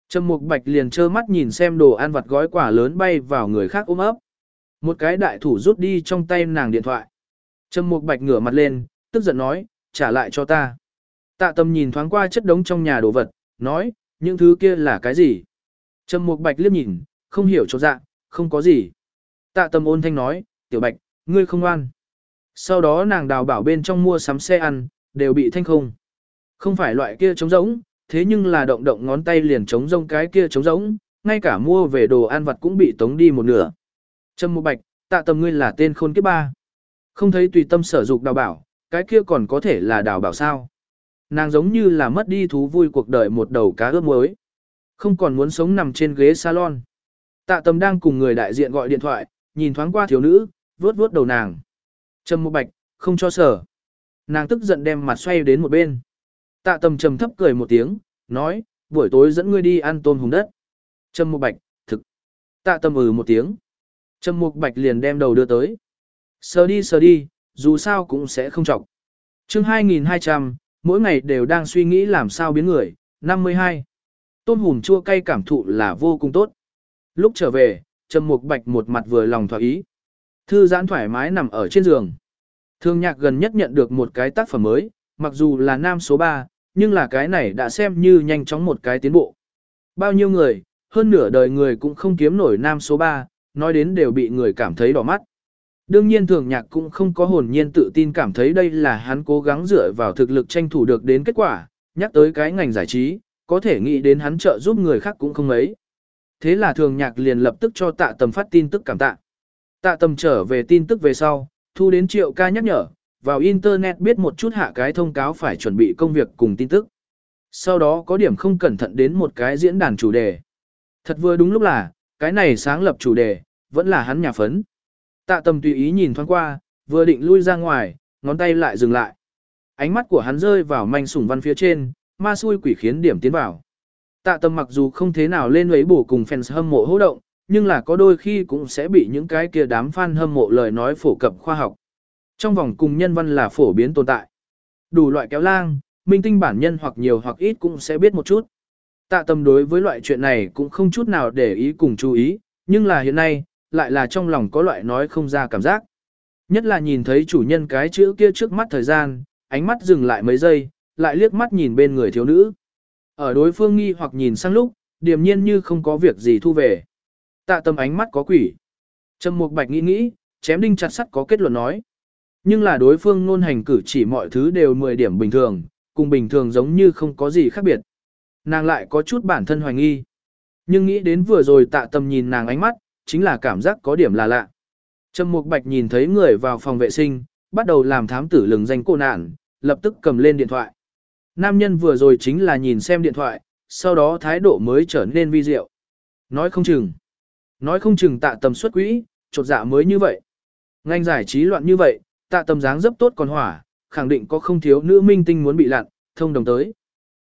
Trầm Mục Bạch liền trơ mắt nhìn xem đồ ăn vặt gói quả lớn bay vào người khác ôm ấp. Một cái đại thủ rút đi trong tay nàng điện thoại. Trầm Mục Bạch ngửa mặt lên, tức giận nói, trả lại cho ta. Tạ Tâm nhìn thoáng qua chất đống trong nhà đồ vật, nói, những thứ kia là cái gì? Trầm Mục Bạch liếc nhìn, không hiểu cho dạ, không có gì. Tạ Tâm ôn thanh nói, tiểu Bạch, ngươi không ngoan. Sau đó nàng đào bảo bên trong mua sắm xe ăn, đều bị thanh không. Không phải loại kia trống rỗng, thế nhưng là động động ngón tay liền trống rông cái kia trống rỗng, ngay cả mua về đồ ăn vặt cũng bị tống đi một nửa. Trầm Mục Bạch, tạ Tầm ngươi là tên khôn kiếp ba. Không thấy tùy tâm sở dục đào bảo, cái kia còn có thể là đào bảo sao. Nàng giống như là mất đi thú vui cuộc đời một đầu cá ướp muối. Không còn muốn sống nằm trên ghế salon. Tạ Tầm đang cùng người đại diện gọi điện thoại, nhìn thoáng qua thiếu nữ, vuốt vuốt đầu nàng. Trầm Mục Bạch, không cho sở. Nàng tức giận đem mặt xoay đến một bên. Tạ Tầm trầm thấp cười một tiếng, nói, buổi tối dẫn ngươi đi ăn tôm hùng đất. Trầm Mục Bạch, thực. Tạ Tầm ừ một tiếng. Trầm Mục Bạch liền đem đầu đưa tới. Sờ đi sờ đi, dù sao cũng sẽ không chọc. chương 2200, mỗi ngày đều đang suy nghĩ làm sao biến người. 52. Tôm hùm chua cay cảm thụ là vô cùng tốt. Lúc trở về, Trầm Mục Bạch một mặt vừa lòng thỏa ý. Thư giãn thoải mái nằm ở trên giường. Thương nhạc gần nhất nhận được một cái tác phẩm mới, mặc dù là nam số 3, nhưng là cái này đã xem như nhanh chóng một cái tiến bộ. Bao nhiêu người, hơn nửa đời người cũng không kiếm nổi nam số 3, nói đến đều bị người cảm thấy đỏ mắt. Đương nhiên thường nhạc cũng không có hồn nhiên tự tin cảm thấy đây là hắn cố gắng dựa vào thực lực tranh thủ được đến kết quả, nhắc tới cái ngành giải trí, có thể nghĩ đến hắn trợ giúp người khác cũng không mấy. Thế là thường nhạc liền lập tức cho tạ tầm phát tin tức cảm tạ. Tạ tầm trở về tin tức về sau, thu đến triệu ca nhắc nhở, vào internet biết một chút hạ cái thông cáo phải chuẩn bị công việc cùng tin tức. Sau đó có điểm không cẩn thận đến một cái diễn đàn chủ đề. Thật vừa đúng lúc là, cái này sáng lập chủ đề, vẫn là hắn nhà phấn. Tạ tầm tùy ý nhìn thoáng qua, vừa định lui ra ngoài, ngón tay lại dừng lại. Ánh mắt của hắn rơi vào manh sủng văn phía trên, ma xui quỷ khiến điểm tiến vào. Tạ tầm mặc dù không thế nào lên ấy bổ cùng fans hâm mộ hô động, nhưng là có đôi khi cũng sẽ bị những cái kia đám fan hâm mộ lời nói phổ cập khoa học. Trong vòng cùng nhân văn là phổ biến tồn tại. Đủ loại kéo lang, minh tinh bản nhân hoặc nhiều hoặc ít cũng sẽ biết một chút. Tạ tâm đối với loại chuyện này cũng không chút nào để ý cùng chú ý, nhưng là hiện nay, lại là trong lòng có loại nói không ra cảm giác. Nhất là nhìn thấy chủ nhân cái chữ kia trước mắt thời gian, ánh mắt dừng lại mấy giây, lại liếc mắt nhìn bên người thiếu nữ. Ở đối phương nghi hoặc nhìn sang lúc, điềm nhiên như không có việc gì thu về. Tạ tâm ánh mắt có quỷ. Trầm Mục Bạch nghĩ nghĩ, chém đinh chặt sắt có kết luận nói. Nhưng là đối phương ngôn hành cử chỉ mọi thứ đều 10 điểm bình thường, cùng bình thường giống như không có gì khác biệt. Nàng lại có chút bản thân hoài nghi. Nhưng nghĩ đến vừa rồi tạ Tầm nhìn nàng ánh mắt, chính là cảm giác có điểm là lạ. Trầm Mục Bạch nhìn thấy người vào phòng vệ sinh, bắt đầu làm thám tử lừng danh cô nạn, lập tức cầm lên điện thoại. Nam nhân vừa rồi chính là nhìn xem điện thoại, sau đó thái độ mới trở nên vi diệu. Nói không chừng. Nói không chừng tạ tầm xuất quỹ, trột dạ mới như vậy. Ngành giải trí loạn như vậy, tạ tầm dáng dấp tốt còn hỏa, khẳng định có không thiếu nữ minh tinh muốn bị lặn, thông đồng tới.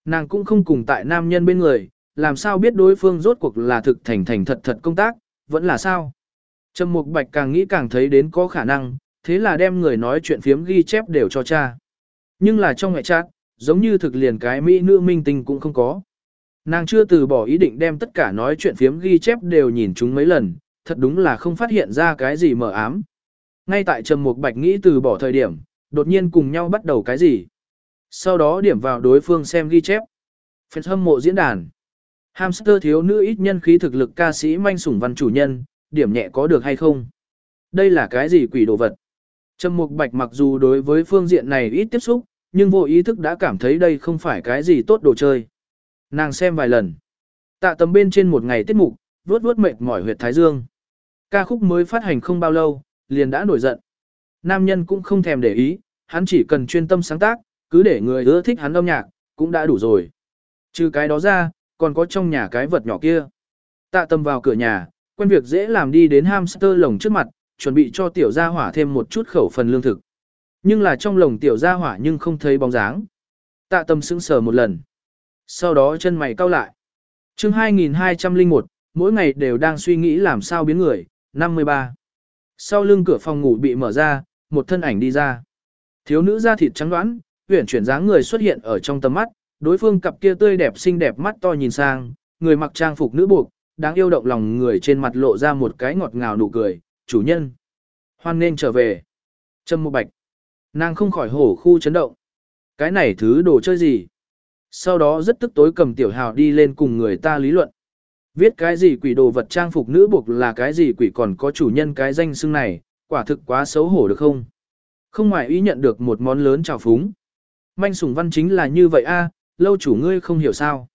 Nàng cũng không cùng tại nam nhân bên người, làm sao biết đối phương rốt cuộc là thực thành thành thật thật công tác, vẫn là sao. Trầm Mục Bạch càng nghĩ càng thấy đến có khả năng, thế là đem người nói chuyện phiếm ghi chép đều cho cha. Nhưng là trong ngoại chat, giống như thực liền cái mỹ nữ minh tinh cũng không có. Nàng chưa từ bỏ ý định đem tất cả nói chuyện phiếm ghi chép đều nhìn chúng mấy lần, thật đúng là không phát hiện ra cái gì mờ ám. Ngay tại Trầm Mục Bạch nghĩ từ bỏ thời điểm, đột nhiên cùng nhau bắt đầu cái gì. Sau đó điểm vào đối phương xem ghi chép. Phần hâm mộ diễn đàn. Hamster thiếu nữ ít nhân khí thực lực ca sĩ manh sủng văn chủ nhân, điểm nhẹ có được hay không? Đây là cái gì quỷ đồ vật? Trầm Mục Bạch mặc dù đối với phương diện này ít tiếp xúc, nhưng vô ý thức đã cảm thấy đây không phải cái gì tốt đồ chơi. Nàng xem vài lần. Tạ tầm bên trên một ngày tiết mục, vuốt vuốt mệt mỏi huyệt thái dương. Ca khúc mới phát hành không bao lâu, liền đã nổi giận. Nam nhân cũng không thèm để ý, hắn chỉ cần chuyên tâm sáng tác, cứ để người ưa thích hắn âm nhạc, cũng đã đủ rồi. Trừ cái đó ra, còn có trong nhà cái vật nhỏ kia. Tạ tâm vào cửa nhà, quen việc dễ làm đi đến hamster lồng trước mặt, chuẩn bị cho tiểu gia hỏa thêm một chút khẩu phần lương thực. Nhưng là trong lồng tiểu gia hỏa nhưng không thấy bóng dáng. Tạ tâm sững sờ một lần. Sau đó chân mày cau lại. chương 2201, mỗi ngày đều đang suy nghĩ làm sao biến người, 53. Sau lưng cửa phòng ngủ bị mở ra, một thân ảnh đi ra. Thiếu nữ da thịt trắng đoán, uyển chuyển dáng người xuất hiện ở trong tầm mắt, đối phương cặp kia tươi đẹp xinh đẹp mắt to nhìn sang, người mặc trang phục nữ buộc, đáng yêu động lòng người trên mặt lộ ra một cái ngọt ngào nụ cười, chủ nhân. Hoan nên trở về. Trâm Mộ bạch. Nàng không khỏi hổ khu chấn động. Cái này thứ đồ chơi gì? Sau đó rất tức tối cầm tiểu hào đi lên cùng người ta lý luận. Viết cái gì quỷ đồ vật trang phục nữ buộc là cái gì quỷ còn có chủ nhân cái danh xưng này, quả thực quá xấu hổ được không? Không ngoài ý nhận được một món lớn trào phúng. Manh sùng văn chính là như vậy a, lâu chủ ngươi không hiểu sao.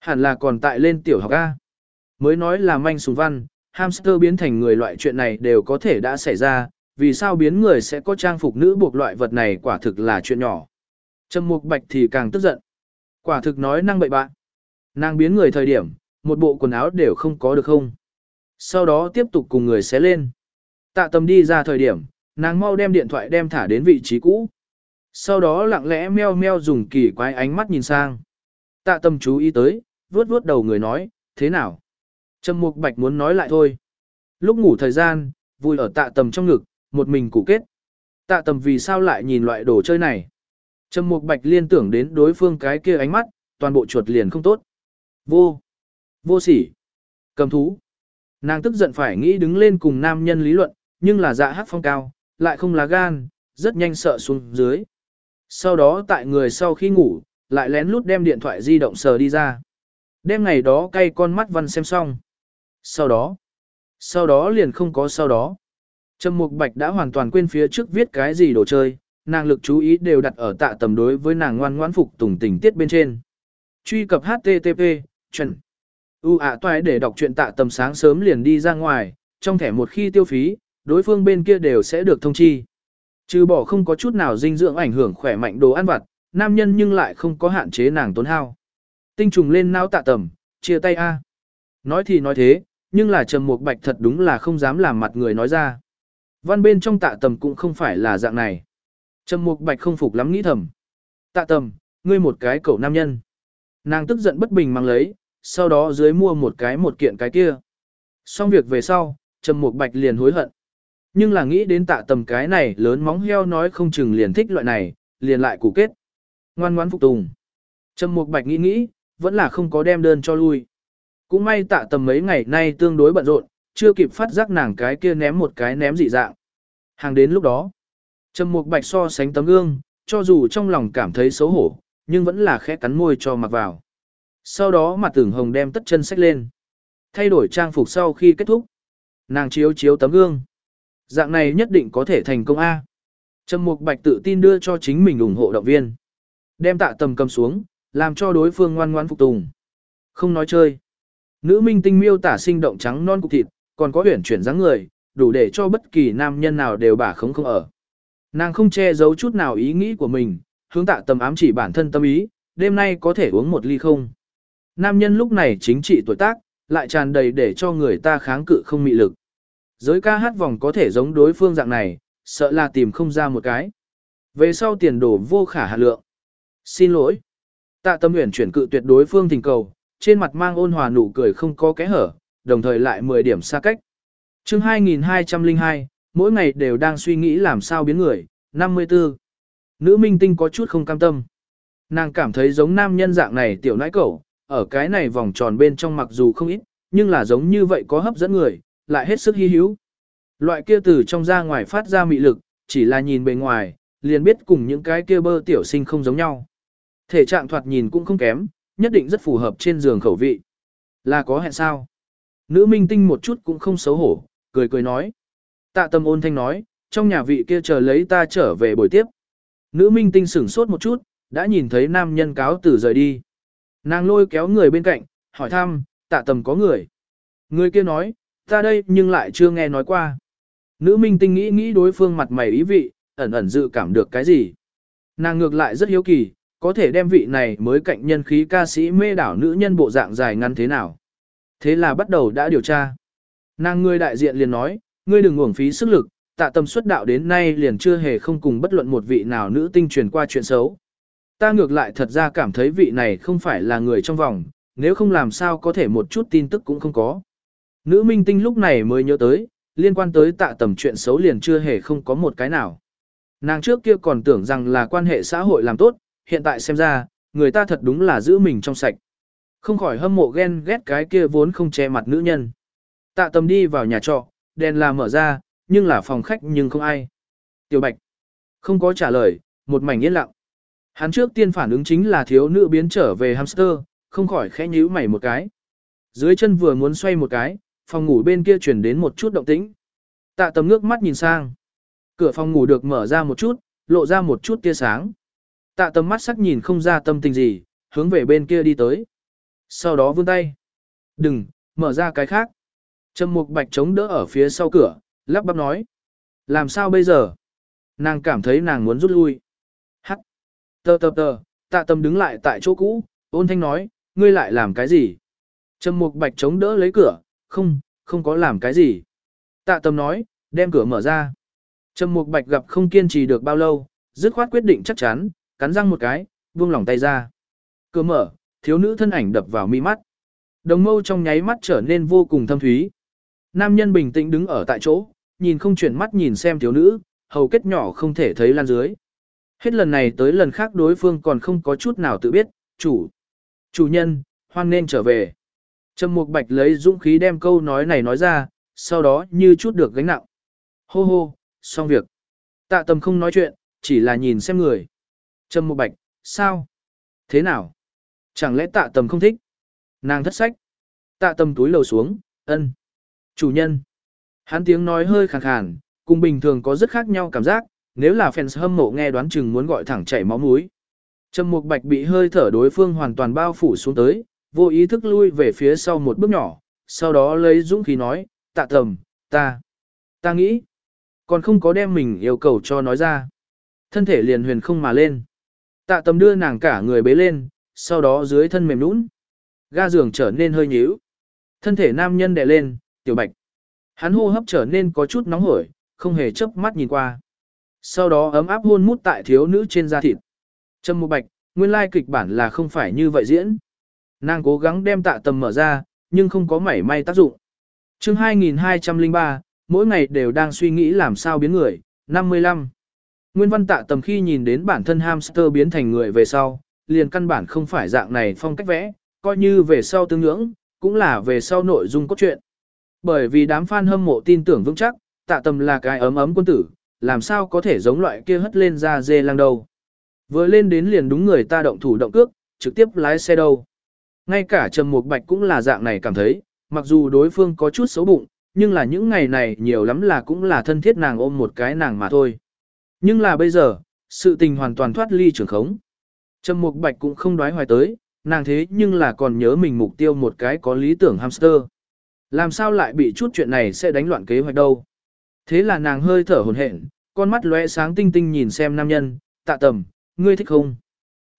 Hẳn là còn tại lên tiểu học a. Mới nói là manh sùng văn, hamster biến thành người loại chuyện này đều có thể đã xảy ra, vì sao biến người sẽ có trang phục nữ buộc loại vật này quả thực là chuyện nhỏ. Trầm Mục Bạch thì càng tức giận. Quả thực nói năng bậy bạn. Nàng biến người thời điểm, một bộ quần áo đều không có được không. Sau đó tiếp tục cùng người xé lên. Tạ tâm đi ra thời điểm, nàng mau đem điện thoại đem thả đến vị trí cũ. Sau đó lặng lẽ meo meo dùng kỳ quái ánh mắt nhìn sang. Tạ tâm chú ý tới, vuốt vuốt đầu người nói, thế nào? Trầm Mục Bạch muốn nói lại thôi. Lúc ngủ thời gian, vui ở tạ tầm trong ngực, một mình cụ kết. Tạ tầm vì sao lại nhìn loại đồ chơi này? Trầm Mục Bạch liên tưởng đến đối phương cái kia ánh mắt, toàn bộ chuột liền không tốt. Vô. Vô sỉ. Cầm thú. Nàng tức giận phải nghĩ đứng lên cùng nam nhân lý luận, nhưng là dạ hát phong cao, lại không lá gan, rất nhanh sợ xuống dưới. Sau đó tại người sau khi ngủ, lại lén lút đem điện thoại di động sờ đi ra. Đêm ngày đó cay con mắt văn xem xong. Sau đó, sau đó liền không có sau đó. Trầm Mục Bạch đã hoàn toàn quên phía trước viết cái gì đồ chơi, nàng lực chú ý đều đặt ở tạ tầm đối với nàng ngoan ngoãn phục tùng tình tiết bên trên. Truy cập HTTP, chuẩn. U ạ toại để đọc truyện tạ tầm sáng sớm liền đi ra ngoài, trong thẻ một khi tiêu phí, đối phương bên kia đều sẽ được thông chi. Trừ bỏ không có chút nào dinh dưỡng ảnh hưởng khỏe mạnh đồ ăn vặt, nam nhân nhưng lại không có hạn chế nàng tốn hao. Tinh trùng lên não tạ tầm, chia tay a. Nói thì nói thế, nhưng là Trầm Mục Bạch thật đúng là không dám làm mặt người nói ra. Văn bên trong tạ tầm cũng không phải là dạng này. Trầm Mục Bạch không phục lắm nghĩ thầm. Tạ tầm, ngươi một cái cậu nam nhân. Nàng tức giận bất bình mang lấy, sau đó dưới mua một cái một kiện cái kia. Xong việc về sau, Trầm Mục Bạch liền hối hận. Nhưng là nghĩ đến tạ tầm cái này lớn móng heo nói không chừng liền thích loại này, liền lại củ kết. Ngoan ngoãn phục tùng. Trầm Mục Bạch nghĩ nghĩ, vẫn là không có đem đơn cho lui. Cũng may tạ tầm mấy ngày nay tương đối bận rộn, chưa kịp phát giác nàng cái kia ném một cái ném dị dạng. Hàng đến lúc đó, Trầm Mục Bạch so sánh tấm gương, cho dù trong lòng cảm thấy xấu hổ, nhưng vẫn là khẽ cắn môi cho mặc vào. Sau đó mặt tưởng hồng đem tất chân sách lên. Thay đổi trang phục sau khi kết thúc. Nàng chiếu chiếu tấm gương. Dạng này nhất định có thể thành công A. Trầm Mục Bạch tự tin đưa cho chính mình ủng hộ động viên. Đem tạ tầm cầm xuống, làm cho đối phương ngoan ngoan phục tùng. Không nói chơi. Nữ minh tinh miêu tả sinh động trắng non cục thịt, còn có huyển chuyển dáng người, đủ để cho bất kỳ nam nhân nào đều bả không không ở. Nàng không che giấu chút nào ý nghĩ của mình, hướng tạ tầm ám chỉ bản thân tâm ý, đêm nay có thể uống một ly không. Nam nhân lúc này chính trị tuổi tác, lại tràn đầy để cho người ta kháng cự không mị lực. Giới ca hát vòng có thể giống đối phương dạng này, sợ là tìm không ra một cái. Về sau tiền đồ vô khả hạ lượng. Xin lỗi. Tạ tâm nguyện chuyển cự tuyệt đối phương tình cầu, trên mặt mang ôn hòa nụ cười không có kẽ hở, đồng thời lại 10 điểm xa cách. chương 2202, mỗi ngày đều đang suy nghĩ làm sao biến người, 54. Nữ minh tinh có chút không cam tâm. Nàng cảm thấy giống nam nhân dạng này tiểu nãi cẩu, ở cái này vòng tròn bên trong mặc dù không ít, nhưng là giống như vậy có hấp dẫn người, lại hết sức hy hữu. Loại kia từ trong ra ngoài phát ra mị lực, chỉ là nhìn bề ngoài, liền biết cùng những cái kia bơ tiểu sinh không giống nhau. Thể trạng thoạt nhìn cũng không kém, nhất định rất phù hợp trên giường khẩu vị. Là có hẹn sao? Nữ minh tinh một chút cũng không xấu hổ, cười cười nói. Tạ tâm ôn thanh nói, trong nhà vị kia chờ lấy ta trở về buổi tiếp. Nữ minh tinh sửng sốt một chút, đã nhìn thấy nam nhân cáo tử rời đi. Nàng lôi kéo người bên cạnh, hỏi thăm, tạ tầm có người. Người kia nói, ta đây nhưng lại chưa nghe nói qua. Nữ minh tinh nghĩ nghĩ đối phương mặt mày ý vị, ẩn ẩn dự cảm được cái gì. Nàng ngược lại rất hiếu kỳ, có thể đem vị này mới cạnh nhân khí ca sĩ mê đảo nữ nhân bộ dạng dài ngắn thế nào. Thế là bắt đầu đã điều tra. Nàng người đại diện liền nói, ngươi đừng uổng phí sức lực, tạ tâm xuất đạo đến nay liền chưa hề không cùng bất luận một vị nào nữ tinh truyền qua chuyện xấu. Ta ngược lại thật ra cảm thấy vị này không phải là người trong vòng, nếu không làm sao có thể một chút tin tức cũng không có. Nữ minh tinh lúc này mới nhớ tới, liên quan tới tạ tầm chuyện xấu liền chưa hề không có một cái nào. Nàng trước kia còn tưởng rằng là quan hệ xã hội làm tốt, hiện tại xem ra, người ta thật đúng là giữ mình trong sạch. Không khỏi hâm mộ ghen ghét cái kia vốn không che mặt nữ nhân. Tạ tầm đi vào nhà trọ, đèn là mở ra, nhưng là phòng khách nhưng không ai. Tiểu Bạch không có trả lời, một mảnh yên lặng. Hắn trước tiên phản ứng chính là thiếu nữ biến trở về hamster, không khỏi khẽ nhíu mày một cái. Dưới chân vừa muốn xoay một cái, phòng ngủ bên kia chuyển đến một chút động tĩnh. Tạ tầm nước mắt nhìn sang. Cửa phòng ngủ được mở ra một chút, lộ ra một chút tia sáng. Tạ tầm mắt sắc nhìn không ra tâm tình gì, hướng về bên kia đi tới. Sau đó vươn tay. Đừng, mở ra cái khác. Trầm mục bạch chống đỡ ở phía sau cửa, lắp bắp nói. Làm sao bây giờ? Nàng cảm thấy nàng muốn rút lui. Tờ tờ tờ, tạ tâm đứng lại tại chỗ cũ, ôn thanh nói, ngươi lại làm cái gì? Trầm mục bạch chống đỡ lấy cửa, không, không có làm cái gì. Tạ tâm nói, đem cửa mở ra. Trầm mục bạch gặp không kiên trì được bao lâu, dứt khoát quyết định chắc chắn, cắn răng một cái, buông lỏng tay ra. Cửa mở, thiếu nữ thân ảnh đập vào mi mắt. Đồng mâu trong nháy mắt trở nên vô cùng thâm thúy. Nam nhân bình tĩnh đứng ở tại chỗ, nhìn không chuyển mắt nhìn xem thiếu nữ, hầu kết nhỏ không thể thấy lan dưới. Hết lần này tới lần khác đối phương còn không có chút nào tự biết, chủ. Chủ nhân, hoan nên trở về. Trầm Mục Bạch lấy dũng khí đem câu nói này nói ra, sau đó như chút được gánh nặng. Hô hô, xong việc. Tạ tầm không nói chuyện, chỉ là nhìn xem người. Trầm Mục Bạch, sao? Thế nào? Chẳng lẽ tạ tầm không thích? Nàng thất sách. Tạ tầm túi lầu xuống, ân. Chủ nhân. Hắn tiếng nói hơi khàn khàn, cùng bình thường có rất khác nhau cảm giác, nếu là fans hâm mộ nghe đoán chừng muốn gọi thẳng chảy máu mũi. Trầm Mục Bạch bị hơi thở đối phương hoàn toàn bao phủ xuống tới, vô ý thức lui về phía sau một bước nhỏ, sau đó lấy dũng khí nói, tạ tầm, ta, ta nghĩ, còn không có đem mình yêu cầu cho nói ra. Thân thể liền huyền không mà lên. Tạ tầm đưa nàng cả người bế lên, sau đó dưới thân mềm nũng. Ga giường trở nên hơi nhíu. Thân thể nam nhân đè lên, tiểu bạch. Hắn hô hấp trở nên có chút nóng hổi, không hề chớp mắt nhìn qua. Sau đó ấm áp hôn mút tại thiếu nữ trên da thịt. Trâm Mục bạch, nguyên lai kịch bản là không phải như vậy diễn. Nàng cố gắng đem tạ tầm mở ra, nhưng không có mảy may tác dụng. chương 2203, mỗi ngày đều đang suy nghĩ làm sao biến người, 55. Nguyên văn tạ tầm khi nhìn đến bản thân hamster biến thành người về sau, liền căn bản không phải dạng này phong cách vẽ, coi như về sau tương ngưỡng, cũng là về sau nội dung cốt truyện. Bởi vì đám fan hâm mộ tin tưởng vững chắc, tạ tầm là cái ấm ấm quân tử, làm sao có thể giống loại kia hất lên ra dê lang đâu. Vừa lên đến liền đúng người ta động thủ động cước, trực tiếp lái xe đâu. Ngay cả Trầm Mục Bạch cũng là dạng này cảm thấy, mặc dù đối phương có chút xấu bụng, nhưng là những ngày này nhiều lắm là cũng là thân thiết nàng ôm một cái nàng mà thôi. Nhưng là bây giờ, sự tình hoàn toàn thoát ly trường khống. Trầm Mục Bạch cũng không đoái hoài tới, nàng thế nhưng là còn nhớ mình mục tiêu một cái có lý tưởng hamster. Làm sao lại bị chút chuyện này sẽ đánh loạn kế hoạch đâu. Thế là nàng hơi thở hồn hển, con mắt lóe sáng tinh tinh nhìn xem nam nhân, tạ tầm, ngươi thích không?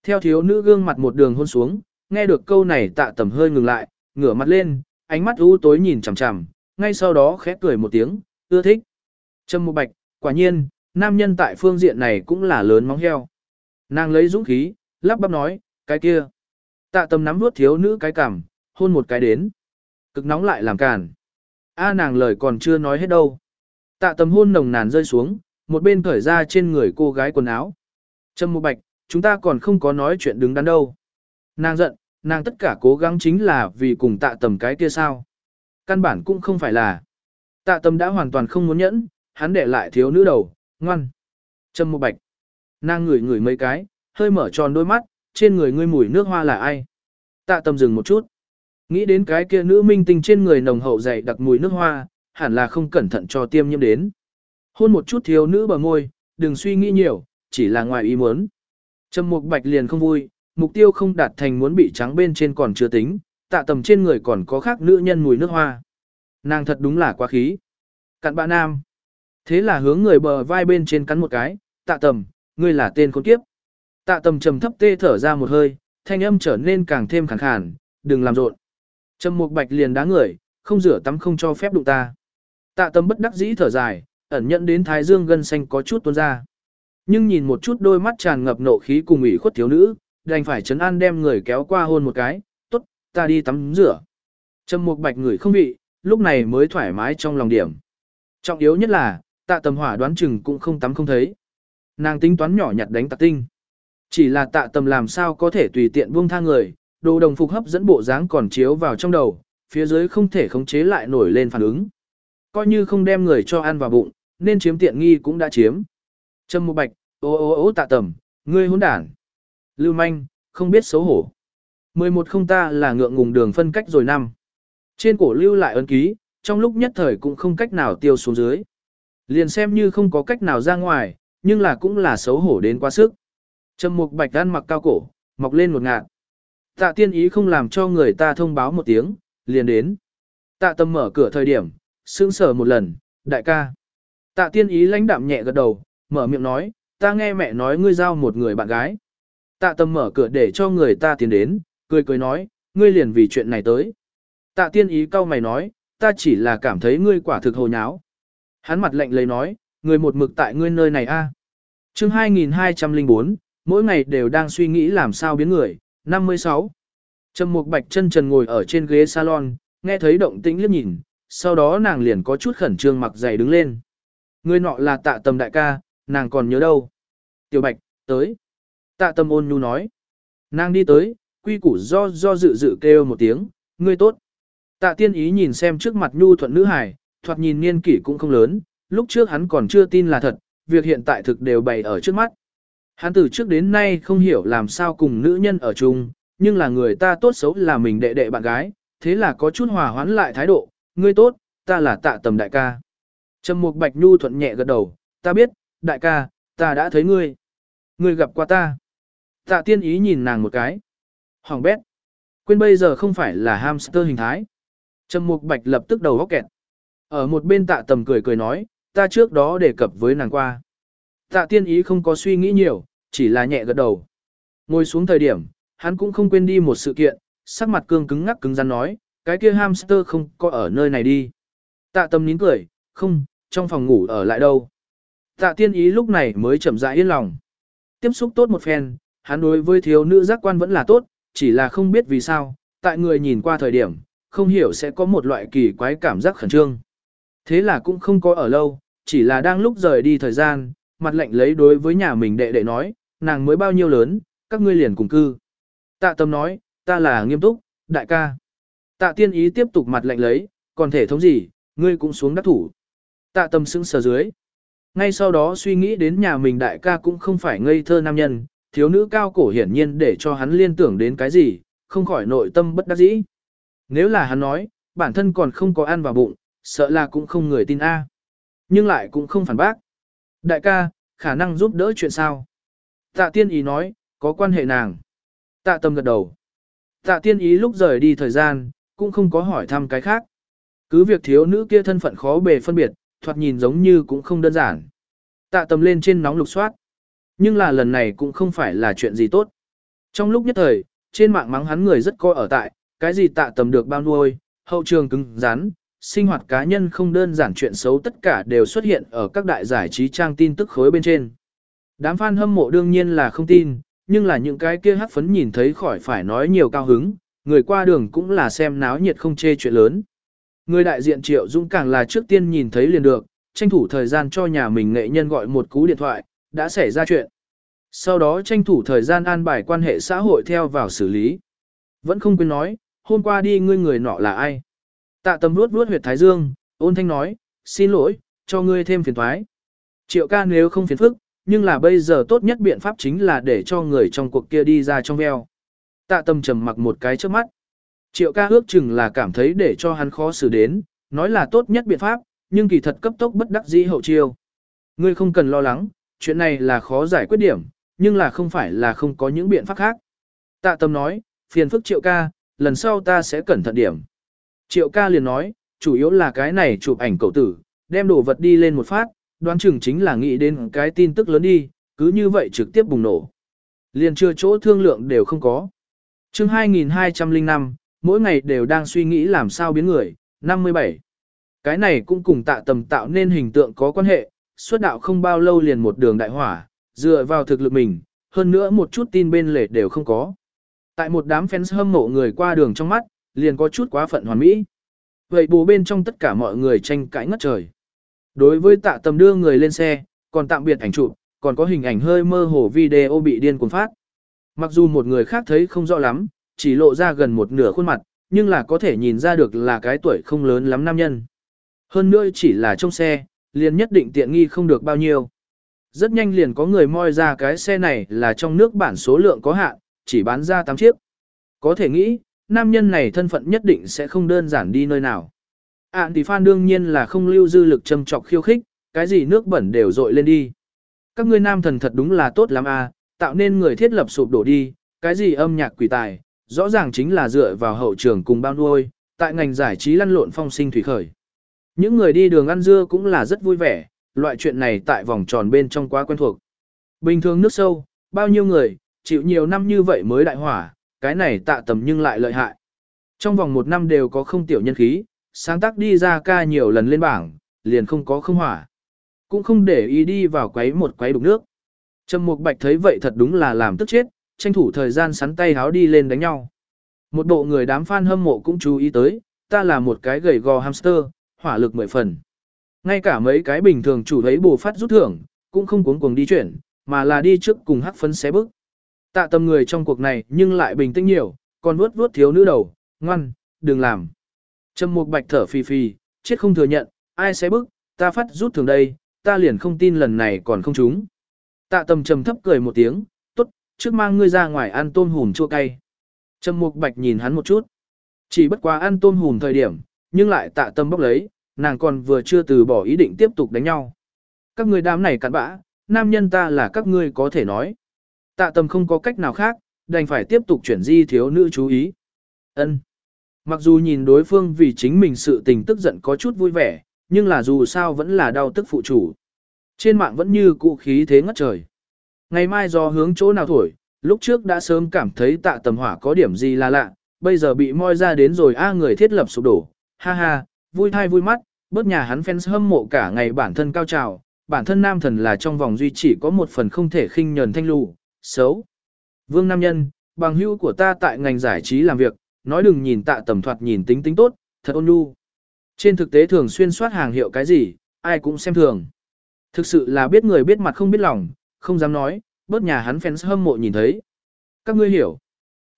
Theo thiếu nữ gương mặt một đường hôn xuống, nghe được câu này tạ tầm hơi ngừng lại, ngửa mặt lên, ánh mắt u tối nhìn chằm chằm, ngay sau đó khẽ cười một tiếng, ưa thích. Trâm Mục Bạch, quả nhiên, nam nhân tại phương diện này cũng là lớn móng heo. Nàng lấy dũng khí, lắp bắp nói, cái kia. Tạ tầm nắm nuốt thiếu nữ cái cằm, hôn một cái đến. Cực nóng lại làm càn. A nàng lời còn chưa nói hết đâu. Tạ tầm hôn nồng nàn rơi xuống, một bên cởi ra trên người cô gái quần áo. Trâm Mục Bạch, chúng ta còn không có nói chuyện đứng đắn đâu. Nàng giận, nàng tất cả cố gắng chính là vì cùng tạ tầm cái kia sao. Căn bản cũng không phải là. Tạ tầm đã hoàn toàn không muốn nhẫn, hắn để lại thiếu nữ đầu, ngoan. Trâm Mục Bạch. Nàng ngửi ngửi mấy cái, hơi mở tròn đôi mắt, trên người ngươi mùi nước hoa là ai? Tạ tầm dừng một chút. Nghĩ đến cái kia nữ minh tinh trên người nồng hậu dày đặc mùi nước hoa, hẳn là không cẩn thận cho tiêm nhiễm đến. Hôn một chút thiếu nữ bờ môi, đừng suy nghĩ nhiều, chỉ là ngoài ý muốn. Trầm Mục Bạch liền không vui, mục tiêu không đạt thành muốn bị trắng bên trên còn chưa tính, tạ tầm trên người còn có khác nữ nhân mùi nước hoa. Nàng thật đúng là quá khí. Cặn bạ nam. Thế là hướng người bờ vai bên trên cắn một cái, tạ tầm, ngươi là tên khốn kiếp. Tạ tầm trầm thấp tê thở ra một hơi, thanh âm trở nên càng thêm khẳng khàn, đừng làm rộn. Trầm Mục Bạch liền đá người, không rửa tắm không cho phép đụng ta. Tạ Tâm bất đắc dĩ thở dài, ẩn nhận đến thái dương gân xanh có chút tuôn ra. Nhưng nhìn một chút đôi mắt tràn ngập nộ khí cùng ủy khuất thiếu nữ, đành phải chấn an đem người kéo qua hôn một cái, tốt, ta đi tắm rửa. Trầm mục bạch người không bị, lúc này mới thoải mái trong lòng điểm. Trọng yếu nhất là, tạ tầm hỏa đoán chừng cũng không tắm không thấy. Nàng tính toán nhỏ nhặt đánh tạc tinh. Chỉ là tạ tầm làm sao có thể tùy tiện buông tha người, đồ đồng phục hấp dẫn bộ dáng còn chiếu vào trong đầu, phía dưới không thể khống chế lại nổi lên phản ứng. Coi như không đem người cho ăn vào bụng, nên chiếm tiện nghi cũng đã chiếm. Trâm Mục Bạch, ô ô ô tạ tầm, ngươi hỗn đản. Lưu manh, không biết xấu hổ. 11 không ta là ngượng ngùng đường phân cách rồi năm. Trên cổ lưu lại ấn ký, trong lúc nhất thời cũng không cách nào tiêu xuống dưới. Liền xem như không có cách nào ra ngoài, nhưng là cũng là xấu hổ đến quá sức. Trầm mục bạch ăn mặc cao cổ, mọc lên một ngạn. Tạ tiên ý không làm cho người ta thông báo một tiếng, liền đến. Tạ tâm mở cửa thời điểm, sững sờ một lần, đại ca. Tạ tiên ý lãnh đạm nhẹ gật đầu, mở miệng nói, ta nghe mẹ nói ngươi giao một người bạn gái. Tạ tâm mở cửa để cho người ta tiến đến, cười cười nói, ngươi liền vì chuyện này tới. Tạ tiên ý cau mày nói, ta chỉ là cảm thấy ngươi quả thực hồ nháo. Hắn mặt lạnh lấy nói, người một mực tại ngươi nơi này a. À. Chương 2204, mỗi ngày đều đang suy nghĩ làm sao biến người, 56. Trầm Mục Bạch chân trần ngồi ở trên ghế salon, nghe thấy động tĩnh liếc nhìn, sau đó nàng liền có chút khẩn trương mặc giày đứng lên. Người nọ là tạ tầm đại ca, nàng còn nhớ đâu. Tiểu Bạch, tới. Tạ Tầm ôn nhu nói. Nàng đi tới, quy củ do do dự dự kêu một tiếng, ngươi tốt. Tạ tiên ý nhìn xem trước mặt nhu thuận nữ hải, thoạt nhìn niên kỷ cũng không lớn, lúc trước hắn còn chưa tin là thật, việc hiện tại thực đều bày ở trước mắt. Hắn từ trước đến nay không hiểu làm sao cùng nữ nhân ở chung, nhưng là người ta tốt xấu là mình đệ đệ bạn gái, thế là có chút hòa hoãn lại thái độ, ngươi tốt, ta là tạ tầm đại ca. Trầm Mục Bạch Nhu thuận nhẹ gật đầu, ta biết, đại ca, ta đã thấy ngươi. Ngươi gặp qua ta. Tạ tiên ý nhìn nàng một cái. Hoàng bét. Quên bây giờ không phải là hamster hình thái. Trầm Mục Bạch lập tức đầu góc kẹt. Ở một bên tạ tầm cười cười nói, ta trước đó đề cập với nàng qua. Tạ tiên ý không có suy nghĩ nhiều, chỉ là nhẹ gật đầu. Ngồi xuống thời điểm, hắn cũng không quên đi một sự kiện, sắc mặt cương cứng ngắc cứng rắn nói, cái kia hamster không có ở nơi này đi. Tạ tâm nín cười, không, trong phòng ngủ ở lại đâu. Tạ tiên ý lúc này mới chậm rãi yên lòng. Tiếp xúc tốt một phen, hắn đối với thiếu nữ giác quan vẫn là tốt, chỉ là không biết vì sao, tại người nhìn qua thời điểm, không hiểu sẽ có một loại kỳ quái cảm giác khẩn trương. Thế là cũng không có ở lâu, chỉ là đang lúc rời đi thời gian, mặt lạnh lấy đối với nhà mình đệ đệ nói, nàng mới bao nhiêu lớn, các ngươi liền cùng cư. Tạ tâm nói, ta là nghiêm túc, đại ca. Tạ tiên ý tiếp tục mặt lạnh lấy, còn thể thống gì, ngươi cũng xuống đắc thủ. Tạ tâm sững sờ dưới. Ngay sau đó suy nghĩ đến nhà mình đại ca cũng không phải ngây thơ nam nhân, thiếu nữ cao cổ hiển nhiên để cho hắn liên tưởng đến cái gì, không khỏi nội tâm bất đắc dĩ. Nếu là hắn nói, bản thân còn không có ăn vào bụng, sợ là cũng không người tin A. Nhưng lại cũng không phản bác. Đại ca, khả năng giúp đỡ chuyện sao? Tạ tiên ý nói, có quan hệ nàng. Tạ tâm gật đầu. Tạ tiên ý lúc rời đi thời gian, cũng không có hỏi thăm cái khác. Cứ việc thiếu nữ kia thân phận khó bề phân biệt, thoạt nhìn giống như cũng không đơn giản. Tạ Tầm lên trên nóng lục soát. Nhưng là lần này cũng không phải là chuyện gì tốt. Trong lúc nhất thời, trên mạng mắng hắn người rất coi ở tại, cái gì tạ tầm được bao nuôi, hậu trường cứng rắn, sinh hoạt cá nhân không đơn giản chuyện xấu tất cả đều xuất hiện ở các đại giải trí trang tin tức khối bên trên. Đám fan hâm mộ đương nhiên là không tin, nhưng là những cái kia hắc phấn nhìn thấy khỏi phải nói nhiều cao hứng, người qua đường cũng là xem náo nhiệt không chê chuyện lớn. Người đại diện Triệu Dũng càng là trước tiên nhìn thấy liền được, tranh thủ thời gian cho nhà mình nghệ nhân gọi một cú điện thoại, đã xảy ra chuyện. Sau đó tranh thủ thời gian an bài quan hệ xã hội theo vào xử lý. Vẫn không quên nói, hôm qua đi ngươi người nọ là ai? Tạ tâm vuốt vuốt huyệt thái dương, ôn thanh nói, xin lỗi, cho ngươi thêm phiền thoái. Triệu ca nếu không phiền phức, nhưng là bây giờ tốt nhất biện pháp chính là để cho người trong cuộc kia đi ra trong veo. Tạ tâm trầm mặc một cái trước mắt. Triệu ca ước chừng là cảm thấy để cho hắn khó xử đến, nói là tốt nhất biện pháp, nhưng kỳ thật cấp tốc bất đắc dĩ hậu chiêu. Ngươi không cần lo lắng, chuyện này là khó giải quyết điểm, nhưng là không phải là không có những biện pháp khác. Tạ tâm nói, phiền phức triệu ca, lần sau ta sẽ cẩn thận điểm. Triệu ca liền nói, chủ yếu là cái này chụp ảnh cậu tử, đem đồ vật đi lên một phát, đoán chừng chính là nghĩ đến cái tin tức lớn đi, cứ như vậy trực tiếp bùng nổ. Liền chưa chỗ thương lượng đều không có chương 2205, mỗi ngày đều đang suy nghĩ làm sao biến người, 57. Cái này cũng cùng tạ tầm tạo nên hình tượng có quan hệ, xuất đạo không bao lâu liền một đường đại hỏa, dựa vào thực lực mình, hơn nữa một chút tin bên lề đều không có. Tại một đám fans hâm mộ người qua đường trong mắt, liền có chút quá phận hoàn mỹ. Vậy bù bên trong tất cả mọi người tranh cãi ngất trời. Đối với tạ tầm đưa người lên xe, còn tạm biệt ảnh chụp, còn có hình ảnh hơi mơ hồ video bị điên cuồng phát. Mặc dù một người khác thấy không rõ lắm, chỉ lộ ra gần một nửa khuôn mặt, nhưng là có thể nhìn ra được là cái tuổi không lớn lắm nam nhân. Hơn nữa chỉ là trong xe, liền nhất định tiện nghi không được bao nhiêu. Rất nhanh liền có người moi ra cái xe này là trong nước bản số lượng có hạn, chỉ bán ra 8 chiếc. Có thể nghĩ, nam nhân này thân phận nhất định sẽ không đơn giản đi nơi nào. Ản à, thì Phan đương nhiên là không lưu dư lực châm trọc khiêu khích, cái gì nước bẩn đều dội lên đi. Các ngươi nam thần thật đúng là tốt lắm à, tạo nên người thiết lập sụp đổ đi, cái gì âm nhạc quỷ tài, rõ ràng chính là dựa vào hậu trường cùng bao nuôi, tại ngành giải trí lăn lộn phong sinh thủy khởi. Những người đi đường ăn dưa cũng là rất vui vẻ, loại chuyện này tại vòng tròn bên trong quá quen thuộc. Bình thường nước sâu, bao nhiêu người, chịu nhiều năm như vậy mới đại hỏa, cái này tạ tầm nhưng lại lợi hại. Trong vòng một năm đều có không tiểu nhân khí, sáng tác đi ra ca nhiều lần lên bảng, liền không có không hỏa. Cũng không để ý đi vào quấy một quấy đục nước. Trầm Mục Bạch thấy vậy thật đúng là làm tức chết, tranh thủ thời gian sắn tay háo đi lên đánh nhau. Một bộ người đám fan hâm mộ cũng chú ý tới, ta là một cái gầy gò hamster, hỏa lực mười phần. Ngay cả mấy cái bình thường chủ thấy bù phát rút thưởng, cũng không cuống cuồng đi chuyển, mà là đi trước cùng hắc phấn xé bức. Tạ tâm người trong cuộc này nhưng lại bình tĩnh nhiều, còn vuốt vuốt thiếu nữ đầu, ngoan, đừng làm. Trầm Mục Bạch thở phì phì, chết không thừa nhận, ai xé bức, ta phát rút thường đây, ta liền không tin lần này còn không trúng. Tạ tâm trầm thấp cười một tiếng, tốt, trước mang ngươi ra ngoài ăn tôm hùm chua cay. Trầm Mục Bạch nhìn hắn một chút. Chỉ bất quá ăn tôm hùm thời điểm, nhưng lại tạ tâm bốc lấy, nàng còn vừa chưa từ bỏ ý định tiếp tục đánh nhau. Các ngươi đám này cặn bã, nam nhân ta là các ngươi có thể nói. Tạ tâm không có cách nào khác, đành phải tiếp tục chuyển di thiếu nữ chú ý. Ân. Mặc dù nhìn đối phương vì chính mình sự tình tức giận có chút vui vẻ, nhưng là dù sao vẫn là đau tức phụ chủ. Trên mạng vẫn như cũ khí thế ngất trời. Ngày mai do hướng chỗ nào thổi, lúc trước đã sớm cảm thấy tạ tầm hỏa có điểm gì là lạ, bây giờ bị moi ra đến rồi a người thiết lập sụp đổ, ha ha, vui thai vui mắt, bớt nhà hắn fans hâm mộ cả ngày bản thân cao trào, bản thân nam thần là trong vòng duy chỉ có một phần không thể khinh nhờn thanh lù, xấu. Vương Nam Nhân, bằng hữu của ta tại ngành giải trí làm việc, nói đừng nhìn tạ tầm thoạt nhìn tính tính tốt, thật ôn nhu. Trên thực tế thường xuyên soát hàng hiệu cái gì, ai cũng xem thường. Thực sự là biết người biết mặt không biết lòng, không dám nói, bớt nhà hắn fans hâm mộ nhìn thấy. Các ngươi hiểu.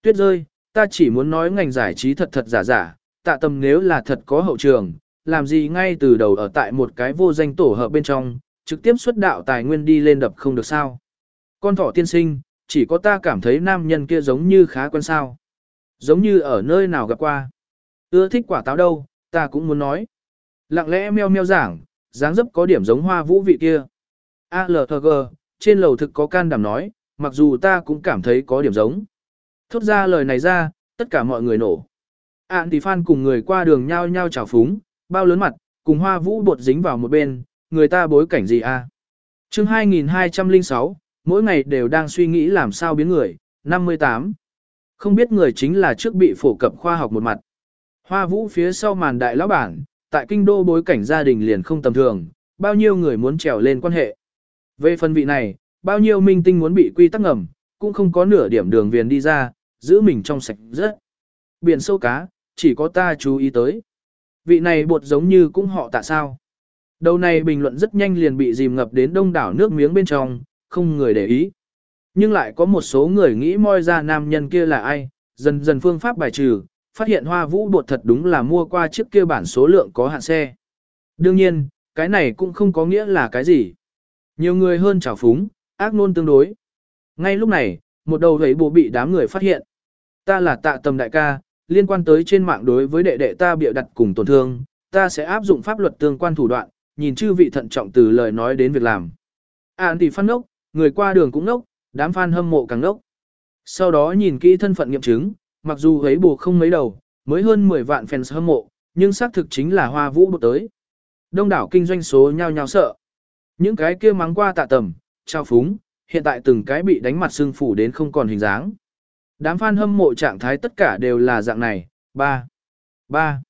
Tuyết rơi, ta chỉ muốn nói ngành giải trí thật thật giả giả, tạ tầm nếu là thật có hậu trường, làm gì ngay từ đầu ở tại một cái vô danh tổ hợp bên trong, trực tiếp xuất đạo tài nguyên đi lên đập không được sao. Con thỏ tiên sinh, chỉ có ta cảm thấy nam nhân kia giống như khá quen sao. Giống như ở nơi nào gặp qua. Ưa thích quả táo đâu, ta cũng muốn nói. Lặng lẽ meo meo giảng, dáng dấp có điểm giống hoa vũ vị kia. ALTG, trên lầu thực có can đảm nói, mặc dù ta cũng cảm thấy có điểm giống. Thốt ra lời này ra, tất cả mọi người nổ. Ản thì phan cùng người qua đường nhao nhao chào phúng, bao lớn mặt, cùng hoa vũ bột dính vào một bên, người ta bối cảnh gì a? À? chương 2206, mỗi ngày đều đang suy nghĩ làm sao biến người, 58. Không biết người chính là trước bị phổ cập khoa học một mặt. Hoa vũ phía sau màn đại lão bản, tại kinh đô bối cảnh gia đình liền không tầm thường, bao nhiêu người muốn trèo lên quan hệ. Về phần vị này, bao nhiêu minh tinh muốn bị quy tắc ngầm, cũng không có nửa điểm đường viền đi ra, giữ mình trong sạch rất. Biển sâu cá, chỉ có ta chú ý tới. Vị này bột giống như cũng họ tạ sao. Đầu này bình luận rất nhanh liền bị dìm ngập đến đông đảo nước miếng bên trong, không người để ý. Nhưng lại có một số người nghĩ moi ra nam nhân kia là ai, dần dần phương pháp bài trừ, phát hiện hoa vũ bột thật đúng là mua qua chiếc kia bản số lượng có hạn xe. Đương nhiên, cái này cũng không có nghĩa là cái gì. Nhiều người hơn trào phúng, ác nôn tương đối. Ngay lúc này, một đầu thấy bộ bị đám người phát hiện. Ta là tạ tầm đại ca, liên quan tới trên mạng đối với đệ đệ ta bịa đặt cùng tổn thương, ta sẽ áp dụng pháp luật tương quan thủ đoạn, nhìn chư vị thận trọng từ lời nói đến việc làm. Ản thì phát ngốc, người qua đường cũng ngốc, đám fan hâm mộ càng ngốc. Sau đó nhìn kỹ thân phận nghiệm chứng, mặc dù ấy bù không mấy đầu, mới hơn 10 vạn fans hâm mộ, nhưng xác thực chính là hoa vũ bộ tới. Đông đảo kinh doanh số nhau nhau sợ. Những cái kia mắng qua tạ tầm, trao phúng, hiện tại từng cái bị đánh mặt xương phủ đến không còn hình dáng. Đám fan hâm mộ trạng thái tất cả đều là dạng này, ba, ba.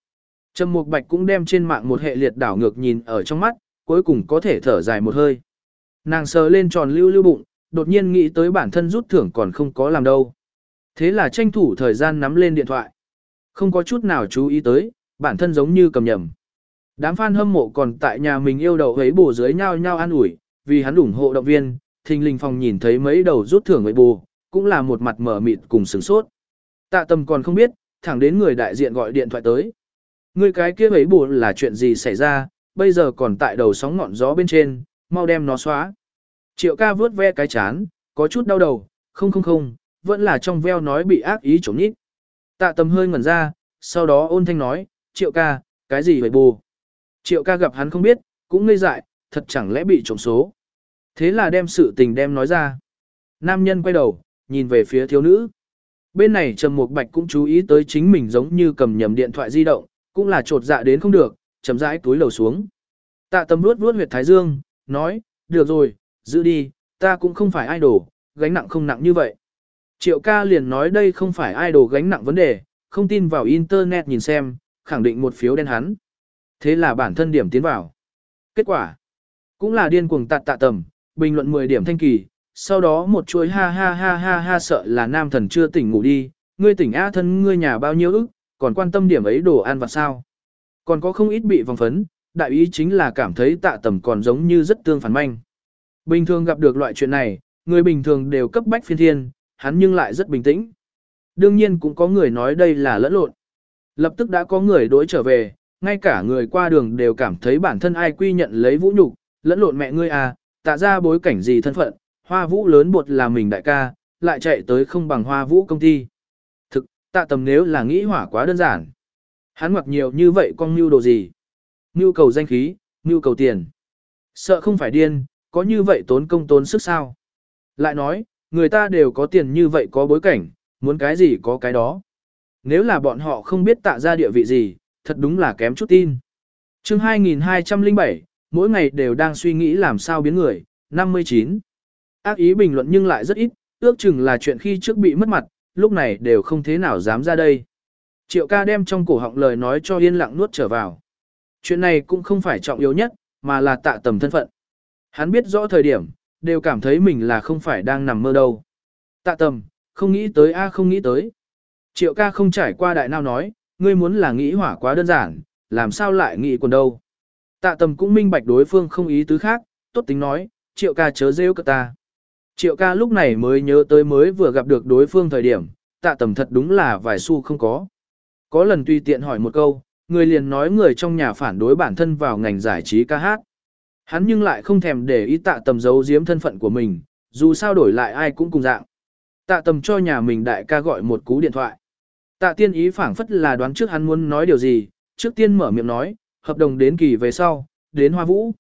Trầm Mục Bạch cũng đem trên mạng một hệ liệt đảo ngược nhìn ở trong mắt, cuối cùng có thể thở dài một hơi. Nàng sờ lên tròn lưu lưu bụng, đột nhiên nghĩ tới bản thân rút thưởng còn không có làm đâu. Thế là tranh thủ thời gian nắm lên điện thoại. Không có chút nào chú ý tới, bản thân giống như cầm nhầm. Đám fan hâm mộ còn tại nhà mình yêu đầu ấy bổ dưới nhau nhau an ủi, vì hắn ủng hộ động viên, thình linh phòng nhìn thấy mấy đầu rút thưởng với bù, cũng là một mặt mở mịt cùng sửng sốt. Tạ tâm còn không biết, thẳng đến người đại diện gọi điện thoại tới. Người cái kia ấy bù là chuyện gì xảy ra, bây giờ còn tại đầu sóng ngọn gió bên trên, mau đem nó xóa. Triệu ca vướt ve cái chán, có chút đau đầu, không không không, vẫn là trong veo nói bị ác ý chống nhít. Tạ tâm hơi ngẩn ra, sau đó ôn thanh nói, triệu ca, cái gì vậy bù? Triệu ca gặp hắn không biết, cũng ngây dại, thật chẳng lẽ bị trộm số. Thế là đem sự tình đem nói ra. Nam nhân quay đầu, nhìn về phía thiếu nữ. Bên này Trầm Mục Bạch cũng chú ý tới chính mình giống như cầm nhầm điện thoại di động, cũng là trột dạ đến không được, chấm rãi túi lầu xuống. Tạ Tâm nuốt nuốt huyệt thái dương, nói, được rồi, giữ đi, ta cũng không phải idol, gánh nặng không nặng như vậy. Triệu ca liền nói đây không phải idol gánh nặng vấn đề, không tin vào internet nhìn xem, khẳng định một phiếu đen hắn. Thế là bản thân điểm tiến vào. Kết quả, cũng là điên cuồng tạt tạ tầm, bình luận 10 điểm thanh kỳ, sau đó một chuỗi ha ha ha ha ha sợ là nam thần chưa tỉnh ngủ đi, ngươi tỉnh A thân ngươi nhà bao nhiêu ức, còn quan tâm điểm ấy đồ ăn và sao. Còn có không ít bị vòng phấn, đại ý chính là cảm thấy tạ tầm còn giống như rất tương phản manh. Bình thường gặp được loại chuyện này, người bình thường đều cấp bách phiên thiên, hắn nhưng lại rất bình tĩnh. Đương nhiên cũng có người nói đây là lẫn lộn. Lập tức đã có người đối trở về, ngay cả người qua đường đều cảm thấy bản thân ai quy nhận lấy vũ nhục, lẫn lộn mẹ ngươi à, tạ ra bối cảnh gì thân phận, hoa vũ lớn bột là mình đại ca, lại chạy tới không bằng hoa vũ công ty. Thực, tạ tầm nếu là nghĩ hỏa quá đơn giản. Hắn mặc nhiều như vậy con mưu đồ gì? Mưu cầu danh khí, mưu cầu tiền. Sợ không phải điên, có như vậy tốn công tốn sức sao? Lại nói, người ta đều có tiền như vậy có bối cảnh, muốn cái gì có cái đó. Nếu là bọn họ không biết tạ ra địa vị gì, thật đúng là kém chút tin. chương 2207, mỗi ngày đều đang suy nghĩ làm sao biến người, 59. Ác ý bình luận nhưng lại rất ít, ước chừng là chuyện khi trước bị mất mặt, lúc này đều không thế nào dám ra đây. Triệu ca đem trong cổ họng lời nói cho yên lặng nuốt trở vào. Chuyện này cũng không phải trọng yếu nhất, mà là tạ tầm thân phận. Hắn biết rõ thời điểm, đều cảm thấy mình là không phải đang nằm mơ đâu. Tạ tầm, không nghĩ tới a không nghĩ tới. Triệu ca không trải qua đại nào nói, ngươi muốn là nghĩ hỏa quá đơn giản, làm sao lại nghĩ quần đâu. Tạ tầm cũng minh bạch đối phương không ý tứ khác, tốt tính nói, triệu ca chớ rêu cơ ta. Triệu ca lúc này mới nhớ tới mới vừa gặp được đối phương thời điểm, tạ tầm thật đúng là vài xu không có. Có lần tùy tiện hỏi một câu, người liền nói người trong nhà phản đối bản thân vào ngành giải trí ca hát. Hắn nhưng lại không thèm để ý tạ tầm giấu giếm thân phận của mình, dù sao đổi lại ai cũng cùng dạng. Tạ tầm cho nhà mình đại ca gọi một cú điện thoại. Tạ tiên ý phảng phất là đoán trước hắn muốn nói điều gì, trước tiên mở miệng nói, hợp đồng đến kỳ về sau, đến hoa vũ.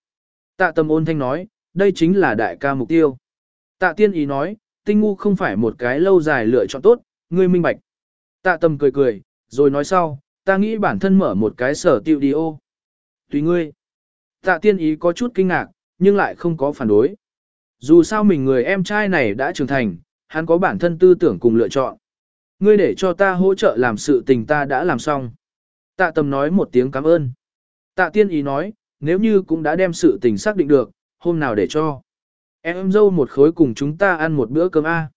Tạ tầm ôn thanh nói, đây chính là đại ca mục tiêu. Tạ tiên ý nói, tinh ngu không phải một cái lâu dài lựa chọn tốt, ngươi minh bạch. Tạ tầm cười cười, rồi nói sau, ta nghĩ bản thân mở một cái sở tiêu đi ô. Tùy ngươi. Tạ tiên ý có chút kinh ngạc, nhưng lại không có phản đối. Dù sao mình người em trai này đã trưởng thành, hắn có bản thân tư tưởng cùng lựa chọn. Ngươi để cho ta hỗ trợ làm sự tình ta đã làm xong. Tạ tầm nói một tiếng cảm ơn. Tạ tiên ý nói, nếu như cũng đã đem sự tình xác định được, hôm nào để cho. Em dâu một khối cùng chúng ta ăn một bữa cơm A.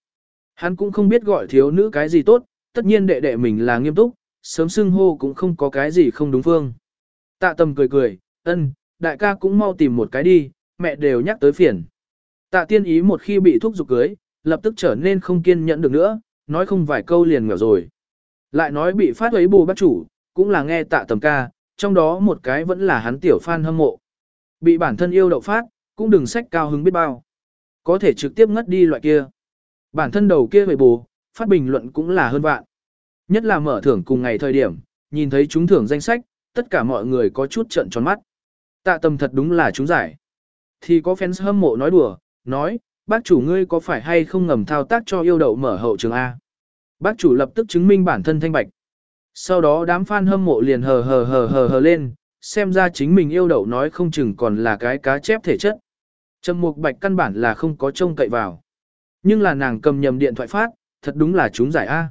Hắn cũng không biết gọi thiếu nữ cái gì tốt, tất nhiên đệ đệ mình là nghiêm túc, sớm xưng hô cũng không có cái gì không đúng phương. Tạ tầm cười cười, ân, đại ca cũng mau tìm một cái đi, mẹ đều nhắc tới phiền. Tạ tiên ý một khi bị thúc giục cưới, lập tức trở nên không kiên nhẫn được nữa, nói không vài câu liền nghèo rồi. Lại nói bị phát ấy bù bác chủ, cũng là nghe tạ tầm ca, trong đó một cái vẫn là hắn tiểu fan hâm mộ. Bị bản thân yêu đậu phát, cũng đừng sách cao hứng biết bao. Có thể trực tiếp ngất đi loại kia. Bản thân đầu kia về bù, phát bình luận cũng là hơn vạn. Nhất là mở thưởng cùng ngày thời điểm, nhìn thấy chúng thưởng danh sách, tất cả mọi người có chút trận tròn mắt. Tạ tầm thật đúng là chúng giải. Thì có fans hâm mộ nói đùa, nói, bác chủ ngươi có phải hay không ngầm thao tác cho yêu đậu mở hậu trường A. Bác chủ lập tức chứng minh bản thân thanh bạch. Sau đó đám fan hâm mộ liền hờ hờ hờ hờ hờ lên, xem ra chính mình yêu đậu nói không chừng còn là cái cá chép thể chất. Trầm mục bạch căn bản là không có trông cậy vào. Nhưng là nàng cầm nhầm điện thoại phát, thật đúng là chúng giải A.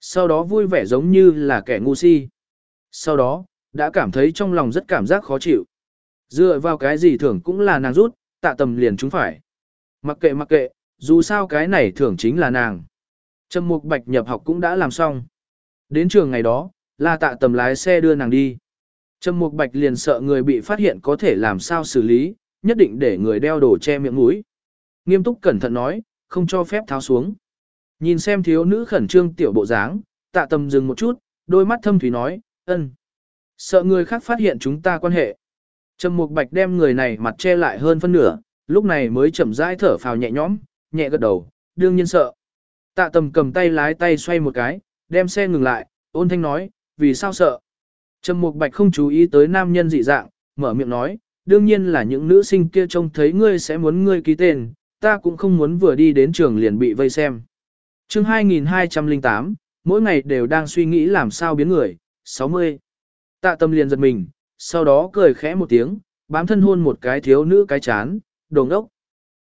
Sau đó vui vẻ giống như là kẻ ngu si. Sau đó, Đã cảm thấy trong lòng rất cảm giác khó chịu. Dựa vào cái gì thưởng cũng là nàng rút, tạ tầm liền chúng phải. Mặc kệ mặc kệ, dù sao cái này thưởng chính là nàng. Trầm Mục Bạch nhập học cũng đã làm xong. Đến trường ngày đó, là tạ tầm lái xe đưa nàng đi. Trầm Mục Bạch liền sợ người bị phát hiện có thể làm sao xử lý, nhất định để người đeo đồ che miệng mũi. Nghiêm túc cẩn thận nói, không cho phép tháo xuống. Nhìn xem thiếu nữ khẩn trương tiểu bộ dáng, tạ tầm dừng một chút, đôi mắt thâm thủy nói, ân. Sợ người khác phát hiện chúng ta quan hệ. Trầm Mục Bạch đem người này mặt che lại hơn phân nửa, lúc này mới chậm rãi thở phào nhẹ nhõm, nhẹ gật đầu, đương nhiên sợ. Tạ tầm cầm tay lái tay xoay một cái, đem xe ngừng lại, ôn thanh nói, vì sao sợ. Trầm Mục Bạch không chú ý tới nam nhân dị dạng, mở miệng nói, đương nhiên là những nữ sinh kia trông thấy ngươi sẽ muốn ngươi ký tên, ta cũng không muốn vừa đi đến trường liền bị vây xem. chương 2208, mỗi ngày đều đang suy nghĩ làm sao biến người, 60. Tạ tâm liền giật mình, sau đó cười khẽ một tiếng, bám thân hôn một cái thiếu nữ cái chán, đồ ngốc.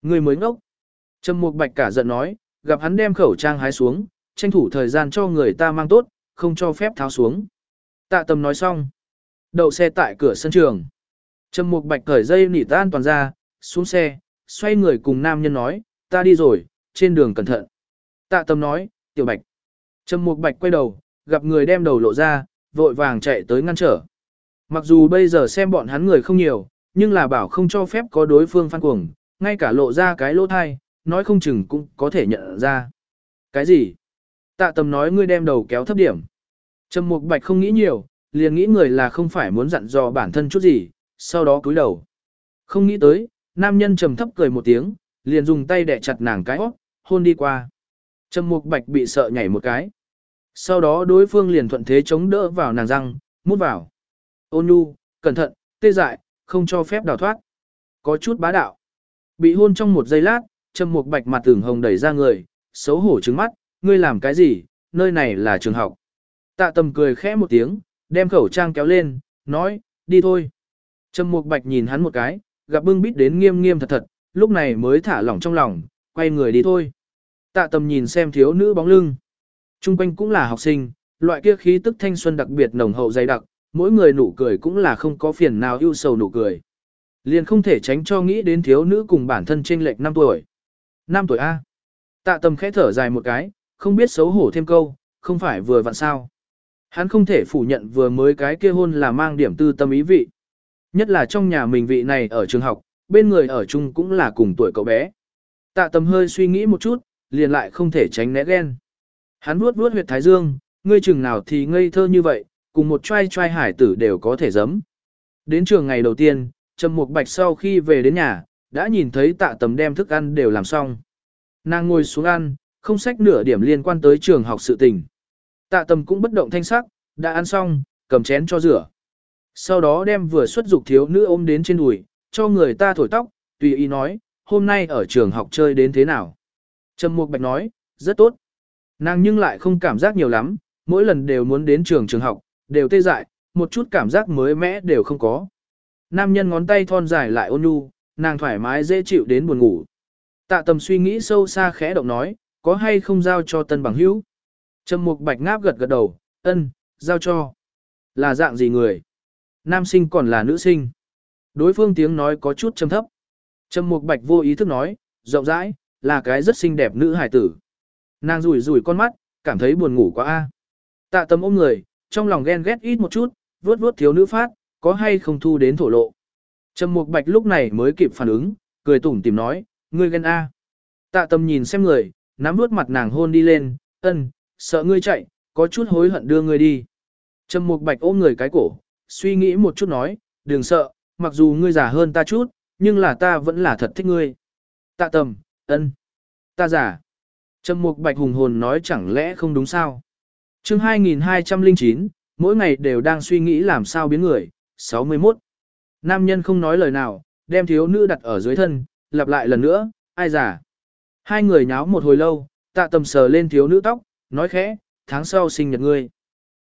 Người mới ngốc. Trầm Mục Bạch cả giận nói, gặp hắn đem khẩu trang hái xuống, tranh thủ thời gian cho người ta mang tốt, không cho phép tháo xuống. Tạ tâm nói xong. Đậu xe tại cửa sân trường. Trầm Mục Bạch cởi dây nỉ tan toàn ra, xuống xe, xoay người cùng nam nhân nói, ta đi rồi, trên đường cẩn thận. Tạ tâm nói, tiểu bạch. Trầm Mục Bạch quay đầu, gặp người đem đầu lộ ra, vội vàng chạy tới ngăn trở. Mặc dù bây giờ xem bọn hắn người không nhiều, nhưng là bảo không cho phép có đối phương phan cuồng, ngay cả lộ ra cái lỗ thai, nói không chừng cũng có thể nhận ra. Cái gì? Tạ tầm nói ngươi đem đầu kéo thấp điểm. Trầm Mục Bạch không nghĩ nhiều, liền nghĩ người là không phải muốn dặn dò bản thân chút gì, sau đó cúi đầu. Không nghĩ tới, nam nhân trầm thấp cười một tiếng, liền dùng tay đè chặt nàng cái hót, hôn đi qua. Trầm Mục Bạch bị sợ nhảy một cái. Sau đó đối phương liền thuận thế chống đỡ vào nàng răng, mút vào. Ôn nhu, cẩn thận, tê dại, không cho phép đào thoát. Có chút bá đạo. Bị hôn trong một giây lát, Trầm Mục Bạch mặt tưởng hồng đẩy ra người, xấu hổ trừng mắt, ngươi làm cái gì, nơi này là trường học. Tạ tầm cười khẽ một tiếng, đem khẩu trang kéo lên, nói, đi thôi. Trầm Mục Bạch nhìn hắn một cái, gặp bưng bít đến nghiêm nghiêm thật thật, lúc này mới thả lỏng trong lòng, quay người đi thôi. Tạ tầm nhìn xem thiếu nữ bóng lưng. Trung quanh cũng là học sinh, loại kia khí tức thanh xuân đặc biệt nồng hậu dày đặc, mỗi người nụ cười cũng là không có phiền nào ưu sầu nụ cười. Liền không thể tránh cho nghĩ đến thiếu nữ cùng bản thân trên lệch 5 tuổi. 5 tuổi A. Tạ tầm khẽ thở dài một cái, không biết xấu hổ thêm câu, không phải vừa vặn sao. Hắn không thể phủ nhận vừa mới cái kia hôn là mang điểm tư tâm ý vị. Nhất là trong nhà mình vị này ở trường học, bên người ở chung cũng là cùng tuổi cậu bé. Tạ tầm hơi suy nghĩ một chút, liền lại không thể tránh né ghen. Hắn vuốt vuốt huyệt thái dương, ngươi chừng nào thì ngây thơ như vậy, cùng một trai trai hải tử đều có thể giấm. Đến trường ngày đầu tiên, Trầm Mục Bạch sau khi về đến nhà, đã nhìn thấy tạ tầm đem thức ăn đều làm xong. Nàng ngồi xuống ăn, không sách nửa điểm liên quan tới trường học sự tình. Tạ tầm cũng bất động thanh sắc, đã ăn xong, cầm chén cho rửa. Sau đó đem vừa xuất dục thiếu nữ ôm đến trên đùi, cho người ta thổi tóc, tùy ý nói, hôm nay ở trường học chơi đến thế nào. Trầm Mục Bạch nói, rất tốt. Nàng nhưng lại không cảm giác nhiều lắm, mỗi lần đều muốn đến trường trường học, đều tê dại, một chút cảm giác mới mẽ đều không có. Nam nhân ngón tay thon dài lại ôn nhu, nàng thoải mái dễ chịu đến buồn ngủ. Tạ tầm suy nghĩ sâu xa khẽ động nói, có hay không giao cho tân bằng hữu. Trầm mục bạch ngáp gật gật đầu, ân, giao cho. Là dạng gì người? Nam sinh còn là nữ sinh. Đối phương tiếng nói có chút trầm thấp. Trầm mục bạch vô ý thức nói, rộng rãi, là cái rất xinh đẹp nữ hải tử. Nàng rủi rủi con mắt, cảm thấy buồn ngủ quá a. Tạ tâm ôm người, trong lòng ghen ghét ít một chút, vuốt vuốt thiếu nữ phát, có hay không thu đến thổ lộ. Trầm Mục Bạch lúc này mới kịp phản ứng, cười tủm tìm nói, ngươi ghen a. Tạ tâm nhìn xem người, nắm vuốt mặt nàng hôn đi lên, ân, sợ ngươi chạy, có chút hối hận đưa ngươi đi. Trầm Mục Bạch ôm người cái cổ, suy nghĩ một chút nói, đừng sợ, mặc dù ngươi già hơn ta chút, nhưng là ta vẫn là thật thích ngươi. Tạ tâm, ân, ta giả. Trầm Mục Bạch hùng hồn nói chẳng lẽ không đúng sao? Chương 2209, mỗi ngày đều đang suy nghĩ làm sao biến người, 61. Nam nhân không nói lời nào, đem thiếu nữ đặt ở dưới thân, lặp lại lần nữa, ai giả. Hai người nháo một hồi lâu, tạ tầm sờ lên thiếu nữ tóc, nói khẽ, tháng sau sinh nhật ngươi.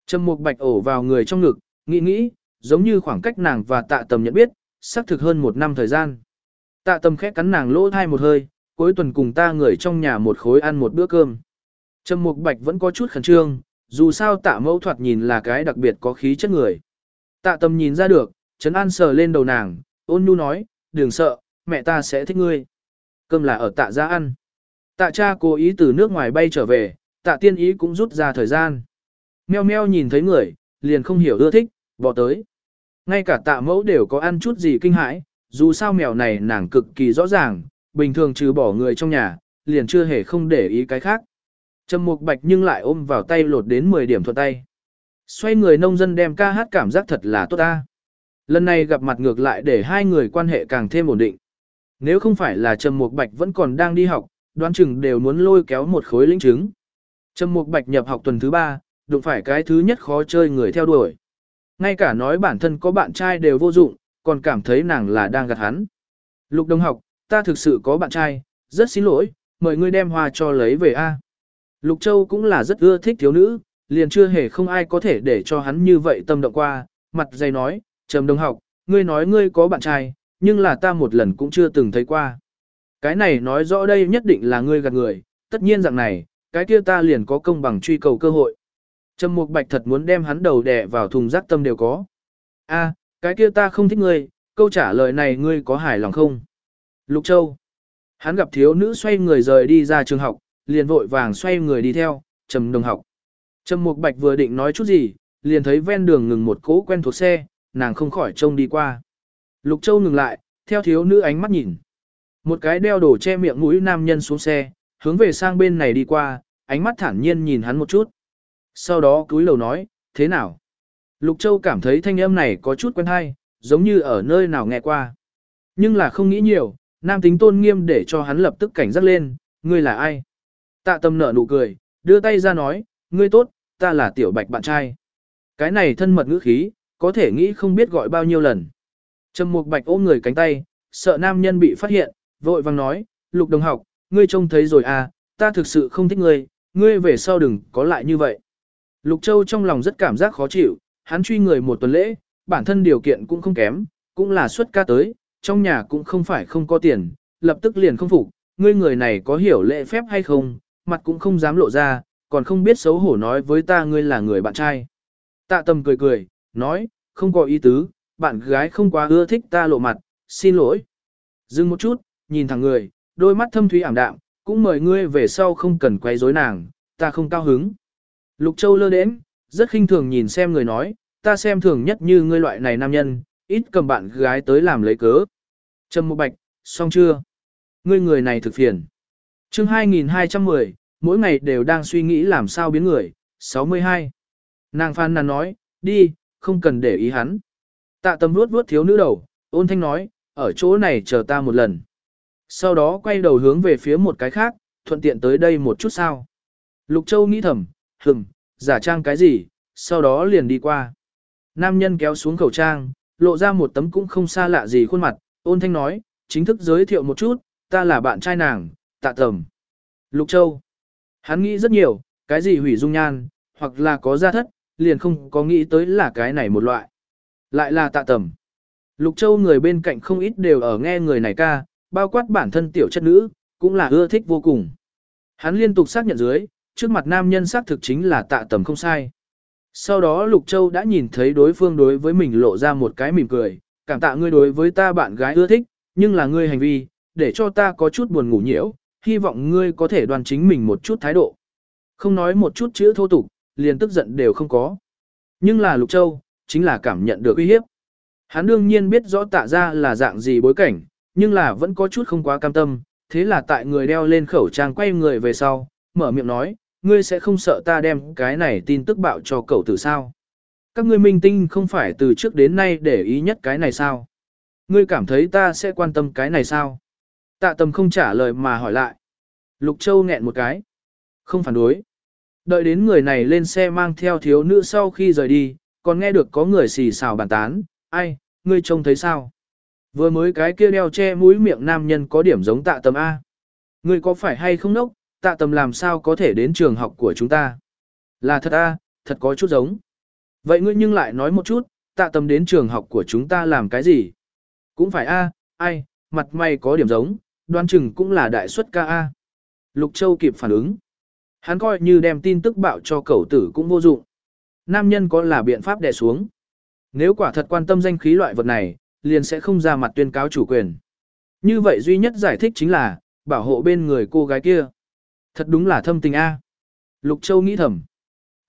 Trầm Mục Bạch ổ vào người trong ngực, nghĩ nghĩ, giống như khoảng cách nàng và tạ tầm nhận biết, xác thực hơn một năm thời gian. Tạ tầm khẽ cắn nàng lỗ thai một hơi, cuối tuần cùng ta người trong nhà một khối ăn một bữa cơm. Trầm Mục Bạch vẫn có chút khẩn trương, dù sao tạ mẫu thoạt nhìn là cái đặc biệt có khí chất người. Tạ tâm nhìn ra được, Trấn An sờ lên đầu nàng, ôn nhu nói, đừng sợ, mẹ ta sẽ thích ngươi. Cơm là ở tạ gia ăn. Tạ cha cố ý từ nước ngoài bay trở về, tạ tiên ý cũng rút ra thời gian. Meo meo nhìn thấy người, liền không hiểu ưa thích, bỏ tới. Ngay cả tạ mẫu đều có ăn chút gì kinh hãi, dù sao mèo này nàng cực kỳ rõ ràng, bình thường trừ bỏ người trong nhà, liền chưa hề không để ý cái khác. Trầm Mục Bạch nhưng lại ôm vào tay lột đến 10 điểm thuận tay. Xoay người nông dân đem ca hát cảm giác thật là tốt ta. Lần này gặp mặt ngược lại để hai người quan hệ càng thêm ổn định. Nếu không phải là Trầm Mục Bạch vẫn còn đang đi học, đoán chừng đều muốn lôi kéo một khối lĩnh chứng. Trầm Mục Bạch nhập học tuần thứ ba, đụng phải cái thứ nhất khó chơi người theo đuổi. Ngay cả nói bản thân có bạn trai đều vô dụng, còn cảm thấy nàng là đang gạt hắn. Lục đồng học, ta thực sự có bạn trai, rất xin lỗi, mời ngươi đem hoa cho lấy về A. Lục Châu cũng là rất ưa thích thiếu nữ, liền chưa hề không ai có thể để cho hắn như vậy tâm động qua, mặt dày nói, trầm đồng học, ngươi nói ngươi có bạn trai, nhưng là ta một lần cũng chưa từng thấy qua. Cái này nói rõ đây nhất định là ngươi gạt người, tất nhiên rằng này, cái kia ta liền có công bằng truy cầu cơ hội. Trầm Mục Bạch thật muốn đem hắn đầu đè vào thùng rác tâm đều có. A, cái kia ta không thích ngươi, câu trả lời này ngươi có hài lòng không? Lục Châu. Hắn gặp thiếu nữ xoay người rời đi ra trường học, liền vội vàng xoay người đi theo, Trầm Đồng học. Trầm Mục Bạch vừa định nói chút gì, liền thấy ven đường ngừng một cỗ quen thuộc xe, nàng không khỏi trông đi qua. Lục Châu ngừng lại, theo thiếu nữ ánh mắt nhìn. Một cái đeo đổ che miệng mũi nam nhân xuống xe, hướng về sang bên này đi qua, ánh mắt thản nhiên nhìn hắn một chút. Sau đó cúi đầu nói, thế nào? Lục Châu cảm thấy thanh âm này có chút quen hay, giống như ở nơi nào nghe qua. Nhưng là không nghĩ nhiều, nam tính tôn nghiêm để cho hắn lập tức cảnh giác lên, ngươi là ai? Tạ tâm nở nụ cười, đưa tay ra nói, ngươi tốt, ta là tiểu bạch bạn trai. Cái này thân mật ngữ khí, có thể nghĩ không biết gọi bao nhiêu lần. Trầm mục bạch ôm người cánh tay, sợ nam nhân bị phát hiện, vội vàng nói, lục đồng học, ngươi trông thấy rồi à, ta thực sự không thích ngươi, ngươi về sau đừng có lại như vậy. Lục Châu trong lòng rất cảm giác khó chịu, hắn truy người một tuần lễ, bản thân điều kiện cũng không kém, cũng là xuất ca tới, trong nhà cũng không phải không có tiền, lập tức liền không phục, ngươi người này có hiểu lễ phép hay không, mặt cũng không dám lộ ra, còn không biết xấu hổ nói với ta ngươi là người bạn trai. Tạ tâm cười cười, nói, không có ý tứ, bạn gái không quá ưa thích ta lộ mặt, xin lỗi. Dừng một chút, nhìn thẳng người, đôi mắt thâm thúy ảm đạm, cũng mời ngươi về sau không cần quay rối nàng, ta không cao hứng. Lục Châu lơ đến, rất khinh thường nhìn xem người nói, ta xem thường nhất như ngươi loại này nam nhân, ít cầm bạn gái tới làm lấy cớ. Trầm một bạch, xong chưa? Ngươi người này thực phiền. chương 2210, mỗi ngày đều đang suy nghĩ làm sao biến người, 62. Nàng phan nàn nói, đi, không cần để ý hắn. Tạ tâm vuốt vuốt thiếu nữ đầu, ôn thanh nói, ở chỗ này chờ ta một lần. Sau đó quay đầu hướng về phía một cái khác, thuận tiện tới đây một chút sao. Lục Châu nghĩ thầm, hừng, giả trang cái gì, sau đó liền đi qua. Nam nhân kéo xuống khẩu trang, lộ ra một tấm cũng không xa lạ gì khuôn mặt, ôn thanh nói, chính thức giới thiệu một chút, ta là bạn trai nàng, tạ tầm. Lục Châu. Hắn nghĩ rất nhiều, cái gì hủy dung nhan, hoặc là có gia thất, liền không có nghĩ tới là cái này một loại. Lại là tạ tầm. Lục Châu người bên cạnh không ít đều ở nghe người này ca, bao quát bản thân tiểu chất nữ, cũng là ưa thích vô cùng. Hắn liên tục xác nhận dưới, trước mặt nam nhân xác thực chính là tạ tầm không sai. Sau đó Lục Châu đã nhìn thấy đối phương đối với mình lộ ra một cái mỉm cười, cảm tạ ngươi đối với ta bạn gái ưa thích, nhưng là ngươi hành vi, để cho ta có chút buồn ngủ nhiễu, hy vọng ngươi có thể đoàn chính mình một chút thái độ. Không nói một chút chữ thô tục, liền tức giận đều không có. Nhưng là Lục Châu, chính là cảm nhận được uy hiếp. Hắn đương nhiên biết rõ tạ ra là dạng gì bối cảnh, nhưng là vẫn có chút không quá cam tâm, thế là tại người đeo lên khẩu trang quay người về sau, mở miệng nói, ngươi sẽ không sợ ta đem cái này tin tức bạo cho cậu tử sao. Các ngươi minh tinh không phải từ trước đến nay để ý nhất cái này sao. Ngươi cảm thấy ta sẽ quan tâm cái này sao? Tạ tầm không trả lời mà hỏi lại. Lục Châu nghẹn một cái. Không phản đối. Đợi đến người này lên xe mang theo thiếu nữ sau khi rời đi, còn nghe được có người xì xào bàn tán. Ai, ngươi trông thấy sao? Vừa mới cái kia đeo che mũi miệng nam nhân có điểm giống tạ tầm A. Ngươi có phải hay không nốc, tạ tầm làm sao có thể đến trường học của chúng ta? Là thật A, thật có chút giống. Vậy ngươi nhưng lại nói một chút, tạ tầm đến trường học của chúng ta làm cái gì? Cũng phải A, ai, mặt mày có điểm giống, đoán chừng cũng là đại suất ca A. Lục Châu kịp phản ứng. Hắn coi như đem tin tức bạo cho cậu tử cũng vô dụng. Nam nhân có là biện pháp đè xuống. Nếu quả thật quan tâm danh khí loại vật này, liền sẽ không ra mặt tuyên cáo chủ quyền. Như vậy duy nhất giải thích chính là, bảo hộ bên người cô gái kia. Thật đúng là thâm tình a. Lục Châu nghĩ thầm.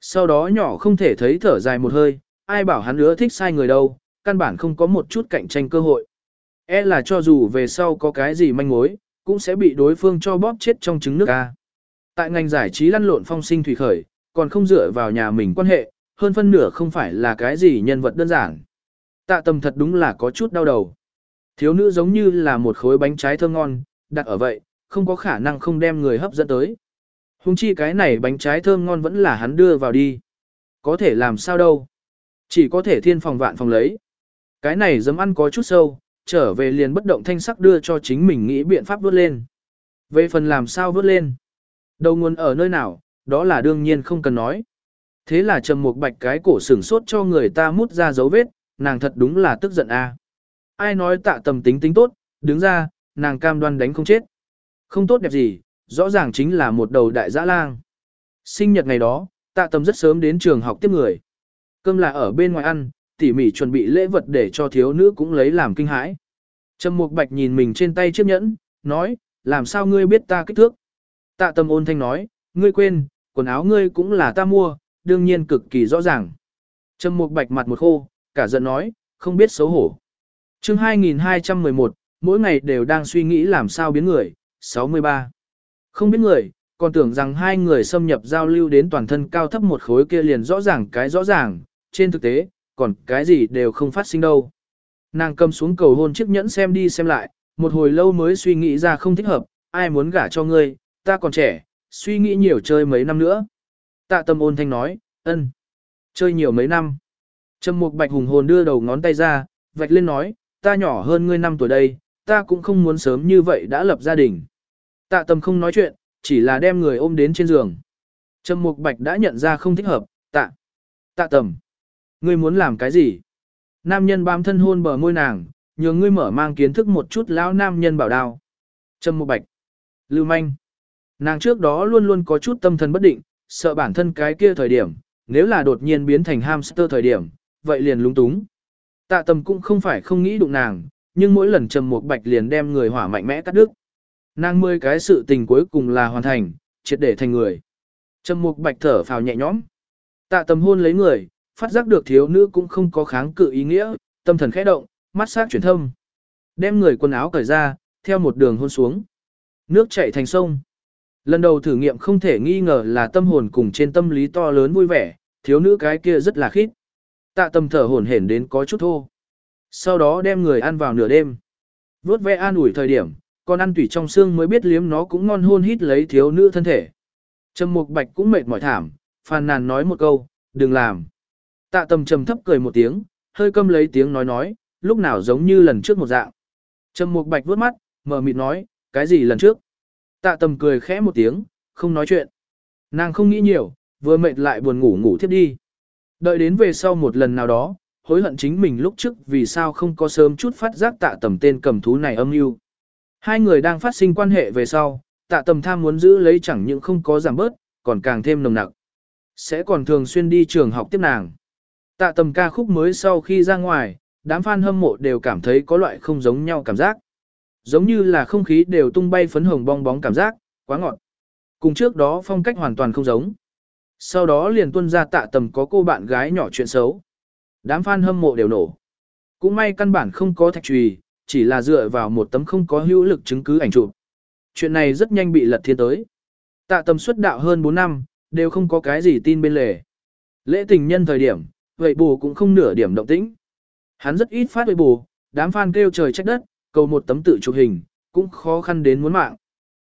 Sau đó nhỏ không thể thấy thở dài một hơi, ai bảo hắn nữa thích sai người đâu, căn bản không có một chút cạnh tranh cơ hội. E là cho dù về sau có cái gì manh mối, cũng sẽ bị đối phương cho bóp chết trong trứng nước a. Tại ngành giải trí lăn lộn phong sinh thủy khởi, còn không dựa vào nhà mình quan hệ, hơn phân nửa không phải là cái gì nhân vật đơn giản. Tạ tầm thật đúng là có chút đau đầu. Thiếu nữ giống như là một khối bánh trái thơm ngon, đặt ở vậy, không có khả năng không đem người hấp dẫn tới. Hùng chi cái này bánh trái thơm ngon vẫn là hắn đưa vào đi. Có thể làm sao đâu. Chỉ có thể thiên phòng vạn phòng lấy. Cái này dấm ăn có chút sâu, trở về liền bất động thanh sắc đưa cho chính mình nghĩ biện pháp vớt lên. Về phần làm sao vớt lên. Đầu nguồn ở nơi nào, đó là đương nhiên không cần nói. Thế là trầm một bạch cái cổ sửng sốt cho người ta mút ra dấu vết, nàng thật đúng là tức giận a. À. Ai nói tạ tầm tính tính tốt, đứng ra, nàng cam đoan đánh không chết. Không tốt đẹp gì, rõ ràng chính là một đầu đại dã lang. Sinh nhật ngày đó, tạ tầm rất sớm đến trường học tiếp người. Cơm là ở bên ngoài ăn, tỉ mỉ chuẩn bị lễ vật để cho thiếu nữ cũng lấy làm kinh hãi. Trầm Mục Bạch nhìn mình trên tay chiếc nhẫn, nói, làm sao ngươi biết ta kích thước? Tạ tâm ôn thanh nói, ngươi quên, quần áo ngươi cũng là ta mua, đương nhiên cực kỳ rõ ràng. Trầm Mục Bạch mặt một khô, cả giận nói, không biết xấu hổ. chương 2211, mỗi ngày đều đang suy nghĩ làm sao biến người, 63. Không biết người, còn tưởng rằng hai người xâm nhập giao lưu đến toàn thân cao thấp một khối kia liền rõ ràng cái rõ ràng, trên thực tế, còn cái gì đều không phát sinh đâu. Nàng cầm xuống cầu hôn chiếc nhẫn xem đi xem lại, một hồi lâu mới suy nghĩ ra không thích hợp, ai muốn gả cho ngươi, ta còn trẻ, suy nghĩ nhiều chơi mấy năm nữa. Tạ tâm ôn thanh nói, ân, chơi nhiều mấy năm. Trầm mục bạch hùng hồn đưa đầu ngón tay ra, vạch lên nói, ta nhỏ hơn ngươi năm tuổi đây, ta cũng không muốn sớm như vậy đã lập gia đình. Tạ tâm không nói chuyện, chỉ là đem người ôm đến trên giường. Trầm mục bạch đã nhận ra không thích hợp, tạ, tạ tầm. Ngươi muốn làm cái gì? Nam nhân bám thân hôn bờ môi nàng, nhường ngươi mở mang kiến thức một chút lão nam nhân bảo đao. Trầm mục bạch. Lưu manh. Nàng trước đó luôn luôn có chút tâm thần bất định, sợ bản thân cái kia thời điểm, nếu là đột nhiên biến thành hamster thời điểm, vậy liền lúng túng. Tạ tầm cũng không phải không nghĩ đụng nàng, nhưng mỗi lần trầm Mục bạch liền đem người hỏa mạnh mẽ cắt đứt. Nàng mười cái sự tình cuối cùng là hoàn thành, triệt để thành người. Trầm mục bạch thở phào nhẹ nhõm. Tạ tầm hôn lấy người, phát giác được thiếu nữ cũng không có kháng cự ý nghĩa, tâm thần khẽ động, mắt sát chuyển thâm. Đem người quần áo cởi ra, theo một đường hôn xuống. Nước chảy thành sông. Lần đầu thử nghiệm không thể nghi ngờ là tâm hồn cùng trên tâm lý to lớn vui vẻ, thiếu nữ cái kia rất là khít. Tạ tâm thở hồn hển đến có chút thô. Sau đó đem người ăn vào nửa đêm. Vốt ve an ủi thời điểm, con ăn tủy trong xương mới biết liếm nó cũng ngon hôn hít lấy thiếu nữ thân thể. Trầm Mục Bạch cũng mệt mỏi thảm, phàn nàn nói một câu, đừng làm. Tạ Tầm trầm thấp cười một tiếng, hơi câm lấy tiếng nói nói, lúc nào giống như lần trước một dạng. Trầm Mục Bạch vuốt mắt, mở mịt nói, cái gì lần trước? Tạ tầm cười khẽ một tiếng, không nói chuyện. Nàng không nghĩ nhiều, vừa mệt lại buồn ngủ ngủ thiếp đi. Đợi đến về sau một lần nào đó, hối hận chính mình lúc trước vì sao không có sớm chút phát giác tạ tầm tên cầm thú này âm mưu. Hai người đang phát sinh quan hệ về sau, tạ tầm tham muốn giữ lấy chẳng những không có giảm bớt, còn càng thêm nồng nặc. Sẽ còn thường xuyên đi trường học tiếp nàng. Tạ tầm ca khúc mới sau khi ra ngoài, đám fan hâm mộ đều cảm thấy có loại không giống nhau cảm giác. Giống như là không khí đều tung bay phấn hồng bong bóng cảm giác, quá ngọt. Cùng trước đó phong cách hoàn toàn không giống. Sau đó liền tuân ra tạ tầm có cô bạn gái nhỏ chuyện xấu. Đám fan hâm mộ đều nổ. Cũng may căn bản không có thạch trùy, chỉ là dựa vào một tấm không có hữu lực chứng cứ ảnh chụp. Chuyện này rất nhanh bị lật thiên tới. Tạ tầm xuất đạo hơn 4 năm, đều không có cái gì tin bên lề. Lễ tình nhân thời điểm, vậy bù cũng không nửa điểm động tĩnh. Hắn rất ít phát vậy bù, đám fan kêu trời trách đất, cầu một tấm tự chụp hình, cũng khó khăn đến muốn mạng.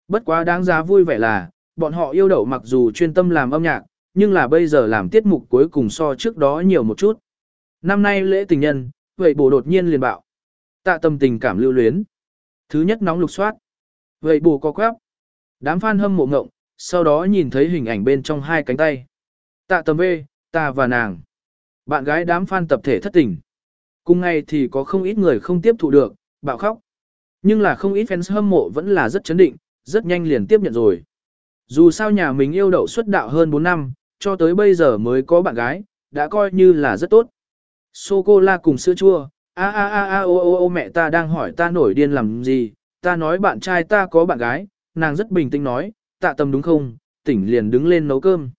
Bất quá đáng giá vui vẻ là, bọn họ yêu đậu mặc dù chuyên tâm làm âm nhạc, nhưng là bây giờ làm tiết mục cuối cùng so trước đó nhiều một chút. Năm nay lễ tình nhân, vậy bù đột nhiên liền bạo. Tạ tâm tình cảm lưu luyến. Thứ nhất nóng lục soát. Vậy bù có quáp. Đám fan hâm mộ ngộng, sau đó nhìn thấy hình ảnh bên trong hai cánh tay. Tạ tâm V, ta và nàng. Bạn gái đám fan tập thể thất tình. Cùng ngày thì có không ít người không tiếp thụ được, bạo khóc. Nhưng là không ít fans hâm mộ vẫn là rất chấn định, rất nhanh liền tiếp nhận rồi. Dù sao nhà mình yêu đậu xuất đạo hơn 4 năm, cho tới bây giờ mới có bạn gái, đã coi như là rất tốt. Sô-cô-la cùng sữa chua, a a a a ô ô ô mẹ ta đang hỏi ta nổi điên làm gì, ta nói bạn trai ta có bạn gái, nàng rất bình tĩnh nói, tạ tâm đúng không, tỉnh liền đứng lên nấu cơm.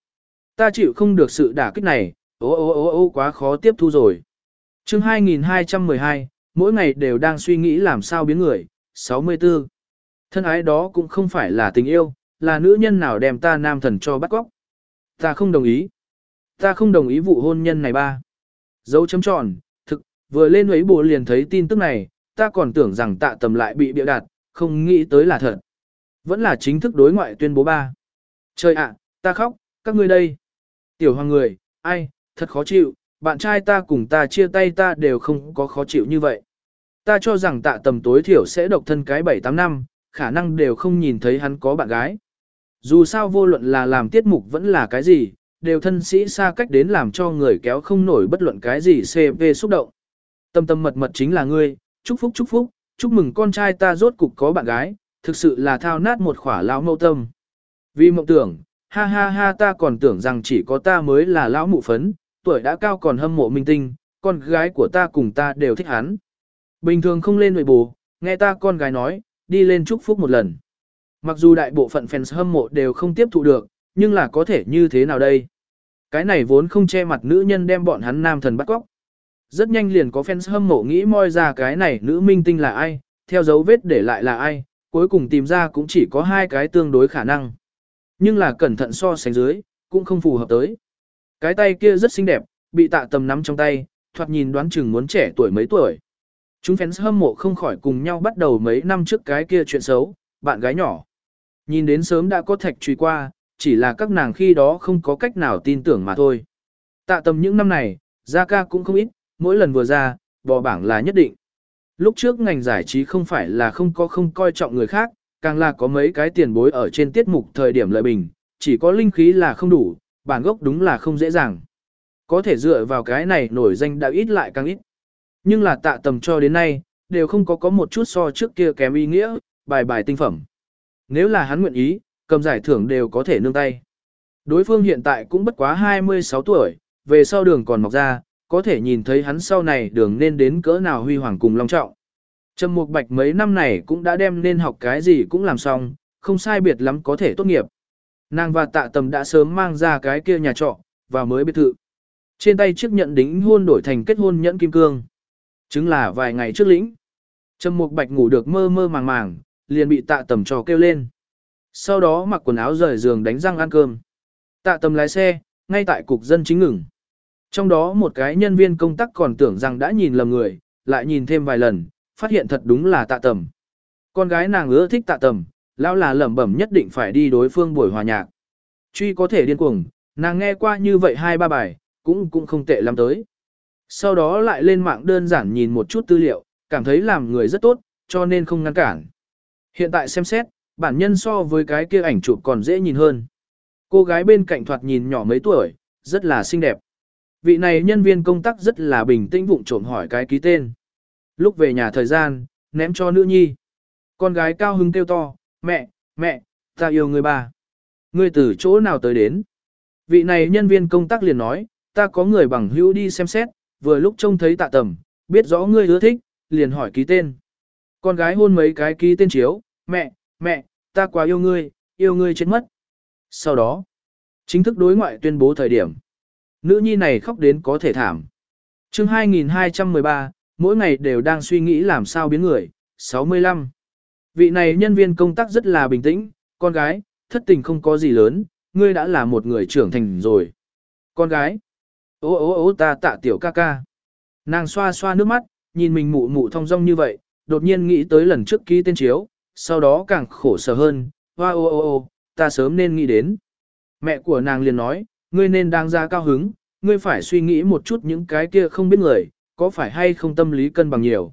Ta chịu không được sự đả kích này, ô ô ô ô quá khó tiếp thu rồi. chương 2212, mỗi ngày đều đang suy nghĩ làm sao biến người, 64. Thân ái đó cũng không phải là tình yêu, là nữ nhân nào đem ta nam thần cho bắt cóc. Ta không đồng ý. Ta không đồng ý vụ hôn nhân này ba. Dấu chấm tròn, thực, vừa lên ấy bộ liền thấy tin tức này, ta còn tưởng rằng tạ tầm lại bị bịa đặt, không nghĩ tới là thật. Vẫn là chính thức đối ngoại tuyên bố ba. Trời ạ, ta khóc, các ngươi đây. Tiểu hoàng người, ai, thật khó chịu, bạn trai ta cùng ta chia tay ta đều không có khó chịu như vậy. Ta cho rằng tạ tầm tối thiểu sẽ độc thân cái 7-8 năm, khả năng đều không nhìn thấy hắn có bạn gái. Dù sao vô luận là làm tiết mục vẫn là cái gì, đều thân sĩ xa cách đến làm cho người kéo không nổi bất luận cái gì CV xúc động. Tâm tâm mật mật chính là ngươi, chúc phúc chúc phúc, chúc mừng con trai ta rốt cục có bạn gái, thực sự là thao nát một khỏa lão mâu tâm. Vì mộng tưởng, ha ha ha ta còn tưởng rằng chỉ có ta mới là lão mụ phấn, tuổi đã cao còn hâm mộ minh tinh, con gái của ta cùng ta đều thích hắn. Bình thường không lên nội bù, nghe ta con gái nói, đi lên chúc phúc một lần. Mặc dù đại bộ phận fans hâm mộ đều không tiếp thụ được, nhưng là có thể như thế nào đây? Cái này vốn không che mặt nữ nhân đem bọn hắn nam thần bắt cóc. Rất nhanh liền có fans hâm mộ nghĩ moi ra cái này nữ minh tinh là ai, theo dấu vết để lại là ai, cuối cùng tìm ra cũng chỉ có hai cái tương đối khả năng. Nhưng là cẩn thận so sánh dưới, cũng không phù hợp tới. Cái tay kia rất xinh đẹp, bị tạ tầm nắm trong tay, thoạt nhìn đoán chừng muốn trẻ tuổi mấy tuổi. Chúng fans hâm mộ không khỏi cùng nhau bắt đầu mấy năm trước cái kia chuyện xấu, bạn gái nhỏ. Nhìn đến sớm đã có thạch truy qua, chỉ là các nàng khi đó không có cách nào tin tưởng mà thôi. Tạ tầm những năm này, ra ca cũng không ít, mỗi lần vừa ra, bò bảng là nhất định. Lúc trước ngành giải trí không phải là không có không coi trọng người khác, càng là có mấy cái tiền bối ở trên tiết mục thời điểm lợi bình, chỉ có linh khí là không đủ, bản gốc đúng là không dễ dàng. Có thể dựa vào cái này nổi danh đã ít lại càng ít. Nhưng là tạ tầm cho đến nay, đều không có có một chút so trước kia kém ý nghĩa, bài bài tinh phẩm. Nếu là hắn nguyện ý, cầm giải thưởng đều có thể nương tay. Đối phương hiện tại cũng bất quá 26 tuổi, về sau đường còn mọc ra, có thể nhìn thấy hắn sau này đường nên đến cỡ nào huy hoàng cùng long trọng. Trầm Mục Bạch mấy năm này cũng đã đem nên học cái gì cũng làm xong, không sai biệt lắm có thể tốt nghiệp. Nàng và tạ tầm đã sớm mang ra cái kia nhà trọ, và mới biệt thự. Trên tay chiếc nhận đính hôn đổi thành kết hôn nhẫn kim cương. Chứng là vài ngày trước lĩnh. Trầm Mục Bạch ngủ được mơ mơ màng màng, liền bị tạ tầm trò kêu lên. Sau đó mặc quần áo rời giường đánh răng ăn cơm. Tạ tầm lái xe, ngay tại cục dân chính ngừng. Trong đó một cái nhân viên công tác còn tưởng rằng đã nhìn lầm người, lại nhìn thêm vài lần, phát hiện thật đúng là tạ tầm. Con gái nàng ưa thích tạ tầm, lão là lẩm bẩm nhất định phải đi đối phương buổi hòa nhạc. Truy có thể điên cuồng, nàng nghe qua như vậy hai ba bài, cũng cũng không tệ lắm tới. Sau đó lại lên mạng đơn giản nhìn một chút tư liệu, cảm thấy làm người rất tốt, cho nên không ngăn cản. Hiện tại xem xét, bản nhân so với cái kia ảnh chụp còn dễ nhìn hơn. Cô gái bên cạnh thoạt nhìn nhỏ mấy tuổi, rất là xinh đẹp. Vị này nhân viên công tác rất là bình tĩnh vụng trộm hỏi cái ký tên. Lúc về nhà thời gian, ném cho nữ nhi. Con gái cao hứng kêu to, mẹ, mẹ, ta yêu người bà. Ngươi từ chỗ nào tới đến? Vị này nhân viên công tác liền nói, ta có người bằng hữu đi xem xét, vừa lúc trông thấy tạ tầm, biết rõ ngươi ưa thích, liền hỏi ký tên. Con gái hôn mấy cái ký tên chiếu, mẹ, mẹ, ta quá yêu ngươi, yêu ngươi chết mất. Sau đó, chính thức đối ngoại tuyên bố thời điểm. Nữ nhi này khóc đến có thể thảm. chương 2213, mỗi ngày đều đang suy nghĩ làm sao biến người, 65. Vị này nhân viên công tác rất là bình tĩnh, con gái, thất tình không có gì lớn, ngươi đã là một người trưởng thành rồi. Con gái, ô ô ô ta tạ tiểu ca ca. Nàng xoa xoa nước mắt, nhìn mình mụ mụ thong dong như vậy, đột nhiên nghĩ tới lần trước ký tên chiếu, sau đó càng khổ sở hơn, hoa ô ô ô, ta sớm nên nghĩ đến. Mẹ của nàng liền nói, ngươi nên đang ra cao hứng, ngươi phải suy nghĩ một chút những cái kia không biết người, có phải hay không tâm lý cân bằng nhiều.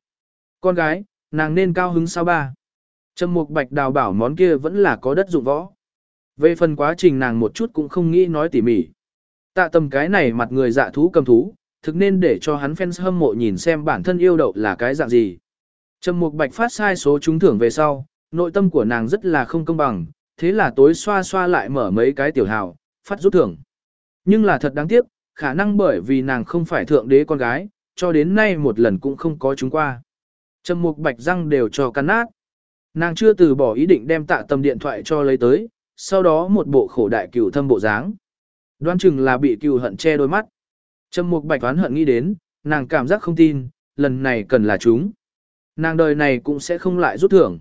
Con gái, nàng nên cao hứng sao ba. Trầm mục bạch đào bảo món kia vẫn là có đất dụng võ. Về phần quá trình nàng một chút cũng không nghĩ nói tỉ mỉ. Tạ tầm cái này mặt người dạ thú cầm thú, thực nên để cho hắn fans hâm mộ nhìn xem bản thân yêu đậu là cái dạng gì. Trầm mục bạch phát sai số trúng thưởng về sau, nội tâm của nàng rất là không công bằng, thế là tối xoa xoa lại mở mấy cái tiểu hào, phát rút thưởng. Nhưng là thật đáng tiếc, khả năng bởi vì nàng không phải thượng đế con gái, cho đến nay một lần cũng không có chúng qua. Trầm mục bạch răng đều cho cắn nát. Nàng chưa từ bỏ ý định đem tạ tầm điện thoại cho lấy tới, sau đó một bộ khổ đại cửu thâm bộ dáng. Đoán chừng là bị cửu hận che đôi mắt. Trầm mục bạch oán hận nghĩ đến, nàng cảm giác không tin, lần này cần là chúng. Nàng đời này cũng sẽ không lại rút thưởng.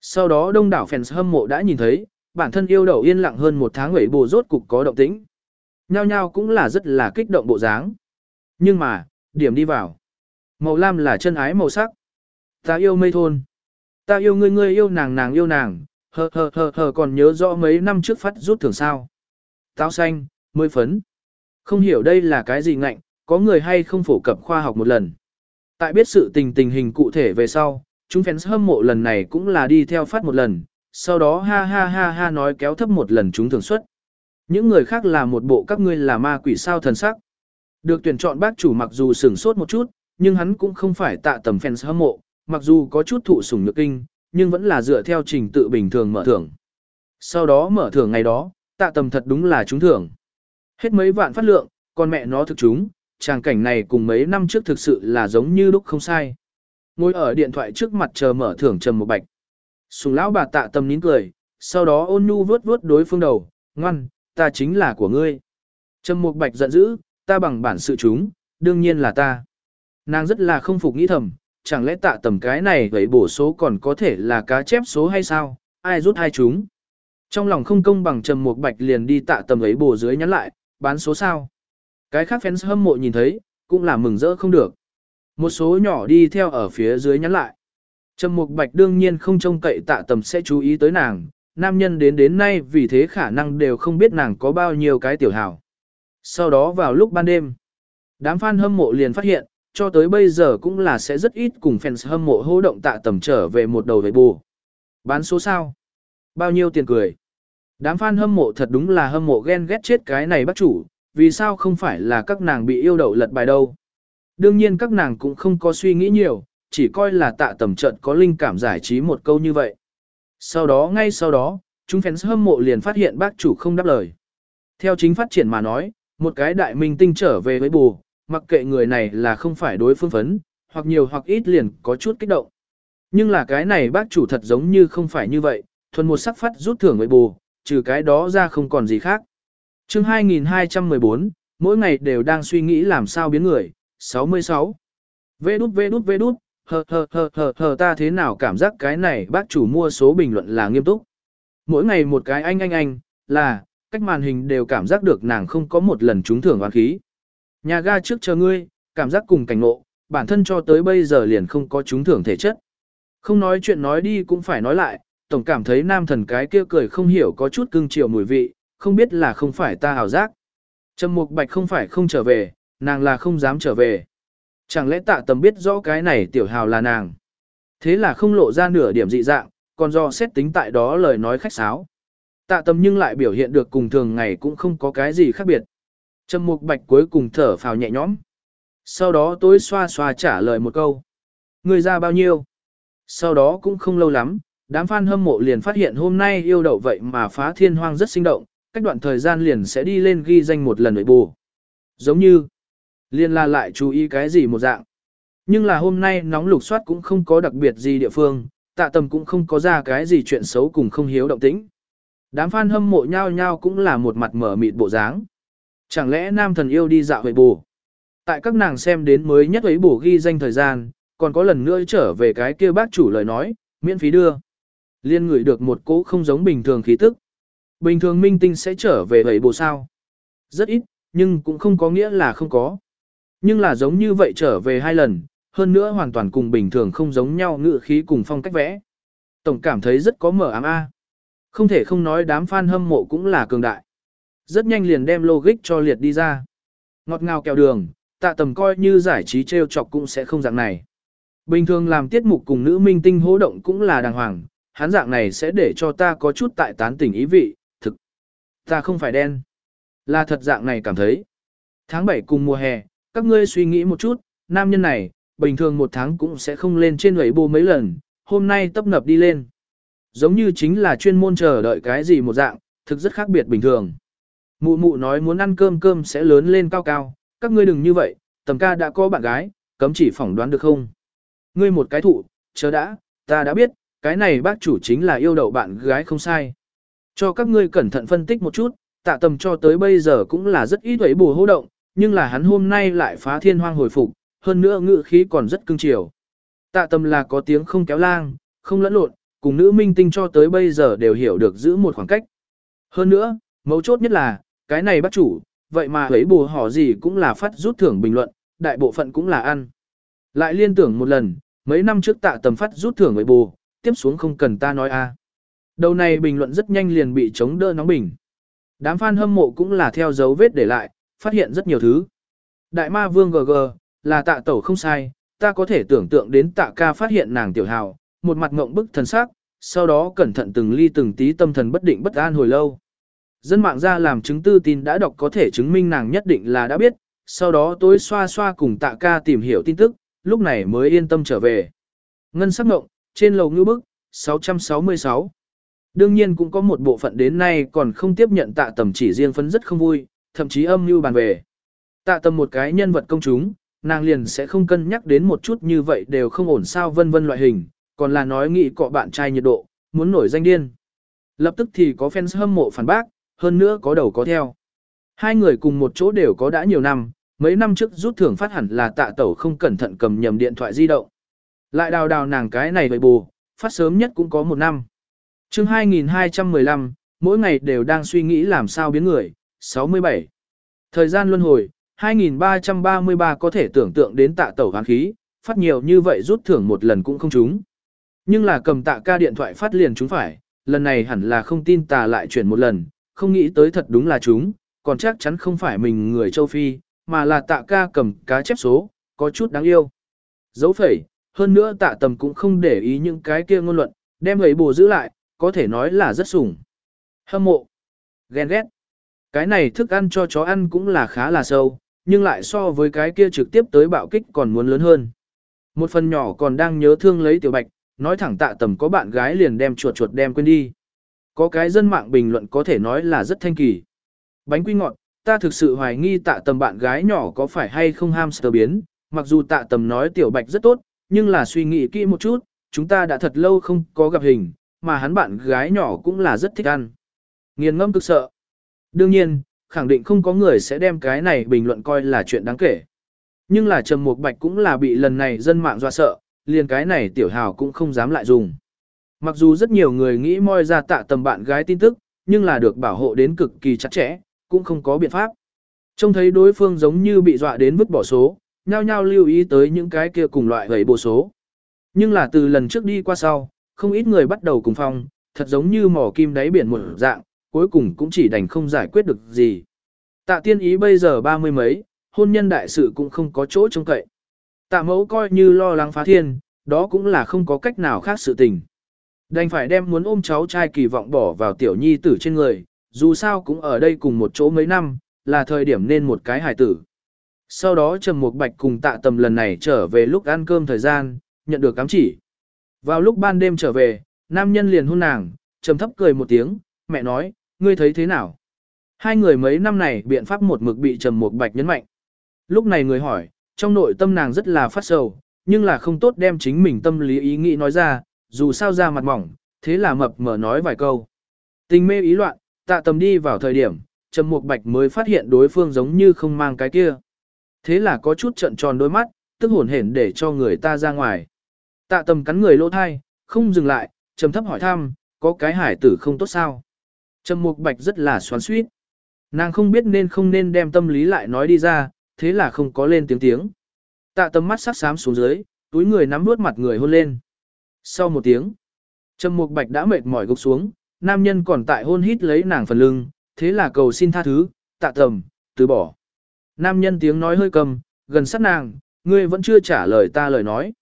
Sau đó đông đảo fans hâm mộ đã nhìn thấy, bản thân yêu đầu yên lặng hơn một tháng ngẩy bồ rốt cục có động tĩnh. Nhao nhao cũng là rất là kích động bộ dáng. Nhưng mà, điểm đi vào. Màu lam là chân ái màu sắc. Ta yêu mây thôn. Ta yêu ngươi ngươi yêu nàng nàng yêu nàng, hờ hờ hờ hờ còn nhớ rõ mấy năm trước phát rút thưởng sao. Táo xanh, mười phấn. Không hiểu đây là cái gì ngạnh, có người hay không phổ cập khoa học một lần. Tại biết sự tình tình hình cụ thể về sau, chúng fans hâm mộ lần này cũng là đi theo phát một lần, sau đó ha ha ha ha nói kéo thấp một lần chúng thường suất. Những người khác là một bộ các ngươi là ma quỷ sao thần sắc. Được tuyển chọn bác chủ mặc dù sửng sốt một chút, nhưng hắn cũng không phải tạ tầm fans hâm mộ, mặc dù có chút thụ sủng nhược kinh, nhưng vẫn là dựa theo trình tự bình thường mở thưởng. Sau đó mở thưởng ngày đó, tạ tầm thật đúng là trúng thưởng. Hết mấy vạn phát lượng, con mẹ nó thực chúng, tràng cảnh này cùng mấy năm trước thực sự là giống như lúc không sai. Ngồi ở điện thoại trước mặt chờ mở thưởng trầm một bạch. Sùng lão bà tạ tầm nín cười, sau đó ôn nhu vuốt vuốt đối phương đầu, ngoan, ta chính là của ngươi. Trầm một bạch giận dữ, ta bằng bản sự chúng, đương nhiên là ta. Nàng rất là không phục nghĩ thầm, chẳng lẽ tạ tầm cái này vậy bổ số còn có thể là cá chép số hay sao, ai rút hai chúng. Trong lòng không công bằng trầm một bạch liền đi tạ tầm ấy bổ dưới nhắn lại, bán số sao. Cái khác fans hâm mộ nhìn thấy, cũng là mừng rỡ không được. Một số nhỏ đi theo ở phía dưới nhắn lại. Trầm Mục Bạch đương nhiên không trông cậy tạ tầm sẽ chú ý tới nàng, nam nhân đến đến nay vì thế khả năng đều không biết nàng có bao nhiêu cái tiểu hảo. Sau đó vào lúc ban đêm, đám fan hâm mộ liền phát hiện, cho tới bây giờ cũng là sẽ rất ít cùng fans hâm mộ hô động tạ tầm trở về một đầu về bù. Bán số sao? Bao nhiêu tiền cười? Đám fan hâm mộ thật đúng là hâm mộ ghen ghét chết cái này bác chủ, vì sao không phải là các nàng bị yêu đậu lật bài đâu. Đương nhiên các nàng cũng không có suy nghĩ nhiều, chỉ coi là tạ tầm trận có linh cảm giải trí một câu như vậy. Sau đó ngay sau đó, chúng fans hâm mộ liền phát hiện bác chủ không đáp lời. Theo chính phát triển mà nói, một cái đại minh tinh trở về với bù, mặc kệ người này là không phải đối phương phấn, hoặc nhiều hoặc ít liền có chút kích động. Nhưng là cái này bác chủ thật giống như không phải như vậy, thuần một sắc phát rút thưởng với bù, trừ cái đó ra không còn gì khác. chương 2214, mỗi ngày đều đang suy nghĩ làm sao biến người, 66. Vê đút vê đút vê đút, hờ hờ hờ hờ hờ ta thế nào cảm giác cái này bác chủ mua số bình luận là nghiêm túc. Mỗi ngày một cái anh anh anh, là, cách màn hình đều cảm giác được nàng không có một lần trúng thưởng oán khí. Nhà ga trước chờ ngươi, cảm giác cùng cảnh ngộ, bản thân cho tới bây giờ liền không có trúng thưởng thể chất. Không nói chuyện nói đi cũng phải nói lại, tổng cảm thấy nam thần cái kia cười không hiểu có chút cưng chiều mùi vị, không biết là không phải ta hào giác. Trầm Mục Bạch không phải không trở về, nàng là không dám trở về. Chẳng lẽ tạ tầm biết rõ cái này tiểu hào là nàng. Thế là không lộ ra nửa điểm dị dạng, còn do xét tính tại đó lời nói khách sáo. Tạ tầm nhưng lại biểu hiện được cùng thường ngày cũng không có cái gì khác biệt. Trầm Mục Bạch cuối cùng thở phào nhẹ nhõm. Sau đó tối xoa xoa trả lời một câu. Người ra bao nhiêu? Sau đó cũng không lâu lắm, Đám fan hâm mộ liền phát hiện hôm nay yêu đậu vậy mà phá thiên hoang rất sinh động, cách đoạn thời gian liền sẽ đi lên ghi danh một lần nội bù. Giống như, liền là lại chú ý cái gì một dạng. Nhưng là hôm nay nóng lục soát cũng không có đặc biệt gì địa phương, tạ tầm cũng không có ra cái gì chuyện xấu cùng không hiếu động tĩnh. Đám fan hâm mộ nhau nhau cũng là một mặt mở mịt bộ dáng. Chẳng lẽ nam thần yêu đi dạo về bù? Tại các nàng xem đến mới nhất ấy bổ ghi danh thời gian, còn có lần nữa trở về cái kia bác chủ lời nói, miễn phí đưa. Liên ngửi được một cỗ không giống bình thường khí tức. Bình thường minh tinh sẽ trở về vậy bù sao. Rất ít, nhưng cũng không có nghĩa là không có. Nhưng là giống như vậy trở về hai lần, hơn nữa hoàn toàn cùng bình thường không giống nhau ngựa khí cùng phong cách vẽ. Tổng cảm thấy rất có mở ám A. Không thể không nói đám fan hâm mộ cũng là cường đại. Rất nhanh liền đem logic cho liệt đi ra. Ngọt ngào kẹo đường, tạ tầm coi như giải trí trêu chọc cũng sẽ không dạng này. Bình thường làm tiết mục cùng nữ minh tinh hỗ động cũng là đàng hoàng, hắn dạng này sẽ để cho ta có chút tại tán tỉnh ý vị, thực. Ta không phải đen. Là thật dạng này cảm thấy. Tháng 7 cùng mùa hè, các ngươi suy nghĩ một chút, nam nhân này, bình thường một tháng cũng sẽ không lên trên lưỡi bô mấy lần, hôm nay tấp nập đi lên. Giống như chính là chuyên môn chờ đợi cái gì một dạng, thực rất khác biệt bình thường. Mụ mụ nói muốn ăn cơm cơm sẽ lớn lên cao cao, các ngươi đừng như vậy, tầm ca đã có bạn gái, cấm chỉ phỏng đoán được không? Ngươi một cái thụ, chờ đã, ta đã biết, cái này bác chủ chính là yêu đậu bạn gái không sai. Cho các ngươi cẩn thận phân tích một chút, tạ tầm cho tới bây giờ cũng là rất ít thuế bù hô động, nhưng là hắn hôm nay lại phá thiên hoang hồi phục, hơn nữa ngự khí còn rất cưng chiều. Tạ tầm là có tiếng không kéo lang, không lẫn lộn, cùng nữ minh tinh cho tới bây giờ đều hiểu được giữ một khoảng cách. Hơn nữa, mấu chốt nhất là, cái này bắt chủ, vậy mà ấy bù họ gì cũng là phát rút thưởng bình luận, đại bộ phận cũng là ăn. Lại liên tưởng một lần, mấy năm trước tạ tầm phát rút thưởng ấy bù, tiếp xuống không cần ta nói a. À. Đầu này bình luận rất nhanh liền bị chống đỡ nóng bình. Đám fan hâm mộ cũng là theo dấu vết để lại, phát hiện rất nhiều thứ. Đại ma vương GG, là tạ tẩu không sai, ta có thể tưởng tượng đến tạ ca phát hiện nàng tiểu hào, một mặt ngộng bức thần sắc, sau đó cẩn thận từng ly từng tí tâm thần bất định bất an hồi lâu. Dân mạng ra làm chứng tư tin đã đọc có thể chứng minh nàng nhất định là đã biết, sau đó tối xoa xoa cùng tạ ca tìm hiểu tin tức, lúc này mới yên tâm trở về. Ngân sắc ngộng, trên lầu ngữ bức, 666. Đương nhiên cũng có một bộ phận đến nay còn không tiếp nhận tạ tầm chỉ riêng phấn rất không vui, thậm chí âm mưu bàn về. Tạ tầm một cái nhân vật công chúng, nàng liền sẽ không cân nhắc đến một chút như vậy đều không ổn sao vân vân loại hình, còn là nói nghị cọ bạn trai nhiệt độ, muốn nổi danh điên. Lập tức thì có fans hâm mộ phản bác, hơn nữa có đầu có theo. Hai người cùng một chỗ đều có đã nhiều năm, mấy năm trước rút thưởng phát hẳn là tạ tẩu không cẩn thận cầm nhầm điện thoại di động. Lại đào đào nàng cái này vậy bù, phát sớm nhất cũng có một năm. chương 2215, mỗi ngày đều đang suy nghĩ làm sao biến người, 67. Thời gian luân hồi, 2333 có thể tưởng tượng đến tạ tẩu hoàn khí, phát nhiều như vậy rút thưởng một lần cũng không trúng. Nhưng là cầm tạ ca điện thoại phát liền chúng phải, lần này hẳn là không tin tà lại chuyển một lần, không nghĩ tới thật đúng là chúng, còn chắc chắn không phải mình người châu Phi, mà là tạ ca cầm cá chép số, có chút đáng yêu. Dấu phẩy, hơn nữa tạ tầm cũng không để ý những cái kia ngôn luận, đem ấy bồ giữ lại, có thể nói là rất sủng. Hâm mộ, ghen ghét. Cái này thức ăn cho chó ăn cũng là khá là sâu, nhưng lại so với cái kia trực tiếp tới bạo kích còn muốn lớn hơn. Một phần nhỏ còn đang nhớ thương lấy tiểu bạch, nói thẳng tạ tầm có bạn gái liền đem chuột chuột đem quên đi. Có cái dân mạng bình luận có thể nói là rất thanh kỳ. Bánh quy ngọt, ta thực sự hoài nghi tạ tầm bạn gái nhỏ có phải hay không hamster biến, mặc dù tạ tầm nói tiểu bạch rất tốt, nhưng là suy nghĩ kỹ một chút, chúng ta đã thật lâu không có gặp hình, mà hắn bạn gái nhỏ cũng là rất thích ăn. Nghiền ngâm cực sợ. Đương nhiên, khẳng định không có người sẽ đem cái này bình luận coi là chuyện đáng kể. Nhưng là Trầm Mục Bạch cũng là bị lần này dân mạng dọa sợ, liền cái này tiểu hào cũng không dám lại dùng. Mặc dù rất nhiều người nghĩ moi ra tạ tầm bạn gái tin tức, nhưng là được bảo hộ đến cực kỳ chặt chẽ, cũng không có biện pháp. Trông thấy đối phương giống như bị dọa đến vứt bỏ số, nhao nhao lưu ý tới những cái kia cùng loại gầy bộ số. Nhưng là từ lần trước đi qua sau, không ít người bắt đầu cùng phong, thật giống như mỏ kim đáy biển một dạng, cuối cùng cũng chỉ đành không giải quyết được gì. Tạ tiên ý bây giờ ba mươi mấy, hôn nhân đại sự cũng không có chỗ trông cậy. Tạ mẫu coi như lo lắng phá thiên, đó cũng là không có cách nào khác sự tình. Đành phải đem muốn ôm cháu trai kỳ vọng bỏ vào tiểu nhi tử trên người, dù sao cũng ở đây cùng một chỗ mấy năm, là thời điểm nên một cái hài tử. Sau đó Trầm Mục Bạch cùng tạ tầm lần này trở về lúc ăn cơm thời gian, nhận được cám chỉ. Vào lúc ban đêm trở về, nam nhân liền hôn nàng, trầm thấp cười một tiếng, mẹ nói, ngươi thấy thế nào? Hai người mấy năm này biện pháp một mực bị Trầm Mục Bạch nhấn mạnh. Lúc này người hỏi, trong nội tâm nàng rất là phát sầu, nhưng là không tốt đem chính mình tâm lý ý nghĩ nói ra, dù sao ra mặt mỏng, thế là mập mở nói vài câu. Tình mê ý loạn, tạ tầm đi vào thời điểm, Trầm Mục Bạch mới phát hiện đối phương giống như không mang cái kia. Thế là có chút trận tròn đôi mắt, tức hồn hển để cho người ta ra ngoài. Tạ tầm cắn người lỗ thai, không dừng lại, trầm thấp hỏi thăm, có cái hải tử không tốt sao? Trầm Mục Bạch rất là xoắn xuýt. Nàng không biết nên không nên đem tâm lý lại nói đi ra, thế là không có lên tiếng tiếng. Tạ tầm mắt sắc xám xuống dưới, túi người nắm nuốt mặt người hôn lên. Sau một tiếng, Trầm Mục Bạch đã mệt mỏi gục xuống, nam nhân còn tại hôn hít lấy nàng phần lưng, thế là cầu xin tha thứ, tạ tầm, từ bỏ. Nam nhân tiếng nói hơi cầm, gần sát nàng, ngươi vẫn chưa trả lời ta lời nói.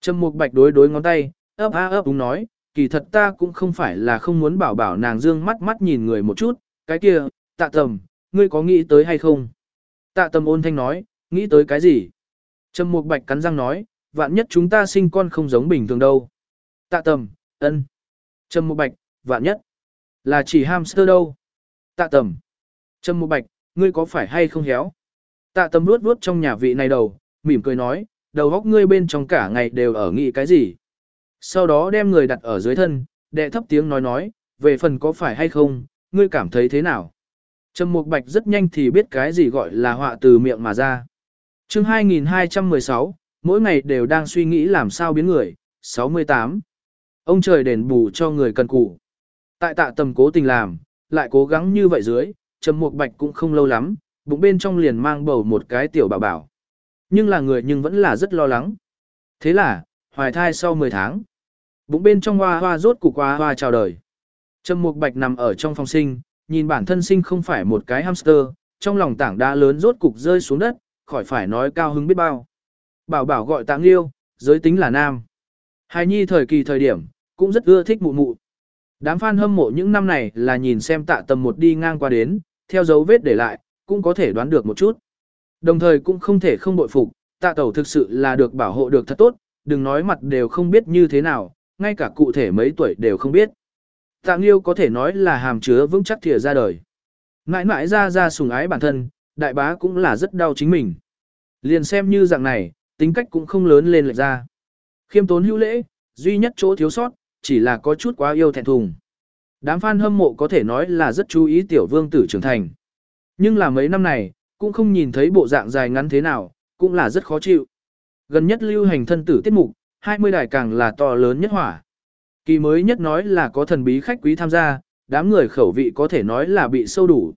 Trầm Mục Bạch đối đối ngón tay, ấp a ấp đúng nói, kỳ thật ta cũng không phải là không muốn bảo bảo nàng dương mắt mắt nhìn người một chút, cái kia, tạ tầm, ngươi có nghĩ tới hay không? Tạ tầm ôn thanh nói, nghĩ tới cái gì? Trầm Mục Bạch cắn răng nói, vạn nhất chúng ta sinh con không giống bình thường đâu. Tạ tầm, ân. Trầm Mục Bạch, vạn nhất. Là chỉ hamster đâu? Tạ tầm. Trầm Mục Bạch, ngươi có phải hay không héo? Tạ tầm luốt luốt trong nhà vị này đầu, mỉm cười nói, đầu góc ngươi bên trong cả ngày đều ở nghĩ cái gì. Sau đó đem người đặt ở dưới thân, đệ thấp tiếng nói nói, về phần có phải hay không, ngươi cảm thấy thế nào. Trầm Mục Bạch rất nhanh thì biết cái gì gọi là họa từ miệng mà ra. chương 2216, mỗi ngày đều đang suy nghĩ làm sao biến người, 68. Ông trời đền bù cho người cần cù. Tại tạ tầm cố tình làm, lại cố gắng như vậy dưới, Trầm Mục Bạch cũng không lâu lắm, bụng bên trong liền mang bầu một cái tiểu bảo bảo. Nhưng là người nhưng vẫn là rất lo lắng. Thế là, hoài thai sau 10 tháng. Bụng bên trong hoa hoa rốt cục hoa hoa chào đời. Trầm Mục Bạch nằm ở trong phòng sinh, nhìn bản thân sinh không phải một cái hamster, trong lòng tảng đá lớn rốt cục rơi xuống đất, khỏi phải nói cao hứng biết bao. Bảo bảo gọi tạng liêu, giới tính là nam. Hài nhi thời kỳ thời điểm, cũng rất ưa thích mụ mụ. Đám fan hâm mộ những năm này là nhìn xem tạ tầm một đi ngang qua đến, theo dấu vết để lại, cũng có thể đoán được một chút. Đồng thời cũng không thể không bội phục, tạ tẩu thực sự là được bảo hộ được thật tốt, đừng nói mặt đều không biết như thế nào, ngay cả cụ thể mấy tuổi đều không biết. Tạ Nghiêu có thể nói là hàm chứa vững chắc thìa ra đời. Mãi mãi ra ra sùng ái bản thân, đại bá cũng là rất đau chính mình. Liền xem như dạng này, tính cách cũng không lớn lên lệch ra. Khiêm tốn hữu lễ, duy nhất chỗ thiếu sót, chỉ là có chút quá yêu thẹn thùng. Đám fan hâm mộ có thể nói là rất chú ý tiểu vương tử trưởng thành. Nhưng là mấy năm này, cũng không nhìn thấy bộ dạng dài ngắn thế nào, cũng là rất khó chịu. Gần nhất lưu hành thân tử tiết mục, 20 đài càng là to lớn nhất hỏa. Kỳ mới nhất nói là có thần bí khách quý tham gia, đám người khẩu vị có thể nói là bị sâu đủ.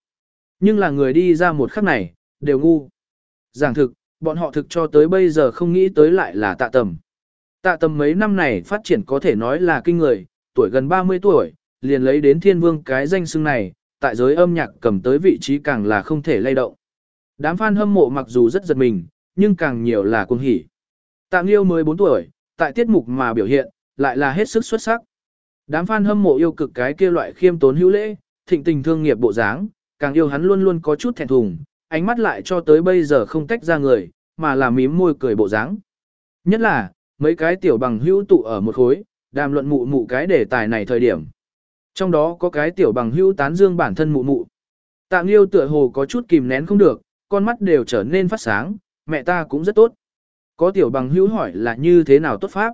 Nhưng là người đi ra một khắc này, đều ngu. Giảng thực, bọn họ thực cho tới bây giờ không nghĩ tới lại là tạ tầm. Tạ tầm mấy năm này phát triển có thể nói là kinh người, tuổi gần 30 tuổi, liền lấy đến thiên vương cái danh xưng này, tại giới âm nhạc cầm tới vị trí càng là không thể lay động. Đám fan hâm mộ mặc dù rất giật mình, nhưng càng nhiều là cuồng hỉ. Tạ Nghiêu 14 tuổi, tại tiết mục mà biểu hiện, lại là hết sức xuất sắc. Đám fan hâm mộ yêu cực cái kia loại khiêm tốn hữu lễ, thịnh tình thương nghiệp bộ dáng, càng yêu hắn luôn luôn có chút thẹn thùng, ánh mắt lại cho tới bây giờ không tách ra người, mà là mím môi cười bộ dáng. Nhất là, mấy cái tiểu bằng hữu tụ ở một khối, đàm luận mụ mụ cái đề tài này thời điểm. Trong đó có cái tiểu bằng hữu tán dương bản thân mụ mụ. Tạng yêu tựa hồ có chút kìm nén không được, con mắt đều trở nên phát sáng, mẹ ta cũng rất tốt. Có tiểu bằng hữu hỏi là như thế nào tốt pháp.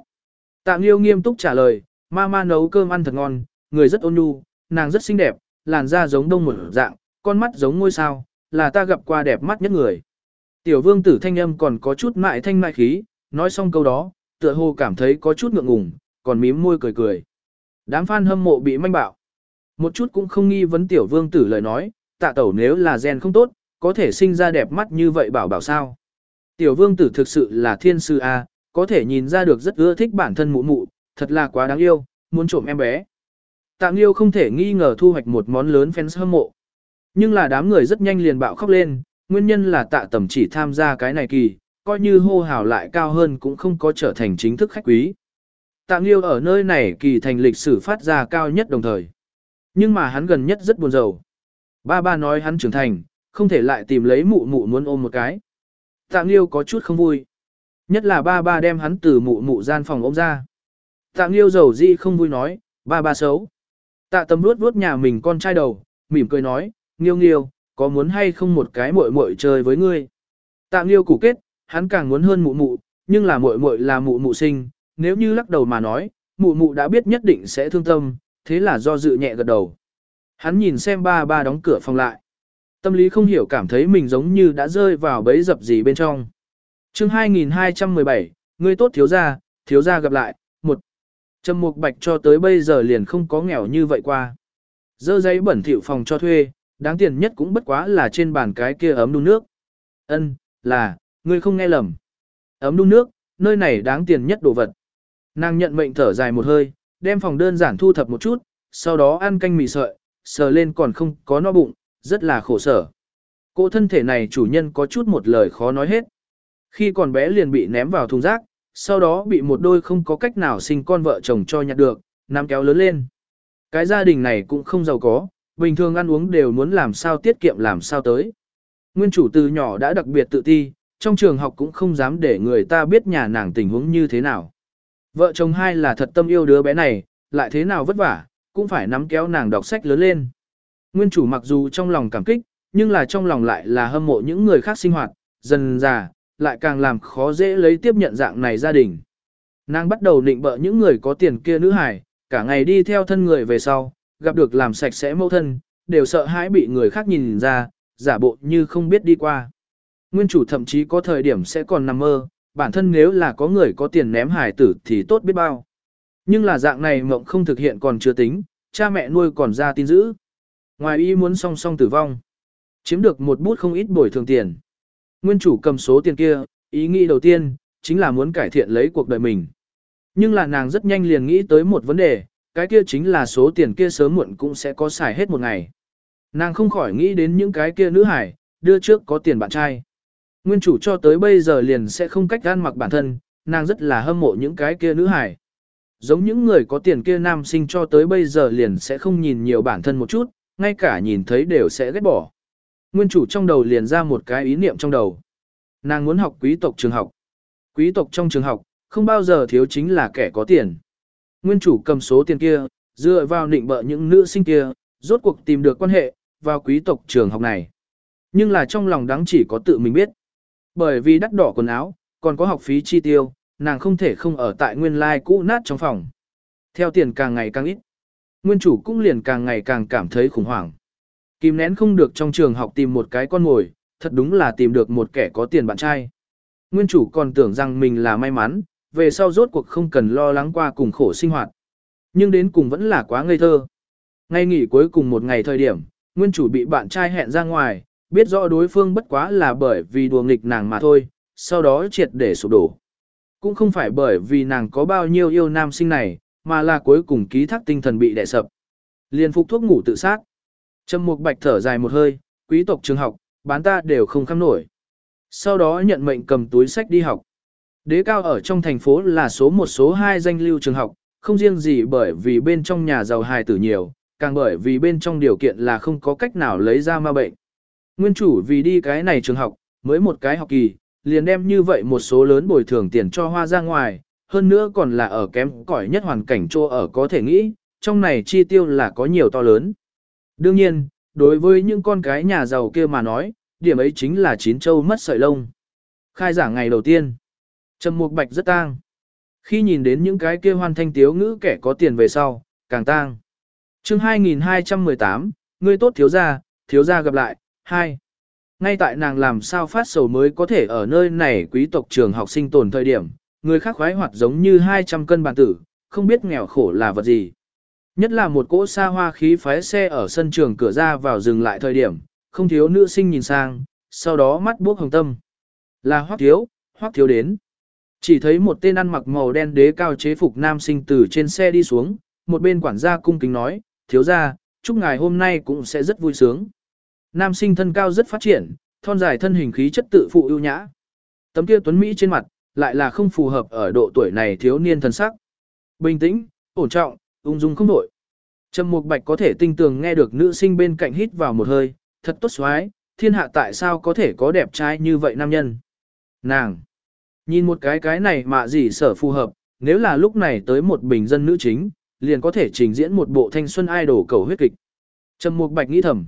Tạ Nghiêu nghiêm túc trả lời, mama nấu cơm ăn thật ngon, người rất ôn nhu, nàng rất xinh đẹp, làn da giống đông một dạng, con mắt giống ngôi sao, là ta gặp qua đẹp mắt nhất người. Tiểu vương tử thanh âm còn có chút mại thanh mại khí, nói xong câu đó, tựa hồ cảm thấy có chút ngượng ngùng, còn mím môi cười cười. Đám fan hâm mộ bị manh bạo. Một chút cũng không nghi vấn tiểu vương tử lời nói, tạ tẩu nếu là gen không tốt, có thể sinh ra đẹp mắt như vậy bảo bảo sao. Tiểu vương tử thực sự là thiên sư A, có thể nhìn ra được rất ưa thích bản thân mụ mụ, thật là quá đáng yêu, muốn trộm em bé. Tạ Nghiêu không thể nghi ngờ thu hoạch một món lớn fans hâm mộ. Nhưng là đám người rất nhanh liền bạo khóc lên, nguyên nhân là tạ tầm chỉ tham gia cái này kỳ, coi như hô hào lại cao hơn cũng không có trở thành chính thức khách quý. Tạ Nghiêu ở nơi này kỳ thành lịch sử phát ra cao nhất đồng thời. Nhưng mà hắn gần nhất rất buồn rầu. Ba ba nói hắn trưởng thành, không thể lại tìm lấy mụ mụ muốn ôm một cái. Tạ Nghiêu có chút không vui. Nhất là ba ba đem hắn từ mụ mụ gian phòng ôm ra. Tạ Nghiêu dầu di không vui nói, ba ba xấu. Tạ Tâm nuốt vuốt nhà mình con trai đầu, mỉm cười nói, Nghiêu Nghiêu, có muốn hay không một cái muội muội chơi với ngươi? Tạ Nghiêu củ kết, hắn càng muốn hơn mụ mụ, nhưng là muội muội là mụ mụ sinh, nếu như lắc đầu mà nói, mụ mụ đã biết nhất định sẽ thương tâm, thế là do dự nhẹ gật đầu. Hắn nhìn xem ba ba đóng cửa phòng lại. Tâm lý không hiểu cảm thấy mình giống như đã rơi vào bẫy dập gì bên trong chương 2217, người tốt thiếu gia, thiếu gia gặp lại, một. Trầm Mục Bạch cho tới bây giờ liền không có nghèo như vậy qua. Dơ giấy bẩn thỉu phòng cho thuê, đáng tiền nhất cũng bất quá là trên bàn cái kia ấm đun nước. Ân, là, ngươi không nghe lầm. Ấm đun nước, nơi này đáng tiền nhất đồ vật. Nàng nhận mệnh thở dài một hơi, đem phòng đơn giản thu thập một chút, sau đó ăn canh mì sợi, sờ lên còn không có no bụng, rất là khổ sở. Cô thân thể này chủ nhân có chút một lời khó nói hết. Khi còn bé liền bị ném vào thùng rác, sau đó bị một đôi không có cách nào sinh con vợ chồng cho nhặt được, nắm kéo lớn lên. Cái gia đình này cũng không giàu có, bình thường ăn uống đều muốn làm sao tiết kiệm làm sao tới. Nguyên chủ từ nhỏ đã đặc biệt tự ti, trong trường học cũng không dám để người ta biết nhà nàng tình huống như thế nào. Vợ chồng hai là thật tâm yêu đứa bé này, lại thế nào vất vả, cũng phải nắm kéo nàng đọc sách lớn lên. Nguyên chủ mặc dù trong lòng cảm kích, nhưng là trong lòng lại là hâm mộ những người khác sinh hoạt, dần già, lại càng làm khó dễ lấy tiếp nhận dạng này gia đình. Nàng bắt đầu định bợ những người có tiền kia nữ hải, cả ngày đi theo thân người về sau, gặp được làm sạch sẽ mẫu thân, đều sợ hãi bị người khác nhìn ra, giả bộ như không biết đi qua. Nguyên chủ thậm chí có thời điểm sẽ còn nằm mơ, bản thân nếu là có người có tiền ném hải tử thì tốt biết bao. Nhưng là dạng này mộng không thực hiện còn chưa tính, cha mẹ nuôi còn ra tin dữ. Ngoài y muốn song song tử vong, chiếm được một bút không ít bồi thường tiền. Nguyên chủ cầm số tiền kia, ý nghĩ đầu tiên, chính là muốn cải thiện lấy cuộc đời mình. Nhưng là nàng rất nhanh liền nghĩ tới một vấn đề, cái kia chính là số tiền kia sớm muộn cũng sẽ có xài hết một ngày. Nàng không khỏi nghĩ đến những cái kia nữ hải, đưa trước có tiền bạn trai. Nguyên chủ cho tới bây giờ liền sẽ không cách gan mặc bản thân, nàng rất là hâm mộ những cái kia nữ hải. Giống những người có tiền kia nam sinh cho tới bây giờ liền sẽ không nhìn nhiều bản thân một chút, ngay cả nhìn thấy đều sẽ ghét bỏ. Nguyên chủ trong đầu liền ra một cái ý niệm trong đầu. Nàng muốn học quý tộc trường học. Quý tộc trong trường học, không bao giờ thiếu chính là kẻ có tiền. Nguyên chủ cầm số tiền kia, dựa vào nịnh bợ những nữ sinh kia, rốt cuộc tìm được quan hệ, vào quý tộc trường học này. Nhưng là trong lòng đáng chỉ có tự mình biết. Bởi vì đắt đỏ quần áo, còn có học phí chi tiêu, nàng không thể không ở tại nguyên lai cũ nát trong phòng. Theo tiền càng ngày càng ít, nguyên chủ cũng liền càng ngày càng cảm thấy khủng hoảng. Kìm nén không được trong trường học tìm một cái con ngồi, thật đúng là tìm được một kẻ có tiền bạn trai. Nguyên chủ còn tưởng rằng mình là may mắn, về sau rốt cuộc không cần lo lắng qua cùng khổ sinh hoạt. Nhưng đến cùng vẫn là quá ngây thơ. Ngay nghỉ cuối cùng một ngày thời điểm, nguyên chủ bị bạn trai hẹn ra ngoài, biết rõ đối phương bất quá là bởi vì đùa nghịch nàng mà thôi, sau đó triệt để sụp đổ. Cũng không phải bởi vì nàng có bao nhiêu yêu nam sinh này, mà là cuối cùng ký thác tinh thần bị đè sập. Liên phục thuốc ngủ tự sát. Trầm Mục Bạch thở dài một hơi, quý tộc trường học, bán ta đều không kham nổi. Sau đó nhận mệnh cầm túi sách đi học. Đế cao ở trong thành phố là số một số hai danh lưu trường học, không riêng gì bởi vì bên trong nhà giàu hài tử nhiều, càng bởi vì bên trong điều kiện là không có cách nào lấy ra ma bệnh. Nguyên chủ vì đi cái này trường học, mới một cái học kỳ, liền đem như vậy một số lớn bồi thường tiền cho hoa ra ngoài, hơn nữa còn là ở kém cỏi nhất hoàn cảnh chỗ ở có thể nghĩ, trong này chi tiêu là có nhiều to lớn. Đương nhiên, đối với những con cái nhà giàu kia mà nói, điểm ấy chính là chín châu mất sợi lông. Khai giảng ngày đầu tiên, Trầm Mục Bạch rất tang. Khi nhìn đến những cái kia hoan thanh tiếu ngữ kẻ có tiền về sau, càng tang. Chương 2218, ngươi tốt thiếu gia, thiếu gia gặp lại, 2. Ngay tại nàng làm sao phát sầu mới có thể ở nơi này quý tộc trường học sinh tồn thời điểm, người khác khoái hoạt giống như 200 cân bàn tử, không biết nghèo khổ là vật gì. Nhất là một cỗ xa hoa khí phái xe ở sân trường cửa ra vào dừng lại thời điểm, không thiếu nữ sinh nhìn sang, sau đó mắt buốc hồng tâm. Là hoắc thiếu, hoắc thiếu đến. Chỉ thấy một tên ăn mặc màu đen đế cao chế phục nam sinh từ trên xe đi xuống, một bên quản gia cung kính nói, thiếu gia, chúc ngài hôm nay cũng sẽ rất vui sướng. Nam sinh thân cao rất phát triển, thon dài thân hình khí chất tự phụ ưu nhã. Tấm kia tuấn Mỹ trên mặt, lại là không phù hợp ở độ tuổi này thiếu niên thần sắc. Bình tĩnh, ổn trọng, ung dung không đổi. Trầm Mục Bạch có thể tinh tường nghe được nữ sinh bên cạnh hít vào một hơi, thật tốt xoái, thiên hạ tại sao có thể có đẹp trai như vậy nam nhân. Nàng, nhìn một cái cái này mà gì sở phù hợp, nếu là lúc này tới một bình dân nữ chính, liền có thể trình diễn một bộ thanh xuân idol cầu huyết kịch. Trầm Mục Bạch nghĩ thầm,